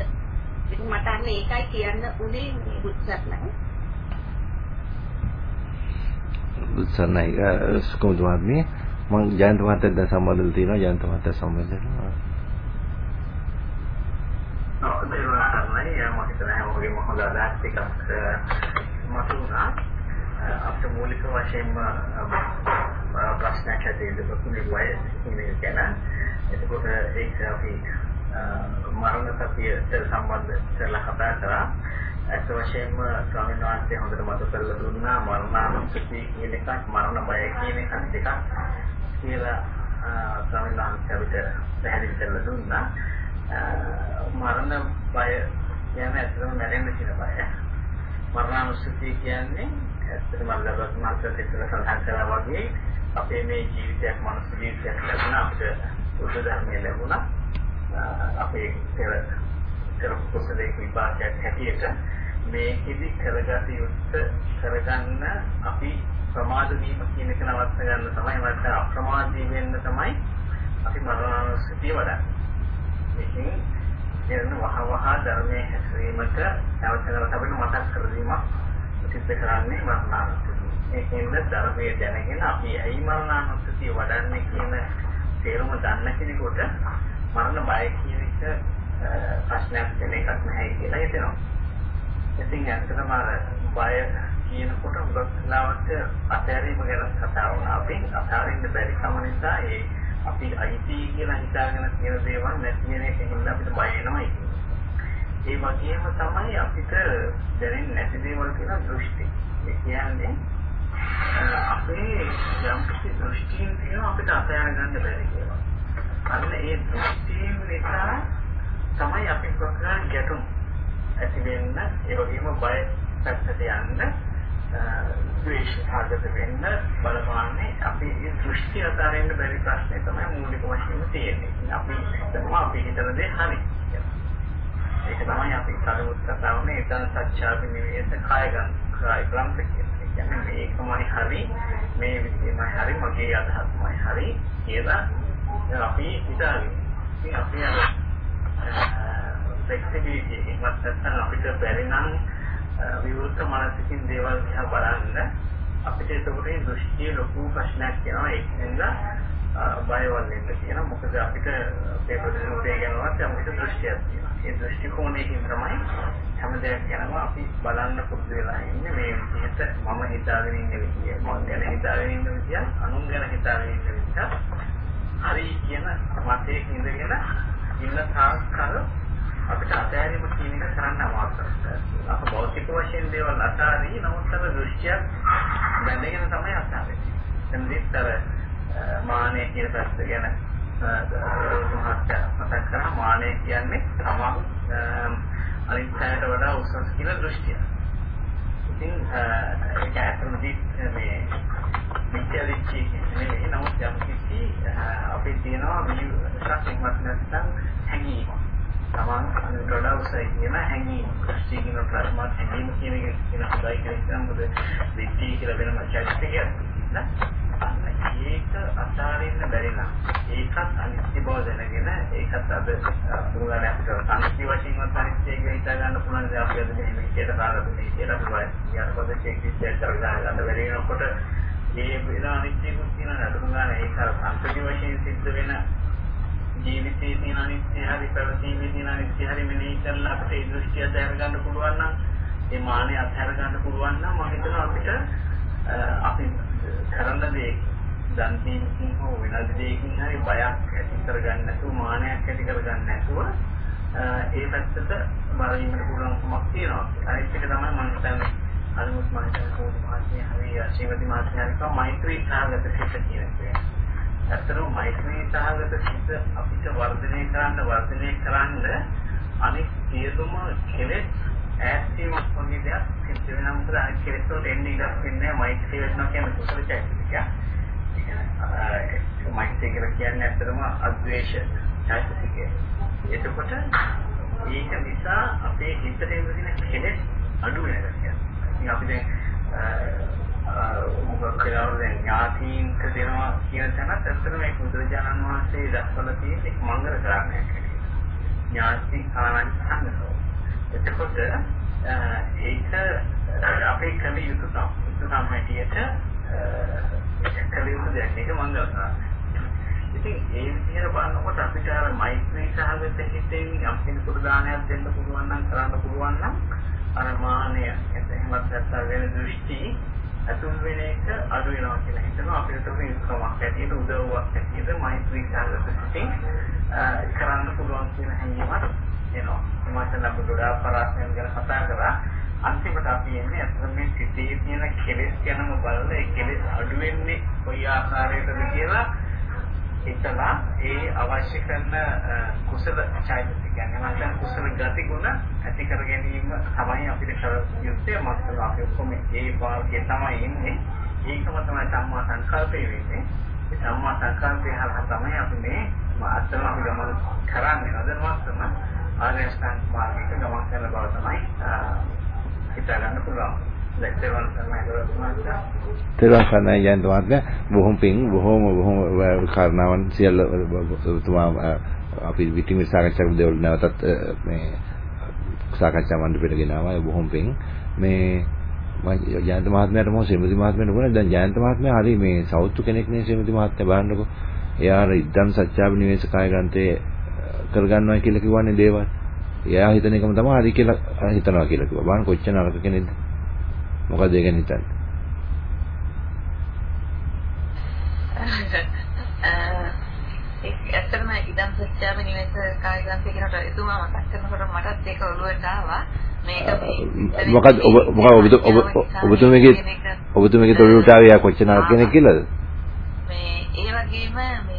ඉතින් මට අන්න ඒකයි කියන්න උනේ මේ බුත්සත්නයි. බුත්සත්නයි සුකුමුදු මහත්මිය මම ජයන්ත මහත්තයාට දැන් සම්බන්ධ තියෙනවා ජයන්ත මහත්තයා සම්බන්ධ වෙනවා. ඔව් දේරුණායි මම හිතන හැමෝගෙම හොඳ අදහස් ටිකක් මතුණා. අපිට මූලික වශයෙන්ම ප්‍රශ්නයක් ඇතිවෙන්න පුළුවන් වයස කියන ගැන. එතකොට ඒක අපි මරණ සතියට සම්බන්ධ කරලා කතා කරා. ඇත්ත වශයෙන්ම ස්වාමීන් වහන්සේ හොඳට මතක කරලා දුන්නා මරණානුස්සතිය කියන එකක් මරණ බය කියන එකක් දෙකක් කියලා ස්වාමීන් වහන්සේ අපිට පැහැදිලි කරලා දුන්නා. මරණ බය කියන්නේ ඇත්තටම මැරෙන්න කියන බය. මරණානුස්සතිය කියන්නේ ඇත්තටම ලබත් මාත්‍රත් එක්ක සඳහන් කරා වගේ අපේ මේ ජීවිතයක් මනුස්ස ජීවිතයක් ලැබුණා අපිට බුද්ධ ධර්මය ලැබුණා. අපේ පෙර කරපු කුසලයේ විපාකයක් හැටියට මේකෙදි කරගත යුත්තේ කරගන්න අපි ප්‍රමාද වීම කියන එක නවත්ත ගන්න තමයි නැත්නම් අප්‍රමාදී වෙන්න තමයි අපි මරණානුස්සතිය වඩන්නේ. ඒකෙන් කියන වහ වහ ධර්මයේ හැසිරීමට නැවත නැවත අපිට මතක් කර දීමක් සිද්ධ කරන්නේ මරණානුස්සතිය. ඒකෙන්ද ධර්මයේ දැනගෙන අපි ඇයි මරණානුස්සතිය වඩන්නේ කියන තේරුම දන්න කෙනෙකුට මරණ බය කියන එක ප්‍රශ්නයක් වෙන එකක් නැහැ කියලා හිතෙනවා. ඉතින් ඇත්තටම බය කියනකොට උගත් ලාවට අතහැරීම ගැන කතා වුණා. අපි අතහරින්න බැරි කම නිසා ඒ අපි අයිති කියලා හිතාගෙන තියෙන දේවල් නැති වෙන එකෙන් අපිට බය එනවා ඒ වගේම තමයි අපිට දැනෙන්නේ නැති දේවල් කියන දෘෂ්ටි. ඒ කියන්නේ අපේ යම් කිසි දෘෂ්ටියෙන් තියෙන අපිට අතහැර ගන්න බැරි කියලා. අන්න ඒ දෘෂ්ටියෙන් නිසා තමයි අපි ප්‍රකාශ ගැටුම් ඇති වෙන්න ඒ වගේම බය පැත්තට යන්න ද්වේෂ සාගත වෙන්න බලපාන්නේ අපි මේ දෘෂ්ටි අතරින් බැරි ප්‍රශ්නේ තමයි මූලික වශයෙන්ම තියෙන්නේ. අපි හිතනවා අපි හිතන දේ හරි. ඒක තමයි අපි කලිමුත් කතා වුණේ ඉතින් සත්‍යාපි නිවේද කාය ගන්න කාය ග්‍රන්ථ කියන්නේ. කියන්නේ මේකමයි හරි මේ විදිහමයි හරි මගේ අදහස්මයි හරි කියලා අපි හිතාගෙන. ඉතින් අපි අර ෆ්ලෙක්සිබිලිටි එකක් නැත්නම් අපිට බැරි නම් විවෘත මානසිකින් දේවල් දිහා බලන්න අපිට ඒකට දෘෂ්ටියේ ලොකු ප්‍රශ්නයක් වෙනවා ඒක නිසා බය වෙන්න කියන මොකද අපිට පේපර් දෙනුත් ඒ ගැනවත් අපිට දෘෂ්ටියක් තියෙනවා ඒ දෘෂ්ටි කෝණයකින් තමයි හැම දෙයක් ගැනම අපි බලන්න පුරුදු වෙලා ඉන්නේ මේ විදිහට මම හිතාගෙන ඉන්න විදිය මම ගැන හිතාගෙන ඉන්න විදිය අනුන් ගැන හිතාගෙන ඉන්න විදිය හරි කියන මතයක ඉඳගෙන ඉන්න තාක් කල අපිට අතහැරීම කියන එක කරන්න අමාරුයි. අප භෞතික වශයෙන් දේවල් අතාරී නමුත් අර දෘෂ්ටියක් බැඳගෙන තමයි අතාරන්නේ. දැන් විතර මානෙ කියන පැත්ත ගැන මහත්ය මතක් කරා මානෙ කියන්නේ තමන් අනිත් පැයට වඩා උසස් කියලා දෘෂ්ටිය. ඉතින් ඒක ඇත්තටම මේ විද්‍යාවිච්චි නෙවෙයි නමුත් යම් කිසි අපි තියනවා විශ්වාසයක් නැත්නම් හැඟීමක්. තමන් වඩා උසයි කියන හැඟීම දෘෂ්ටි කියන ප්‍රශ්නවත් හැඟීම කියන එක කියන හොඳයි කියලා හිතන මොකද දෘෂ්ටි කියලා වෙනම චෛත්‍යයක් නේද ඒක අතාරින්න බැරි නම් ඒකත් අනිත්‍ය බව දැනගෙන ඒකත් අද පුරුණානේ අපිට අනිත්‍ය වශයෙන්වත් අනිත්‍ය කියලා හිතා ගන්න පුළුවන් දේ අපි අද මෙහෙම විදියට කාරණේ කියලා පුළුවන් ඊට පස්සේ ඒක විශ්ලේෂණය කරලා ගන්න බැරි වෙනකොට ඒ වෙන අනිත්‍යකුත් තියෙන නඩු ගන්න ඒක අන්තිම වශයෙන් සිද්ධ වෙන ජීවිතයේ තියෙන අනිත්‍ය හරි පැවතීමේ තියෙන අනිත්‍ය හරි මෙනෙහි කරලා අපිට ඒ දෘෂ්ටිය අතහැර ගන්න පුළුවන් නම් ඒ මානෙ අතහැර ගන්න පුළුවන් නම් මම හිතනවා අපිට අපි කරන දේ දන් දීමකින් හෝ වෙනද දෙයකින් හරි බයක් ඇති කරගන්න නැතුව මානයක් ඇති කරගන්න නැතුව ඒ පැත්තට බර වීමට පුළුවන්කමක් තියෙනවා. අනිත් එක තමයි මම හිතන්නේ අලුත් මම හිතන්නේ කොහොමද මහත්මිය හරි ශ්‍රීමති මහත්මයාගේ මෛත්‍රී සාගත සිත කියන එක. ඇත්තටම මෛත්‍රී සාගත සිත අපිට වර්ධනය කරන්න වර්ධනය කරන්න අනිත් සියලුම කෙලෙස් ඈත් වීමක් වගේ දෙයක් සිද්ධ වෙනවා මොකද අනිත් කෙලෙස් වලට එන්නේ ඉඩක් වෙන්නේ මෛත්‍රී වෙනවා කියන්නේ කුසල චෛතසිකය. මෛත්‍රී කියලා කියන්නේ ඇත්තටම අද්වේෂ චෛතසිකය. එතකොට ඒක නිසා අපේ හිතේ තියෙන කෙලෙස් අඩු වෙනවා කියන්නේ. ඉතින් අපි දැන් මොකක් කියලා දැන් ඥාතීන්ට දෙනවා කියන තැනත් ඇත්තටම මේ බුදුරජාණන් වහන්සේ දක්වලා තියෙන මංගල කරන්නේ. ඥාති ආනන්ද සංගතෝ. එතකොට ඒක අපේ කල යුතු තම හැටියට කල යුතු දෙයක් ඒක මංගල කරන්නේ. ඉතින් ඒ විදිහට බලනකොට අපිට අර මෛත්‍රී සහගත හිතෙන් යම් කෙනෙකුට දානයක් දෙන්න පුළුවන් නම් කරන්න පුළුවන් නම් අර මානය එහෙමත් නැත්නම් වෙන දෘෂ්ටි අතුල් වෙන එක අඩු වෙනවා කියලා හිතනවා අපිට තෝරන ඉස්කමක් ඇටියට උදව්වක් ඇටියට මෛත්‍රී සහගත හිතෙන් කරන්න පුළුවන් කියන හැඟීමක් එනවා. හිමාචල බුදුරා පරාසයන් ගැන කතා කරා. අන්තිමට අපි එන්නේ අතන මේ සිතේ තියෙන කෙලෙස් ගැනම බලලා ඒ කෙලෙස් අඩු වෙන්නේ කොයි ආකාරයකද කියලා හිතලා ඒ අවශ්‍ය කරන කුසල චෛතසිකයන් නැත්නම් කුසල ගති ගුණ ඇති කර ගැනීම තමයි අපිට කර යුත්තේ. මතක අපි ඔක්කොම ඒ වාක්‍යය තමයි ඉන්නේ. ඒකම තමයි සම්මා සංකල්පය වෙන්නේ. ඒ සම්මා සංකල්පය හරහා තමයි අපි මේ අත්‍යවශ්‍ය අපි ගමන කරන්නේ. නදනවස්සම ආර්ය අෂ්ටාංග මාර්ගයක ගමන් කරන බව තමයි හිතා ගන්න පුළුවන්. තෙරුවන් සරණයි යන්ත මහත්මයා බොහොම පිං බොහොම බොහොම කාරණාවන් සියල්ල ඔබතුමා අපි විටින් සාකච්ඡා කරන දේවල් නැවතත් මේ සාකච්ඡා මණ්ඩපෙට ගෙනාවා බොහොම පිං. මේ මම ජයන්ත මහත්මයාට මොකද ශ්‍රීමති මහත්මයාට මොකද? දැන් ජයන්ත මහත්මයා හරි මේ සෞතු කෙනෙක් නේ ශ්‍රීමති මහත්මයා බලන්නකො. එයා අර ඉද්දම් සත්‍යාවිනිවේෂ කාය ග්‍රන්ථයේ කරගන්නවා කියලා කිව්වනේ දේවල් එයා හිතන එකම තමයි හරි කියලා හිතනවා කියලා කිව්වා බලන්න කොච්චර නරක කෙනෙක්ද මොකද ඒ ගැන හිතන්නේ? ඇත්තටම ඉදම් සත්‍යාව නිවෙස කාය ග්‍රන්ථය කියනට එතුමා මතක් කරනකොට මටත් ඒක ඔළුවට ආවා. මේක මේ මොකද ඔබ මොකද ඔබ ඔබතුමගේ ඔබතුමගේ තොරතුරට ආවේ කොච්චර නරක කෙනෙක් කියලාද? මේ ඒ වගේම මේ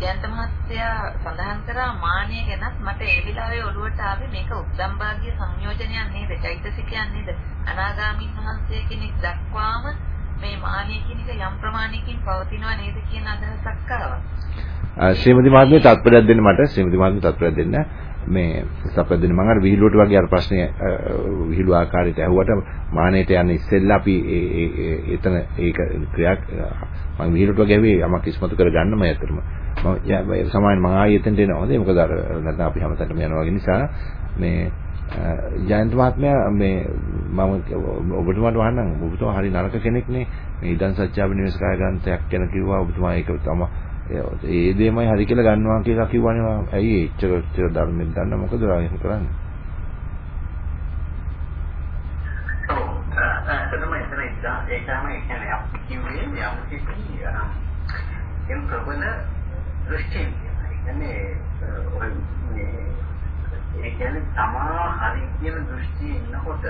ජයන්ත මහත්තයා සඳහන් කරා මාන්නය ගැනත් මට ඒ විලාවේ ඔළුවට ආවේ මේක උද්දම්භාග්‍ය සංයෝජනයක් නේද? චෛතසිකයක් නේද? අනාගාමීන් වහන්සේ කෙනෙක් දක්වාම මේ මාන්නය කියන එක යම් ප්‍රමාණයකින් පවතිනවා නේද කියන අදහසක් ආවා. ශ්‍රීමති මහත්මිය තත්පරයක් දෙන්න මට ශ්‍රීමති මහත්මිය තත්පරයක් දෙන්න මේ තත්පරයක් දෙන්න මම අර විහිළුවට වගේ අර ප්‍රශ්නේ විහිළු ආකාරයට ඇහුවට මානෙට යන ඉස්සෙල්ලා අපි එතන ඒක ක්‍රියාවක් මම විහිළුවට වගේ ඇහුවේ යමක් ඉස්මතු කර ගන්නම ඇත්තටම. මම සමාන මම ආයෙ එතනට එනවා. හොඳේ මොකද අර නැත්නම් අපි හැමතැනම යනවා වගේ නිසා මේ ජයන්ත මහත්මයා මේ මම ඔබතුමාට වහන්නම් ඔබතුමා හරි නරක කෙනෙක් නේ මේ ඉදන් සත්‍යාවිනිවේෂකාය ග්‍රන්ථයක් ගැන කිව්වා. ඔබතුමා ඒක තම ඒ දෙයමයි හරි කියලා ගන්නවා කියලා කිව්වනේ ඇයි එච්චර එච්චර ධර්මෙන් දන්න? මොකද එහෙම කරන්නේ? ඇත්තටම එතන ඒකම කියන්නේ අපි කිව්වේ යම් කිසි එම් ප්‍රබල දෘෂ්ටි කියන්නේ ඔය මේ ඒ කියන්නේ තමා හරි කියන දෘෂ්ටියේ ඉන්නකොට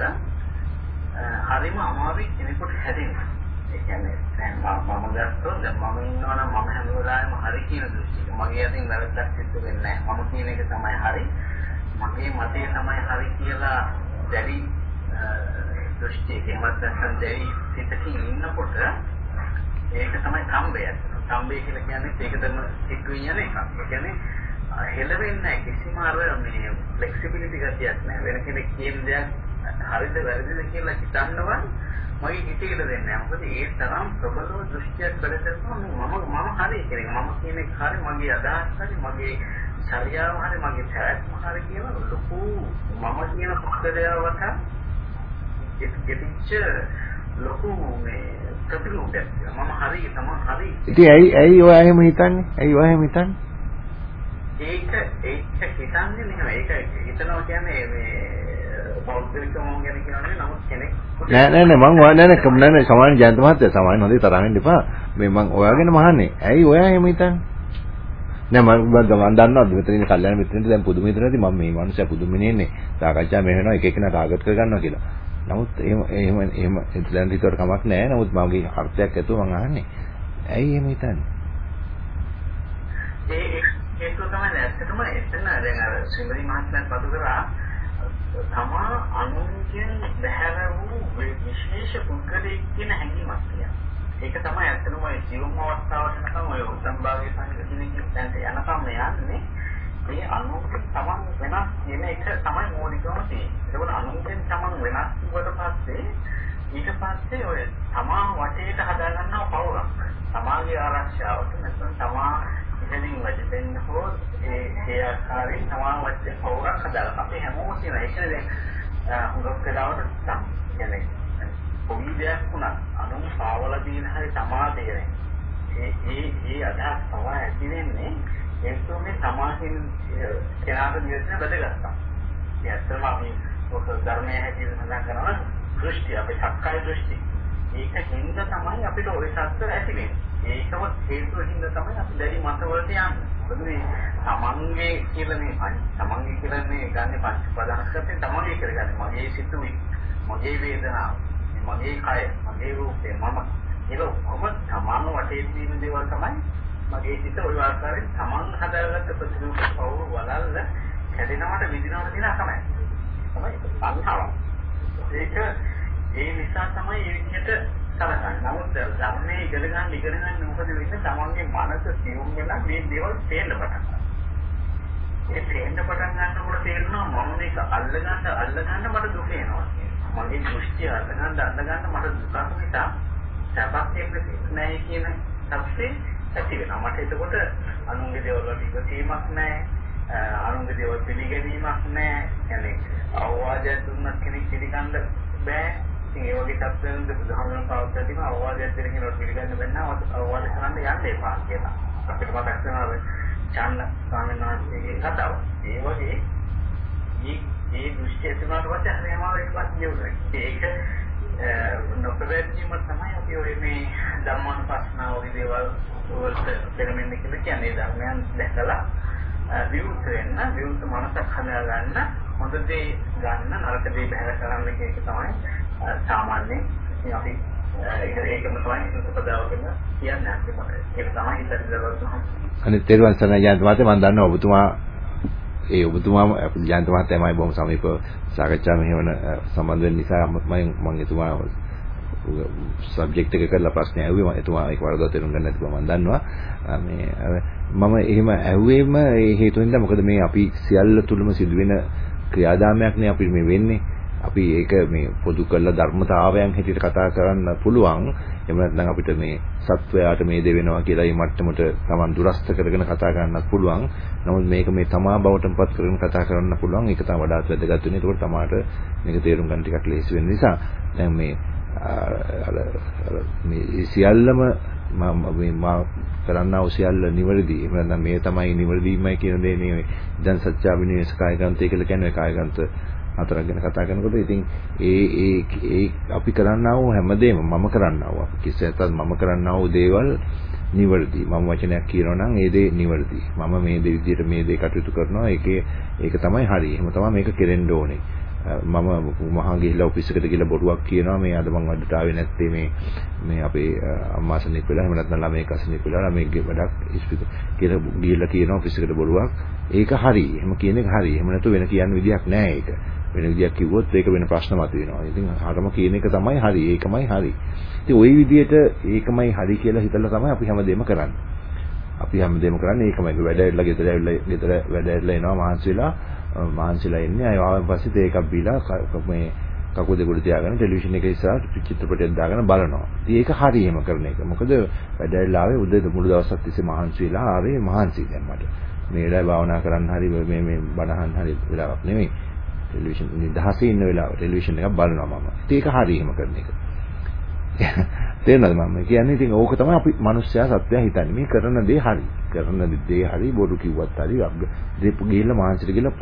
හරිම අමාරුයි කෙනෙකුට හැදෙන්න. ඒ කියන්නේ දැන් මම ගත්තොත් දැන් මම ඉන්නවා නම් මම හැම වෙලාවෙම හරි කියන දෘෂ්ටිය. මගේ අතින් වැරද්දක් සිද්ධ වෙන්නේ නැහැ. මම කියන එක තමයි හරි. මගේ මතය තමයි හරි කියලා දැඩි දෘෂ්ටියක එහෙමත් නැත්නම් දැඩි සිතකින් ඉන්නකොට ඒක තමයි සම්බය. සම්බය කියලා කියන්නේ ඒක තමයි එක් විඤ්ඤාණ එකක්. ඒ කියන්නේ හෙලවෙන්නේ නැහැ කිසිම අර මේ ෆ්ලෙක්සිබිලිටි ගතියක් නැහැ. වෙන කෙනෙක් කියන දෙයක් හරිද වැරදිද කියලා හිතන්නවත් මගේ හිතේට දෙන්නේ නැහැ. මොකද ඒ තරම් ප්‍රබලව දෘෂ්ටියක් වැඩ මම මම හරි එක. මම කියන එක හරි මගේ අදහස් හරි මගේ චර්යාව හරි මගේ පැවැත්ම හරි කියන ලොකු මම කියන පුස්තකයවට ගෙතිච්ච ලොකු මේ ප්‍රතිරූපයක්. මම හරි තමයි හරි. ඉතින් ඇයි ඇයි ඔය එහෙම හිතන්නේ? ඇයි ඔය එහෙම හිතන්නේ? ඒක ඒක හිතන්නේ නෙමෙයි. ඒක හිතනවා කියන්නේ මේ පෞද්ගලිකව ගැන කියනනේ නමුත් කෙනෙක් නෑ නෑ නෑ මං ඔයා නෑ නෑ නෑ නෑ සමාන ජයන්ත මහත්තයා සමාන හොඳේ තරහින් වෙන්න එපා. මේ මං ඔයාගෙන මහන්නේ. ඇයි ඔයා එහෙම හිතන්නේ? නෑ මම මම දන්නවද මෙතන ඉන්න කල්යනා මිත්‍රෙන්ට දැන් පුදුම හිතන නැති මම මේ මිනිස්සයා පුදුම මිනිහන්නේ. සාකච්ඡා මේ වෙනවා එක එකනා ටාගට් කර ගන්නවා කියලා. නමුත් එහෙම එහෙම එහෙම දැන් හිතුවට කමක් නැහැ. නමුත් මගේ අර්ථයක් ඇතුව මම අහන්නේ. ඇයි එහෙම හිතන්නේ? ඒ ඒක තමයි ඇත්තටම එතන දැන් අර සිමරි මහත්මයාත් පතු කරා තමා අනුන්ගෙන් බැහැර වූ විශේෂ පුද්ගලයෙක් කියන හැඟීමක් තියෙනවා. ඒක තමයි ඇත්තටම ඒ ජීවම අවස්ථාවට නැත්නම් ඔය උත්සම්භාවයේ සංකේතනකින් දැන්ට යනකම් යන්නේ මේ අනුන්ගෙන් තමන් වෙනස් කියන එක තමයි මූලිකවම තියෙන්නේ. ඒකවල අනුන්ගෙන් තමන් වෙනස් වුණාට පස්සේ ඊට පස්සේ ඔය තමා වටේට හදාගන්නව පවුරක්. තමාගේ ආරක්ෂාවට නැත්නම් තමා ඉතින් වචෙන් හෝ ඒ ඒ ආකාරයෙන් තමා වචේ පවුරක් හදාගන්න. අපි හැමෝම කියන එක දැන් හුඟක් වෙලාවට කියන්නේ කොයි දෙයක් වුණත් අනුන් පාවලා දින හැරි සමාදේනේ. ඒ ඒ ඒ අදහස් තමයි ඇති වෙන්නේ ඒ තුනේ සමාහින් කෙනාට නිරසන වැදගත්කම. ඒ ඇත්තම අපි ඔක ධර්මයේ හැටියට සඳහන් කරනවා දෘෂ්ටි අපේ සක්කාය දෘෂ්ටි. ඒක හින්දා තමයි අපිට ওই සත්‍ය ඇති වෙන්නේ. ඒකම හේතුව හින්දා තමයි අපි දැඩි මතවලට යන්නේ. මොකද මේ තමන්ගේ කියලා මේ තමන්ගේ කියලා මේ ගන්න පංච ප්‍රධාන කරන්නේ තමන්ගේ කියලා ගන්න. මගේ සිතුවි, මගේ වේදනාව, මගේ කය, මගේ රූපේ මම ඒක ඔක්කොම සමාන වටේ තියෙන දේවල් තමයි මගේ හිත ওই ආකාරයෙන් තමන් හදාගත්ත ප්‍රතිරූප පවුරු වලල්ල කැඩෙනවට විදිනවට දින අකමැයි. තමයි සංහාව. ඒක ඒ නිසා තමයි ඒ විදිහට සලකන්නේ. නමුත් ධර්මයේ ඉගෙන ගන්න ඉගෙන ගන්න මොකද වෙන්නේ තමන්ගේ මනස සියුම් වෙලා මේ දේවල් තේරෙන්න පටන් ගන්නවා. ඒ තේරෙන්න පටන් ගන්නකොට තේරෙනවා මම මේක අල්ල ගන්න අල්ල ගන්න මට දුක එනවා. මගේ දෘෂ්ටි අල්ලගන්න අල්ලගන්න මට දුකක් නිසා සැපක් එන්නේ නැහැ කියන තත්ත්වේ ඇති වෙනවා. මට එතකොට අනුන්ගේ දේවල් වල ඉවසීමක් නැහැ. අනුන්ගේ දේවල් පිළිගැනීමක් නැහැ. يعني අවවාදයක් දුන්නත් කෙනෙක් පිළිගන්න බෑ. ඉතින් ඒ වගේ තත්ත්වෙන්ද බුදුහාමුදුරන් පාවිච්චි කරන අවවාදයක් දෙන කෙනෙකුට පිළිගන්න බැන්න අවවාද කරන්න යන්න එපා කියලා. අපිට මතක් වෙනවා චාන්න ස්වාමීන් වහන්සේගේ කතාව. ඒ වගේ මේ මේ දෘෂ්ටි ඇතුළට පස්සේ හැමෝම එකපත් කියුණා. ඒක නොපැවැත්වීම තමයි අපි ඔය මේ ධම්මානුපස්සනාව වගේ දේවල් වලට පෙරමෙන්න කියලා කියන්නේ ධර්මයන් දැකලා විවුර්ත වෙන්න විවුර්ත මනසක් හදාගන්න හොඳ දේ ගන්න නරක දේ බැහැර කරන්න කියන එක තමයි සාමාන්‍යයෙන් අපි ඒක ඒකම තමයි සුපදාවකම කියන්නේ අපිට ඒක තමයි ඉතින් දවස් අනිත් තේරුවන් සරණ යන්ත මාතේ මම දන්නවා ඔබතුමා ඒ ඔබතුමාම ජයන්ත මහත්තයාමයි බොහොම සමීප සාකච්ඡා මෙහෙවන සම්බන්ධ වෙන නිසා මම මම එතුමා සබ්ජෙක්ට් එක කරලා ප්‍රශ්න ඇහුවේ මම එතුමා ඒක වරදවා තේරුම් ගන්න නැති බව මම දන්නවා. මේ මම එහෙම ඇහුවේම ඒ හේතුවෙන්ද මොකද මේ අපි සියල්ල තුලම සිදුවෙන ක්‍රියාදාමයක් නේ අපි මේ වෙන්නේ. අපි ඒක මේ පොදු කළ ධර්මතාවයන් හැටියට කතා කරන්න පුළුවන්. එහෙම නැත්නම් අපිට මේ සත්වයාට මේ දේ වෙනවා කියලා මේ මට්ටමට Taman දුරස්ත කරගෙන කතා කරන්නත් පුළුවන්. නමුත් මේක මේ තමා බවටපත් කරගෙන කතා කරන්න පුළුවන්. ඒක තමයි වඩාත් වැදගත් වෙන්නේ ඒකට තමාට මේක තේරුම් ගන්න ටිකක් ලේසි වෙන නිසා. දැන් මේ අර මේ සියල්ලම මේ මා කරන්නා වූ සියල්ල නිවැරදි. එහෙම නැත්නම් මේ තමයි නිවැරදිමයි කියන දේ මේ දැන් සත්‍යාවිනිවේෂ කායගන්තය කියලා කියන්නේ කායගන්ත හතරක් ගැන කතා කරනකොට ඉතින් ඒ ඒ ඒ අපි කරන්නා වූ හැමදේම මම කරන්නා වූ අපි කිසිසේත් මම කරන්නා වූ දේවල් නිවැරදි. මම වචනයක් කියනවා නම් ඒ දේ නිවැරදි. මම මේ දේ විදිහට මේ දේ කටයුතු කරනවා ඒකේ ඒක තමයි හරි. එහෙම තමයි මේක කෙරෙන්න ඕනේ. මම මහා ගිහිල්ලා ඔෆිස් එකට ගිහිල්ලා බොරුවක් කියනවා මේ අද මම වැඩට ආවේ නැත්තේ මේ මේ අපේ අම්මා සනීප වෙලා එහෙම නැත්නම් ළමයි කසනීප වෙලා ළමයිගේ වැඩක් ඉස්පිත කියලා ගිහිල්ලා කියනවා ඔෆිස් එකට බොරුවක් ඒක හරි එහෙම කියන එක හරි එහෙම නැතු වෙන කියන්න විදියක් නැහැ ඒක වෙන විදියක් කිව්වොත් ඒක වෙන ප්‍රශ්න මතුවෙනවා ඉතින් හරම කියන එක තමයි හරි ඒකමයි හරි ඉතින් ওই විදියට ඒකමයි හරි කියලා හිතලා තමයි අපි හැමදේම කරන්නේ අපි හැමදේම කරන්නේ ඒකමයි වැඩ ඇවිල්ලා ගෙදර ඇවිල්ලා ගෙදර වැඩ ඇවිල්ලා එනවා මහන්සි වෙලා මහන්සිලා ඉන්නේ. අය ආවන් පස්සේ තේ එකක් බීලා මේ කකුල් දෙක උඩ තියාගෙන ටෙලිවිෂන් එක ඉස්සරහ චිත්‍රපටයක් දාගෙන බලනවා. ඉතින් ඒක හරි එහෙම කරන එක. මොකද වැඩැරිලා ආවේ උදේ මුළු දවසක් තිස්සේ මහන්සි වෙලා ආවේ මහන්සි දැන් මට. මේ වෙලාවේ භාවනා කරන්න හරි මේ මේ බණහන් හරි වෙලාවක් නෙමෙයි. ටෙලිවිෂන් නිදහසේ ඉන්න වෙලාව ටෙලිවිෂන් එකක් බලනවා මම. ඉතින් ඒක හරි එහෙම කරන එක. [LAUGHS] තේරෙනවද මම? කියන්නේ ඉතින් ඕක තමයි අපි මිනිස්සයා සත්‍යය හිතන්නේ. මේ කරන දේ හරි. කරන දේ හරි බොරු කිව්වත් හරි දෙපු ගිහිල්ලා මාංශයට ගිහිල්ලා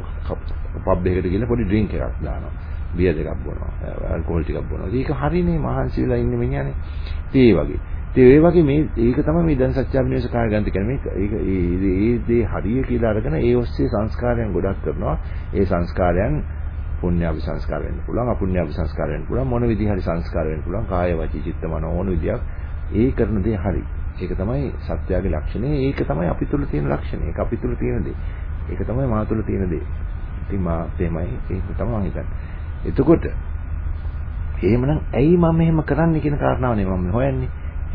පබ් එකකට ගිහිල්ලා පොඩි ඩ්‍රින්ක් එකක් දානවා. බියර් එකක් බොනවා. ඇල්කොහොල් ටිකක් බොනවා. ඒක හරිනේ මහන්සි වෙලා ඉන්නේ මිනිහානේ. ඉතින් ඒ වගේ. ඉතින් ඒ වගේ මේ ඒක තමයි මේ දැන් සත්‍යාවිනේස කාර්යගන්ත කියන්නේ. මේක ඒක ඒ දේ හරිය කියලා අරගෙන ඒ ඔස්සේ සංස්කාරයන් ගොඩක් කරනවා. ඒ සංස්කාරයන් පුණ්‍ය අபிසංස්කාර වෙන්න පුළුවන් අපුණ්‍ය අபிසංස්කාර වෙන්න පුළුවන් මොන විදිහ හරි සංස්කාර වෙන්න පුළුවන් කාය වචී චිත්ත මන ඕන විදියක් ඒ කරන දේ හරි. ඒක තමයි සත්‍යයේ ලක්ෂණය. ඒක තමයි අපි තුල තියෙන ලක්ෂණය. ඒක අපි තුල තියෙන දේ. ඒක තමයි මා තුල තියෙන දේ. ඉතින් මා තේමයි ඒක තමයි මම හිතන්නේ. එතකොට එහෙමනම් ඇයි මම මෙහෙම කරන්නේ කියන කාරණාවනේ මම හොයන්නේ.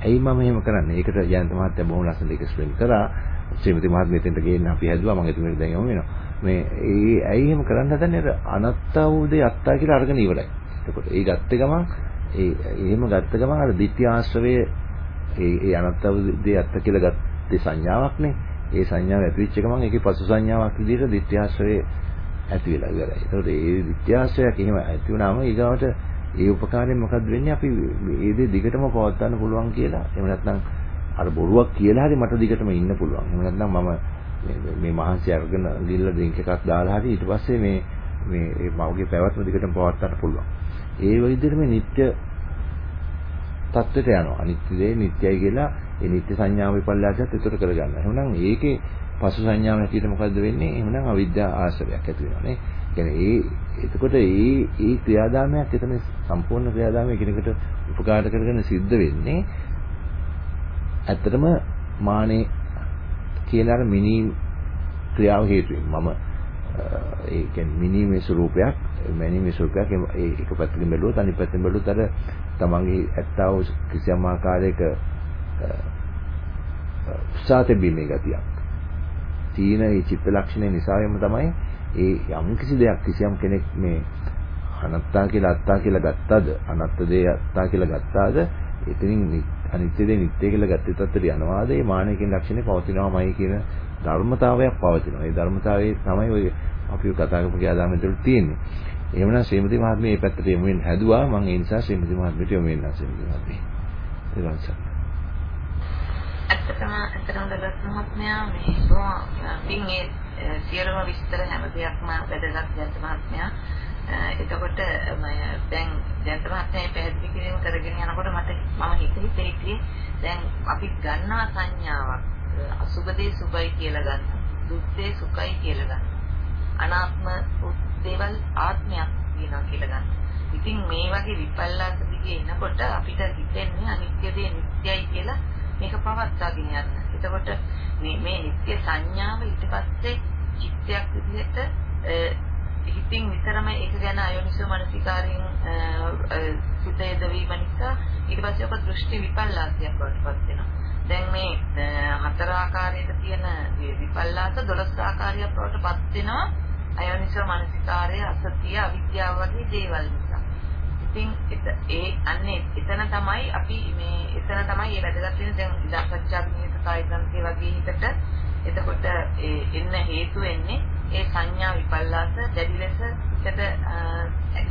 ඇයි මම මෙහෙම කරන්නේ? ඒකට ජයන්ත මහත්තයා බොහොම ලස්සනට එක්ස්ප්ලেইন කරා. ශ්‍රීමති මහත්මිය දෙන්නට ගේන්න අපි හැදුවා. මම එතුමියට දැන් යමු වෙනවා. මේ ඒ ඇයි එහෙම කරන්න හදන්නේ? අර අනත්තා වූ දේ අත්තා කියලා අරගෙන ඉවරයි. එතකොට ඒ ගත්ත ගමන් ඒ එහෙම ගත්ත ගමන් අර ditthi ආශ්‍රවය ඒ ඒ අනත්තා වූ දේ අත්ත කියලා ගත්තේ සංඥාවක්නේ ඒ සංඥාව ඇති වෙච්ච ගමන් ඒකේ පසු සංඥාවක් විදිහට ditthi ආශ්‍රවය ඇති වෙලා ඉවරයි. එතකොට ඒ ditthi ආශ්‍රවයක් එහෙම ඇති වුණාම ඊගාවට ඒ උපකාරයෙන් මොකද්ද වෙන්නේ? අපි මේ දේ දිගටම පවත්වන්න පුළුවන් කියලා. එහෙම නැත්නම් අර බොරුවක් කියලා හරි මට දිගටම ඉන්න පුළුවන්. එහෙම නැත්නම් මම මේ මහන්සි අරගෙන ගිල්ල ඩ්‍රින්ක් එකක් දාලා හරි ඊට පස්සේ මේ මේ මවගේ පැවැත්ම දිගටම පවත්වන්න පුළුවන්. ඒ විදිහට මේ නිත්‍ය தත්ත්වයට යනවා. අනිත්‍ය දේ නිට්ටයයි කියලා ඒ නිත්‍ය සංඥාව විපල්ලාසයත් උතර කරගන්න. එහෙනම් ඒකේ පසු සංඥාව හැටියට මොකද්ද වෙන්නේ? එහෙනම් අවිද්‍යා ආශ්‍රයයක් ඇති වෙනවා නේ. කියන්නේ ඒ එතකොට ඒ ඒ ක්‍රියාදාමයක් එතන සම්පූර්ණ ක්‍රියාදාමය කෙනෙකුට උපකාර කරගෙන සිද්ධ වෙන්නේ ඇත්තටම මානේ කියලා අර මිනි ක්‍රියාව හේතුවෙන් මම ඒ කියන්නේ මිනිමේ ස්වරූපයක් මිනිමේ ස්වරූපයක් ඒක පැත්තකින් බැලුවොත් අනිත් පැත්තෙන් බැලුවොත් අර තමන්ගේ ඇත්තා වූ කිසියම් ආකාරයක උත්සාහතේ බීමේ ගතියක්. තීන මේ චිත්ත ලක්ෂණය නිසාවෙම තමයි ඒ යම් කිසි දෙයක් කිසියම් කෙනෙක් මේ අනත්තා කියලා අත්තා කියලා ගත්තද අනත්ත දේ අත්තා කියලා ගත්තාද එතනින් අනිත්‍ය දේ නිත්‍ය කියලා ගත්තේ තත්ත්වයට යනවාද මේ මානසික ලක්ෂණේ පවතිනවාමයි කියන ධර්මතාවයක් පවතිනවා. ඒ ධර්මතාවයේ තමයි ඔය අපි කතා කරපු කියාදාම දෙවල් තියෙන්නේ. එහෙමනම් ශ්‍රීමති මහත්මිය මේ පැත්තට යමු වෙන හැදුවා මම ඒ නිසා ශ්‍රීමති මහත්මියට යමු වෙනවා ශ්‍රීමති මහත්මිය. ඒ වන්සක්. ඇත්තටම ඇත්තටම දලස් මහත්මයා මේ බොහොම මේ සියලුම විස්තර හැම දෙයක්ම වැදගත් ජන්ත මහත්මයා එතකොට මම දැන් ජන්ත මහත්මයා පැහැදිලි කිරීම කරගෙන යනකොට මට මම හිත හිත හිටියේ දැන් අපි ගන්නා සංඥාවක් අසුබදේ සුබයි කියලා ගන්න. දුක්දේ සුඛයි කියලා ගන්න. අනාත්ම දේවල් ආත්මයක් වෙනවා කියලා ගන්න. ඉතින් මේ වගේ විපල්ලාස දිගේ එනකොට අපිට හිතෙන්නේ අනිත්‍ය දේ නිට්ටයයි කියලා මේක පවත්වාගෙන යන්න. එතකොට මේ මේ නිත්‍ය සංඥාව ඊට පස්සේ චිත්තයක් විදිහට හිතින් විතරම ඒක ගැන අයෝනිසෝ මනසිකාරයෙන් සිත යදවීම නිසා ඊට පස්සේ ඔබ දෘෂ්ටි විපල්ලාසයක් වඩපත් වෙනවා. දැන් මේ හතර ආකාරයක තියෙන විපල්ලාස 12 ආකාරයක් වඩපත් වෙනවා. අයෝනිසෝ මනසිකාරය අසතිය අවිද්‍යාව වගේ දේවල් නිසා. ඉතින් ඒ අන්නේ එතන තමයි අපි මේ එතන තමයි මේ වැදගත් වෙන දැන් ඉදාපච්චාභිනියත කායිකන්තේ වගේ හිතට එතකොට එන්න හේතු වෙන්නේ ඒ සංඥා විපල්ලාස දැඩි ලෙස හිතට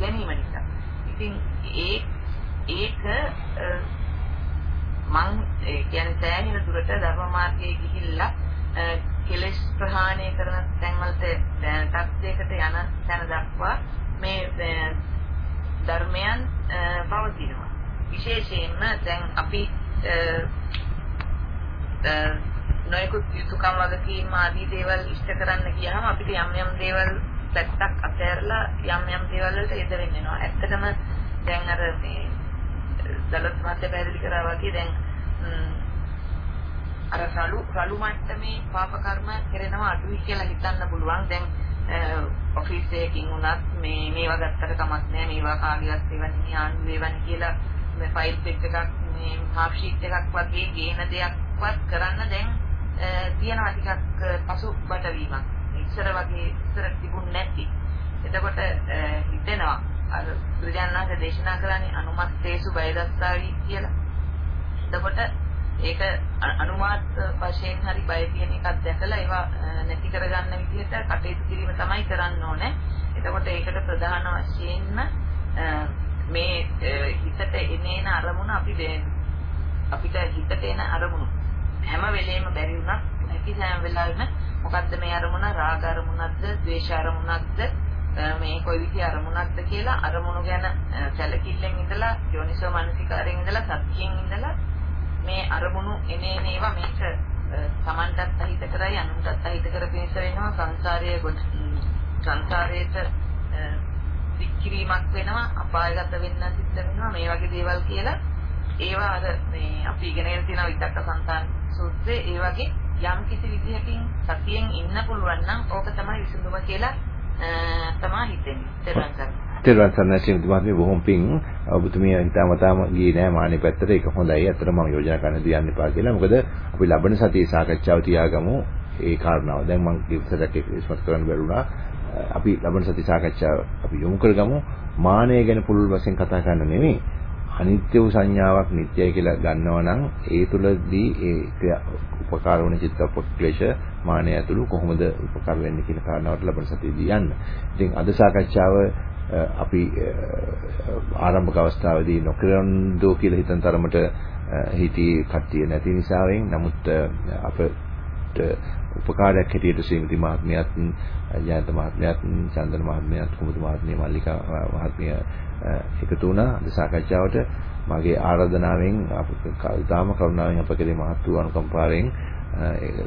ගැනීම නිසා. ඉතින් ඒ ඒක මං කියන්නේ සෑහෙන දුරට ධර්ම මාර්ගයේ ගිහිල්ලා කෙලෙස් ප්‍රහාණය කරන තැන්වලට තත්යකට යන තැන දක්වා මේ ධර්මයන් පවතිනවා. විශේෂයෙන්ම දැන් අපි නොයෙකුත් යුතුයකම් වගකීම් ආදී දේවල් ඉෂ්ට කරන්න ගියාම අපිට යම් යම් දේවල් පැත්තක් අතහැරලා යම් යම් දේවල් වලට යෙද වෙන්න වෙනවා. ඇත්තටම දැන් අර මේ දලත් මාත්‍ය පැහැදිලි කරා වගේ දැන් අර රළු රළු මට්ටමේ පාප කර්ම කරනවා අඩුයි කියලා හිතන්න පුළුවන්. දැන් ඔෆිස් එකකින් උනත් මේ මේවා ගත්තට කමක් නැහැ. මේවා කාගේවත් එවන්නේ ආණ්ඩු වේවන්නේ කියලා මේ ෆයිල් පෙට් එකක් මේ හාෆ් ෂීට් එකක් වගේ ගේන දෙයක්වත් කරන්න දැන් තියෙනවා ටිකක් පසුබට වීමක්. ඉස්සර වගේ ඉස්සර තිබුණ නැති. එතකොට හිතෙනවා අර බුදුජානනාථ දේශනා කරන්නේ අනුමත්තේසු බයදස්සාවි කියලා. එතකොට ඒක අනුමාත් වශයෙන් හරි බය තියෙන එකක් දැකලා ඒවා නැති කරගන්න විදිහට කටයුතු කිරීම තමයි කරන්න ඕනේ. එතකොට ඒකට ප්‍රධාන වශයෙන්ම මේ හිතට එනේන අරමුණ අපි අපිට හිතට එන අරමුණු හැම වෙලෙම බැරි වුණත් හැකි හැම වෙලාවෙම මොකද්ද මේ අරමුණ? රාග අරමුණක්ද? ද්වේෂ අරමුණක්ද? මේ කොයි විදිහේ අරමුණක්ද කියලා අරමුණු ගැන සැලකිල්ලෙන් ඉඳලා යෝනිසෝ මනසිකාරයෙන් ඉඳලා සත්‍යයෙන් ඉඳලා මේ අරමුණු එනේ නේවා මේක Tamanටත් අහිත කරයි අනුන්ටත් අහිත කර පිණිස වෙනවා. සංසාරයේ සංසාරයේට දික්කිරීමක් වෙනවා අපායගත වෙන්න සිද්ධ වෙනවා. මේ වගේ දේවල් කියලා ඒවා අර මේ අපි ඉගෙනගෙන තියෙන විතක්ක සංතාන සූත්‍රයේ ඒ වගේ යම් කිසි විදිහකින් සතියෙන් ඉන්න පුළුවන් නම් ඕක තමයි විසඳුම කියලා තමයි හිතෙන්නේ. තේරුම් ගන්න. තෙරුවන් සරණයි. ශ්‍රීමති මහත්මිය බොහොම පිං. ඔබතුමිය හිතාමතාම ගියේ නෑ මානේ පැත්තට. ඒක හොඳයි. අතට මම යෝජනා කරන්න දියන්න එපා කියලා. මොකද අපි ලබන සතියේ සාකච්ඡාව තියාගමු. ඒ කාරණාව. දැන් මම ඉස්සරහට ඉස්මතු කරන්න බැරුණා අපි ලබන සති සාකච්ඡාව අපි යොමු කරගමු. මානය ගැන පුළුල් වශයෙන් කතා කරන්න නෙමෙයි. අනිත්‍ය වූ සංඥාවක් නිට්ටයයි කියලා ගන්නවා නම් ඒ තුලදී ඒ උපකාර වන චිත්තපොක්ලේශ මානය ඇතුළු කොහොමද උපකාර වෙන්නේ කියන කාරණාවට ලබන සතියේදී යන්න. ඉතින් අද සාකච්ඡාව අපි ආරම්භක අවස්ථාවේදී නොකරන දෝ කියලා හිතන තරමට හිතී කට්ටිය නැති නිසාවෙන් නමුත් අපට උපකාරයක් හැටියට ශ්‍රීමති මහත්මියත් ජයන්ත මහත්මියත් චන්දන මහත්මියත් කුමුදු මහත්මිය මල්ලිකා මහත්මිය එකතු වුණා අද සාකච්ඡාවට මගේ ආරාධනාවෙන් අප තාම කරුණාවෙන් අප කෙරේ මහත් වූ අනුකම්පාවෙන්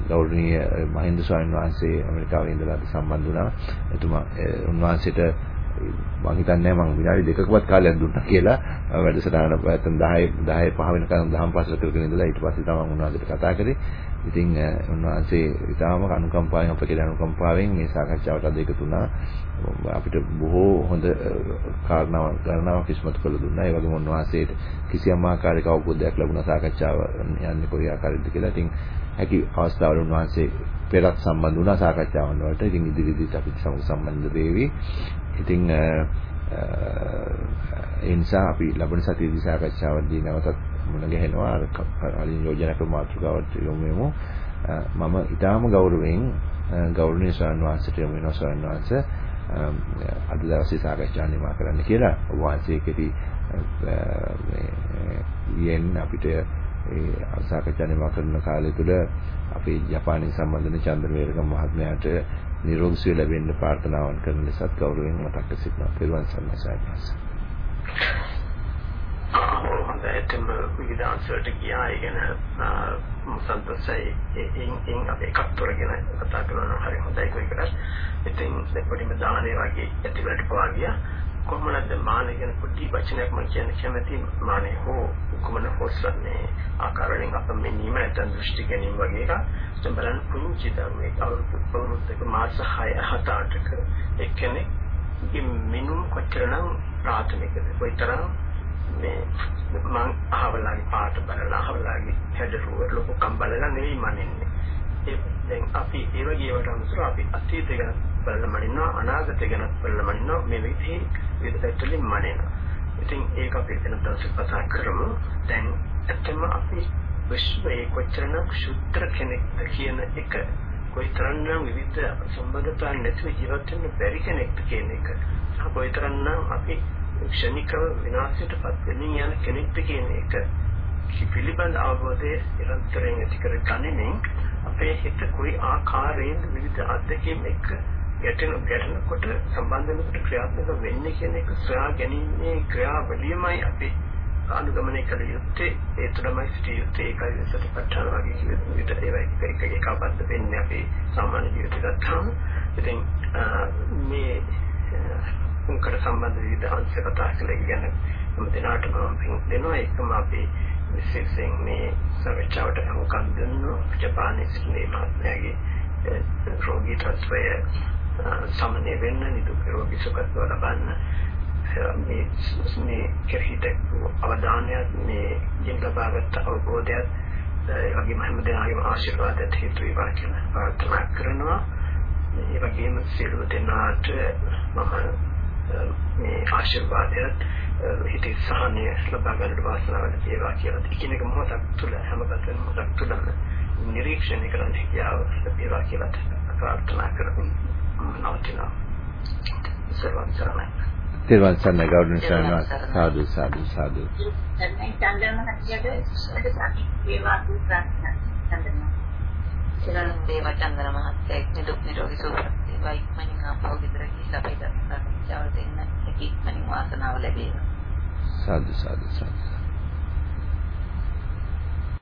ගෞරවනීය මහින්ද ස්වාමීන් වහන්සේ ඇමරිකාවේ ඉඳලා සම්බන්ධ වුණා. එතුමා උන්වහන්සේට මම හිතන්නේ මම විනාඩි දෙකකවත් කාලයක් දුන්නා කියලා වැඩසටහන පැත්තෙන් 10 10 5 වෙනකන් දහම් පාසල කරගෙන ඉඳලා ඊට පස්සේ තමයි උන්වහන්සේට කතා කරේ. ඉතින් උන්වහන්සේ ඉතාම අනුකම්පාවෙන් අප කියලා අනුකම්පාවෙන් මේ සාකච්ඡාවට අද එකතු වුණා. අපිට බොහෝ හොඳ කාරණාවක් ගණනාවක් ඉස්මතු කළ දුන්නා. ඒ වගේම උන්වහන්සේට කිසියම් ආකාරයක අවබෝධයක් ලැබුණා සාකච්ඡාව යන්නේ කොයි ආකාරයකද කියලා. ඉතින් හැකි අවස්ථාවල උන්වහන්සේ පෙරත් සම්බන්ධ වුණා සාකච්ඡාවන් වලට. ඉතින් ඉදිරියේදීත් අපිට සම්බන්ධ වෙවි. ඉතින් ඒ නිසා අපි ලබන සතියේදී සාකච්ඡාවදී නැවතත් මුණ ගැහෙනවා. අලින් යෝජනා කර මාතෘකාවට යොමු වෙමු. මම ඊටාම ගෞරවයෙන් ගෞරවනීය ස්වාමීන් වහන්සේට යොමු වෙනවා. ස්වාමීන් වහන්සේ අද දවසේ සාකච්ඡා නිමා කරන්න කියලා. ඔබ වහන්සේ කෙටි යෙන් අපිට ඒ සාකච්ඡා නිමා කරන කාලය තුල අපේ ජපානයේ සම්බන්ධන චන්ද්‍රවේරක මහත්මයාට නිරෝගී සුවය ලැබෙන්න ප්‍රාර්ථනාවන් කරන ලෙසත් ගෞරවයෙන් මතක් කර සිටිනවා. පෙරවන් සර්ණ සායනස්. හොඳටම විවිධාංශවලට ගියා. ඒ ගැන සන්තෝෂයි. එයින් එයින් අපි එකක් තොරගෙන කතා කරනවා හරි හොඳයි කොයිකටත්. ඉතින් දෙපොඩිම දානේ වගේ ඇතිවලට පවා ගියා. කොහොමද මානෙ ගැන පොඩි වචනයක් මම කියන්න කැමති මානෙ හෝ කුමන හොස්සන්නේ ආකාරයෙන් අප මෙන්නීම නැත්නම් දෘෂ්ටි ගැනීම වගේ එකක් දැන් බලන්න පුංචි දරුවෙක් අවුරුදු අවුරුද්දක මාස 6 7 8ක එක්කෙනෙක් මිනුම් කොච්චරනම් ප්‍රාථමිකද කොයිතරම් මේ මං අහවලාගේ පාට බලලා අහවලාගේ හැදරුව ලොකු කම් බලලා නෙවෙයි මනින්නේ ඒ දැන් අපි ඒ වගේ ඒවට අනුසර අපි අතීතය ගැන බලලා මනිනවා අනාගතය ගැන බලලා මනිනවා මේ විදිහේ විදිහටලින් මනිනවා ඉතින් ඒක අපි වෙන දවසක් කතා කරමු. දැන් ඇත්තම අපි විශ්වයේ කොච්චරනම් ශුද්ධ කෙනෙක්ද කියන එක කොයිතරම්නම් විවිධ සම්බන්ධතා නැතිව ජීවත් වෙන්න බැරි කෙනෙක්ද කියන එක. සහ කොයිතරම්නම් අපි ක්ෂණිකව විනාශයටපත් වෙමින් යන කෙනෙක්ද කියන එක පිළිබඳ අවබෝධය නිරන්තරයෙන් ඇති කර ගනිමින් අපේ හිත කොයි ආකාරයෙන් විවිධ අත්දැකීම් එක්ක ගැටෙන ගැටෙනකොට සම්බන්ධ වෙනකොට ක්‍රියාත්මක වෙන්නේ කියන එක සොයා ගැනීමේ ක්‍රියාවලියමයි අපි අනුගමනය කළ යුත්තේ. ඒ තුළමයි සිටිය යුත්තේ. ඒකයි සතිපට්ඨාන වගේ කිව්ව විදිහට ඒවා එක එක එකපත් වෙන්නේ අපේ සාමාන්‍ය ජීවිත ගත්තාම. ඉතින් මේ උන්කට සම්බන්ධ විවිධ අංශ කතා කළේ ගැන මම දෙනාටම පින් දෙනවා ඒකම අපි විශේෂයෙන් මේ සර්වචාවට අමුකම් දුන්නු ජපානයේ සිටින මහත්මයාගේ රෝගී තත්ත්වය සමනය වෙන්න නිදුක් රෝගී සුවපත් ලබන්න මේ මේ කෙරෙහි දැක්වූ අවධානයත් මේ ජීව ලබාගත් අවබෝධයත් ඒ වගේම හැමදෙනාගේම ආශිර්වාදයට හේතු වේවා කියලා ප්‍රාර්ථනා කරනවා. ඒ වගේම සියලු දෙනාට මම මේ ආශිර්වාදයත් හිතේ සහනය ලබා ගන්නට වාසනාව ලැබේවා කියලා එකිනෙක මොහොතක් තුළ හැම පැත්තෙම මොහොතක් තුළම නිරීක්ෂණය කරන්න හැකියාව ලැබේවා කියලා ප්‍රාර්ථනා කරමින් නවතිනවා. සර්වන් සරණයි. තෙරුවන් සරණයි ගෞරවනීය ස්වාමීන් සාදු සාදු සාදු. දැන් චන්දන මහත්තයාට සාකි වේවා ප්‍රාර්ථනා චන්දන. සිරන් දේව චන්දන මහත්තයා නිදුක් නිරෝගී සුවපත් වේවා ඉක්මනින් ආපහු ගෙදර ගිහිල්ලා අපේ දස්කම් චාවල් දෙන්න ඉක්මනින් වාසනාව ලැබේවා. සාදු සාදු සාදු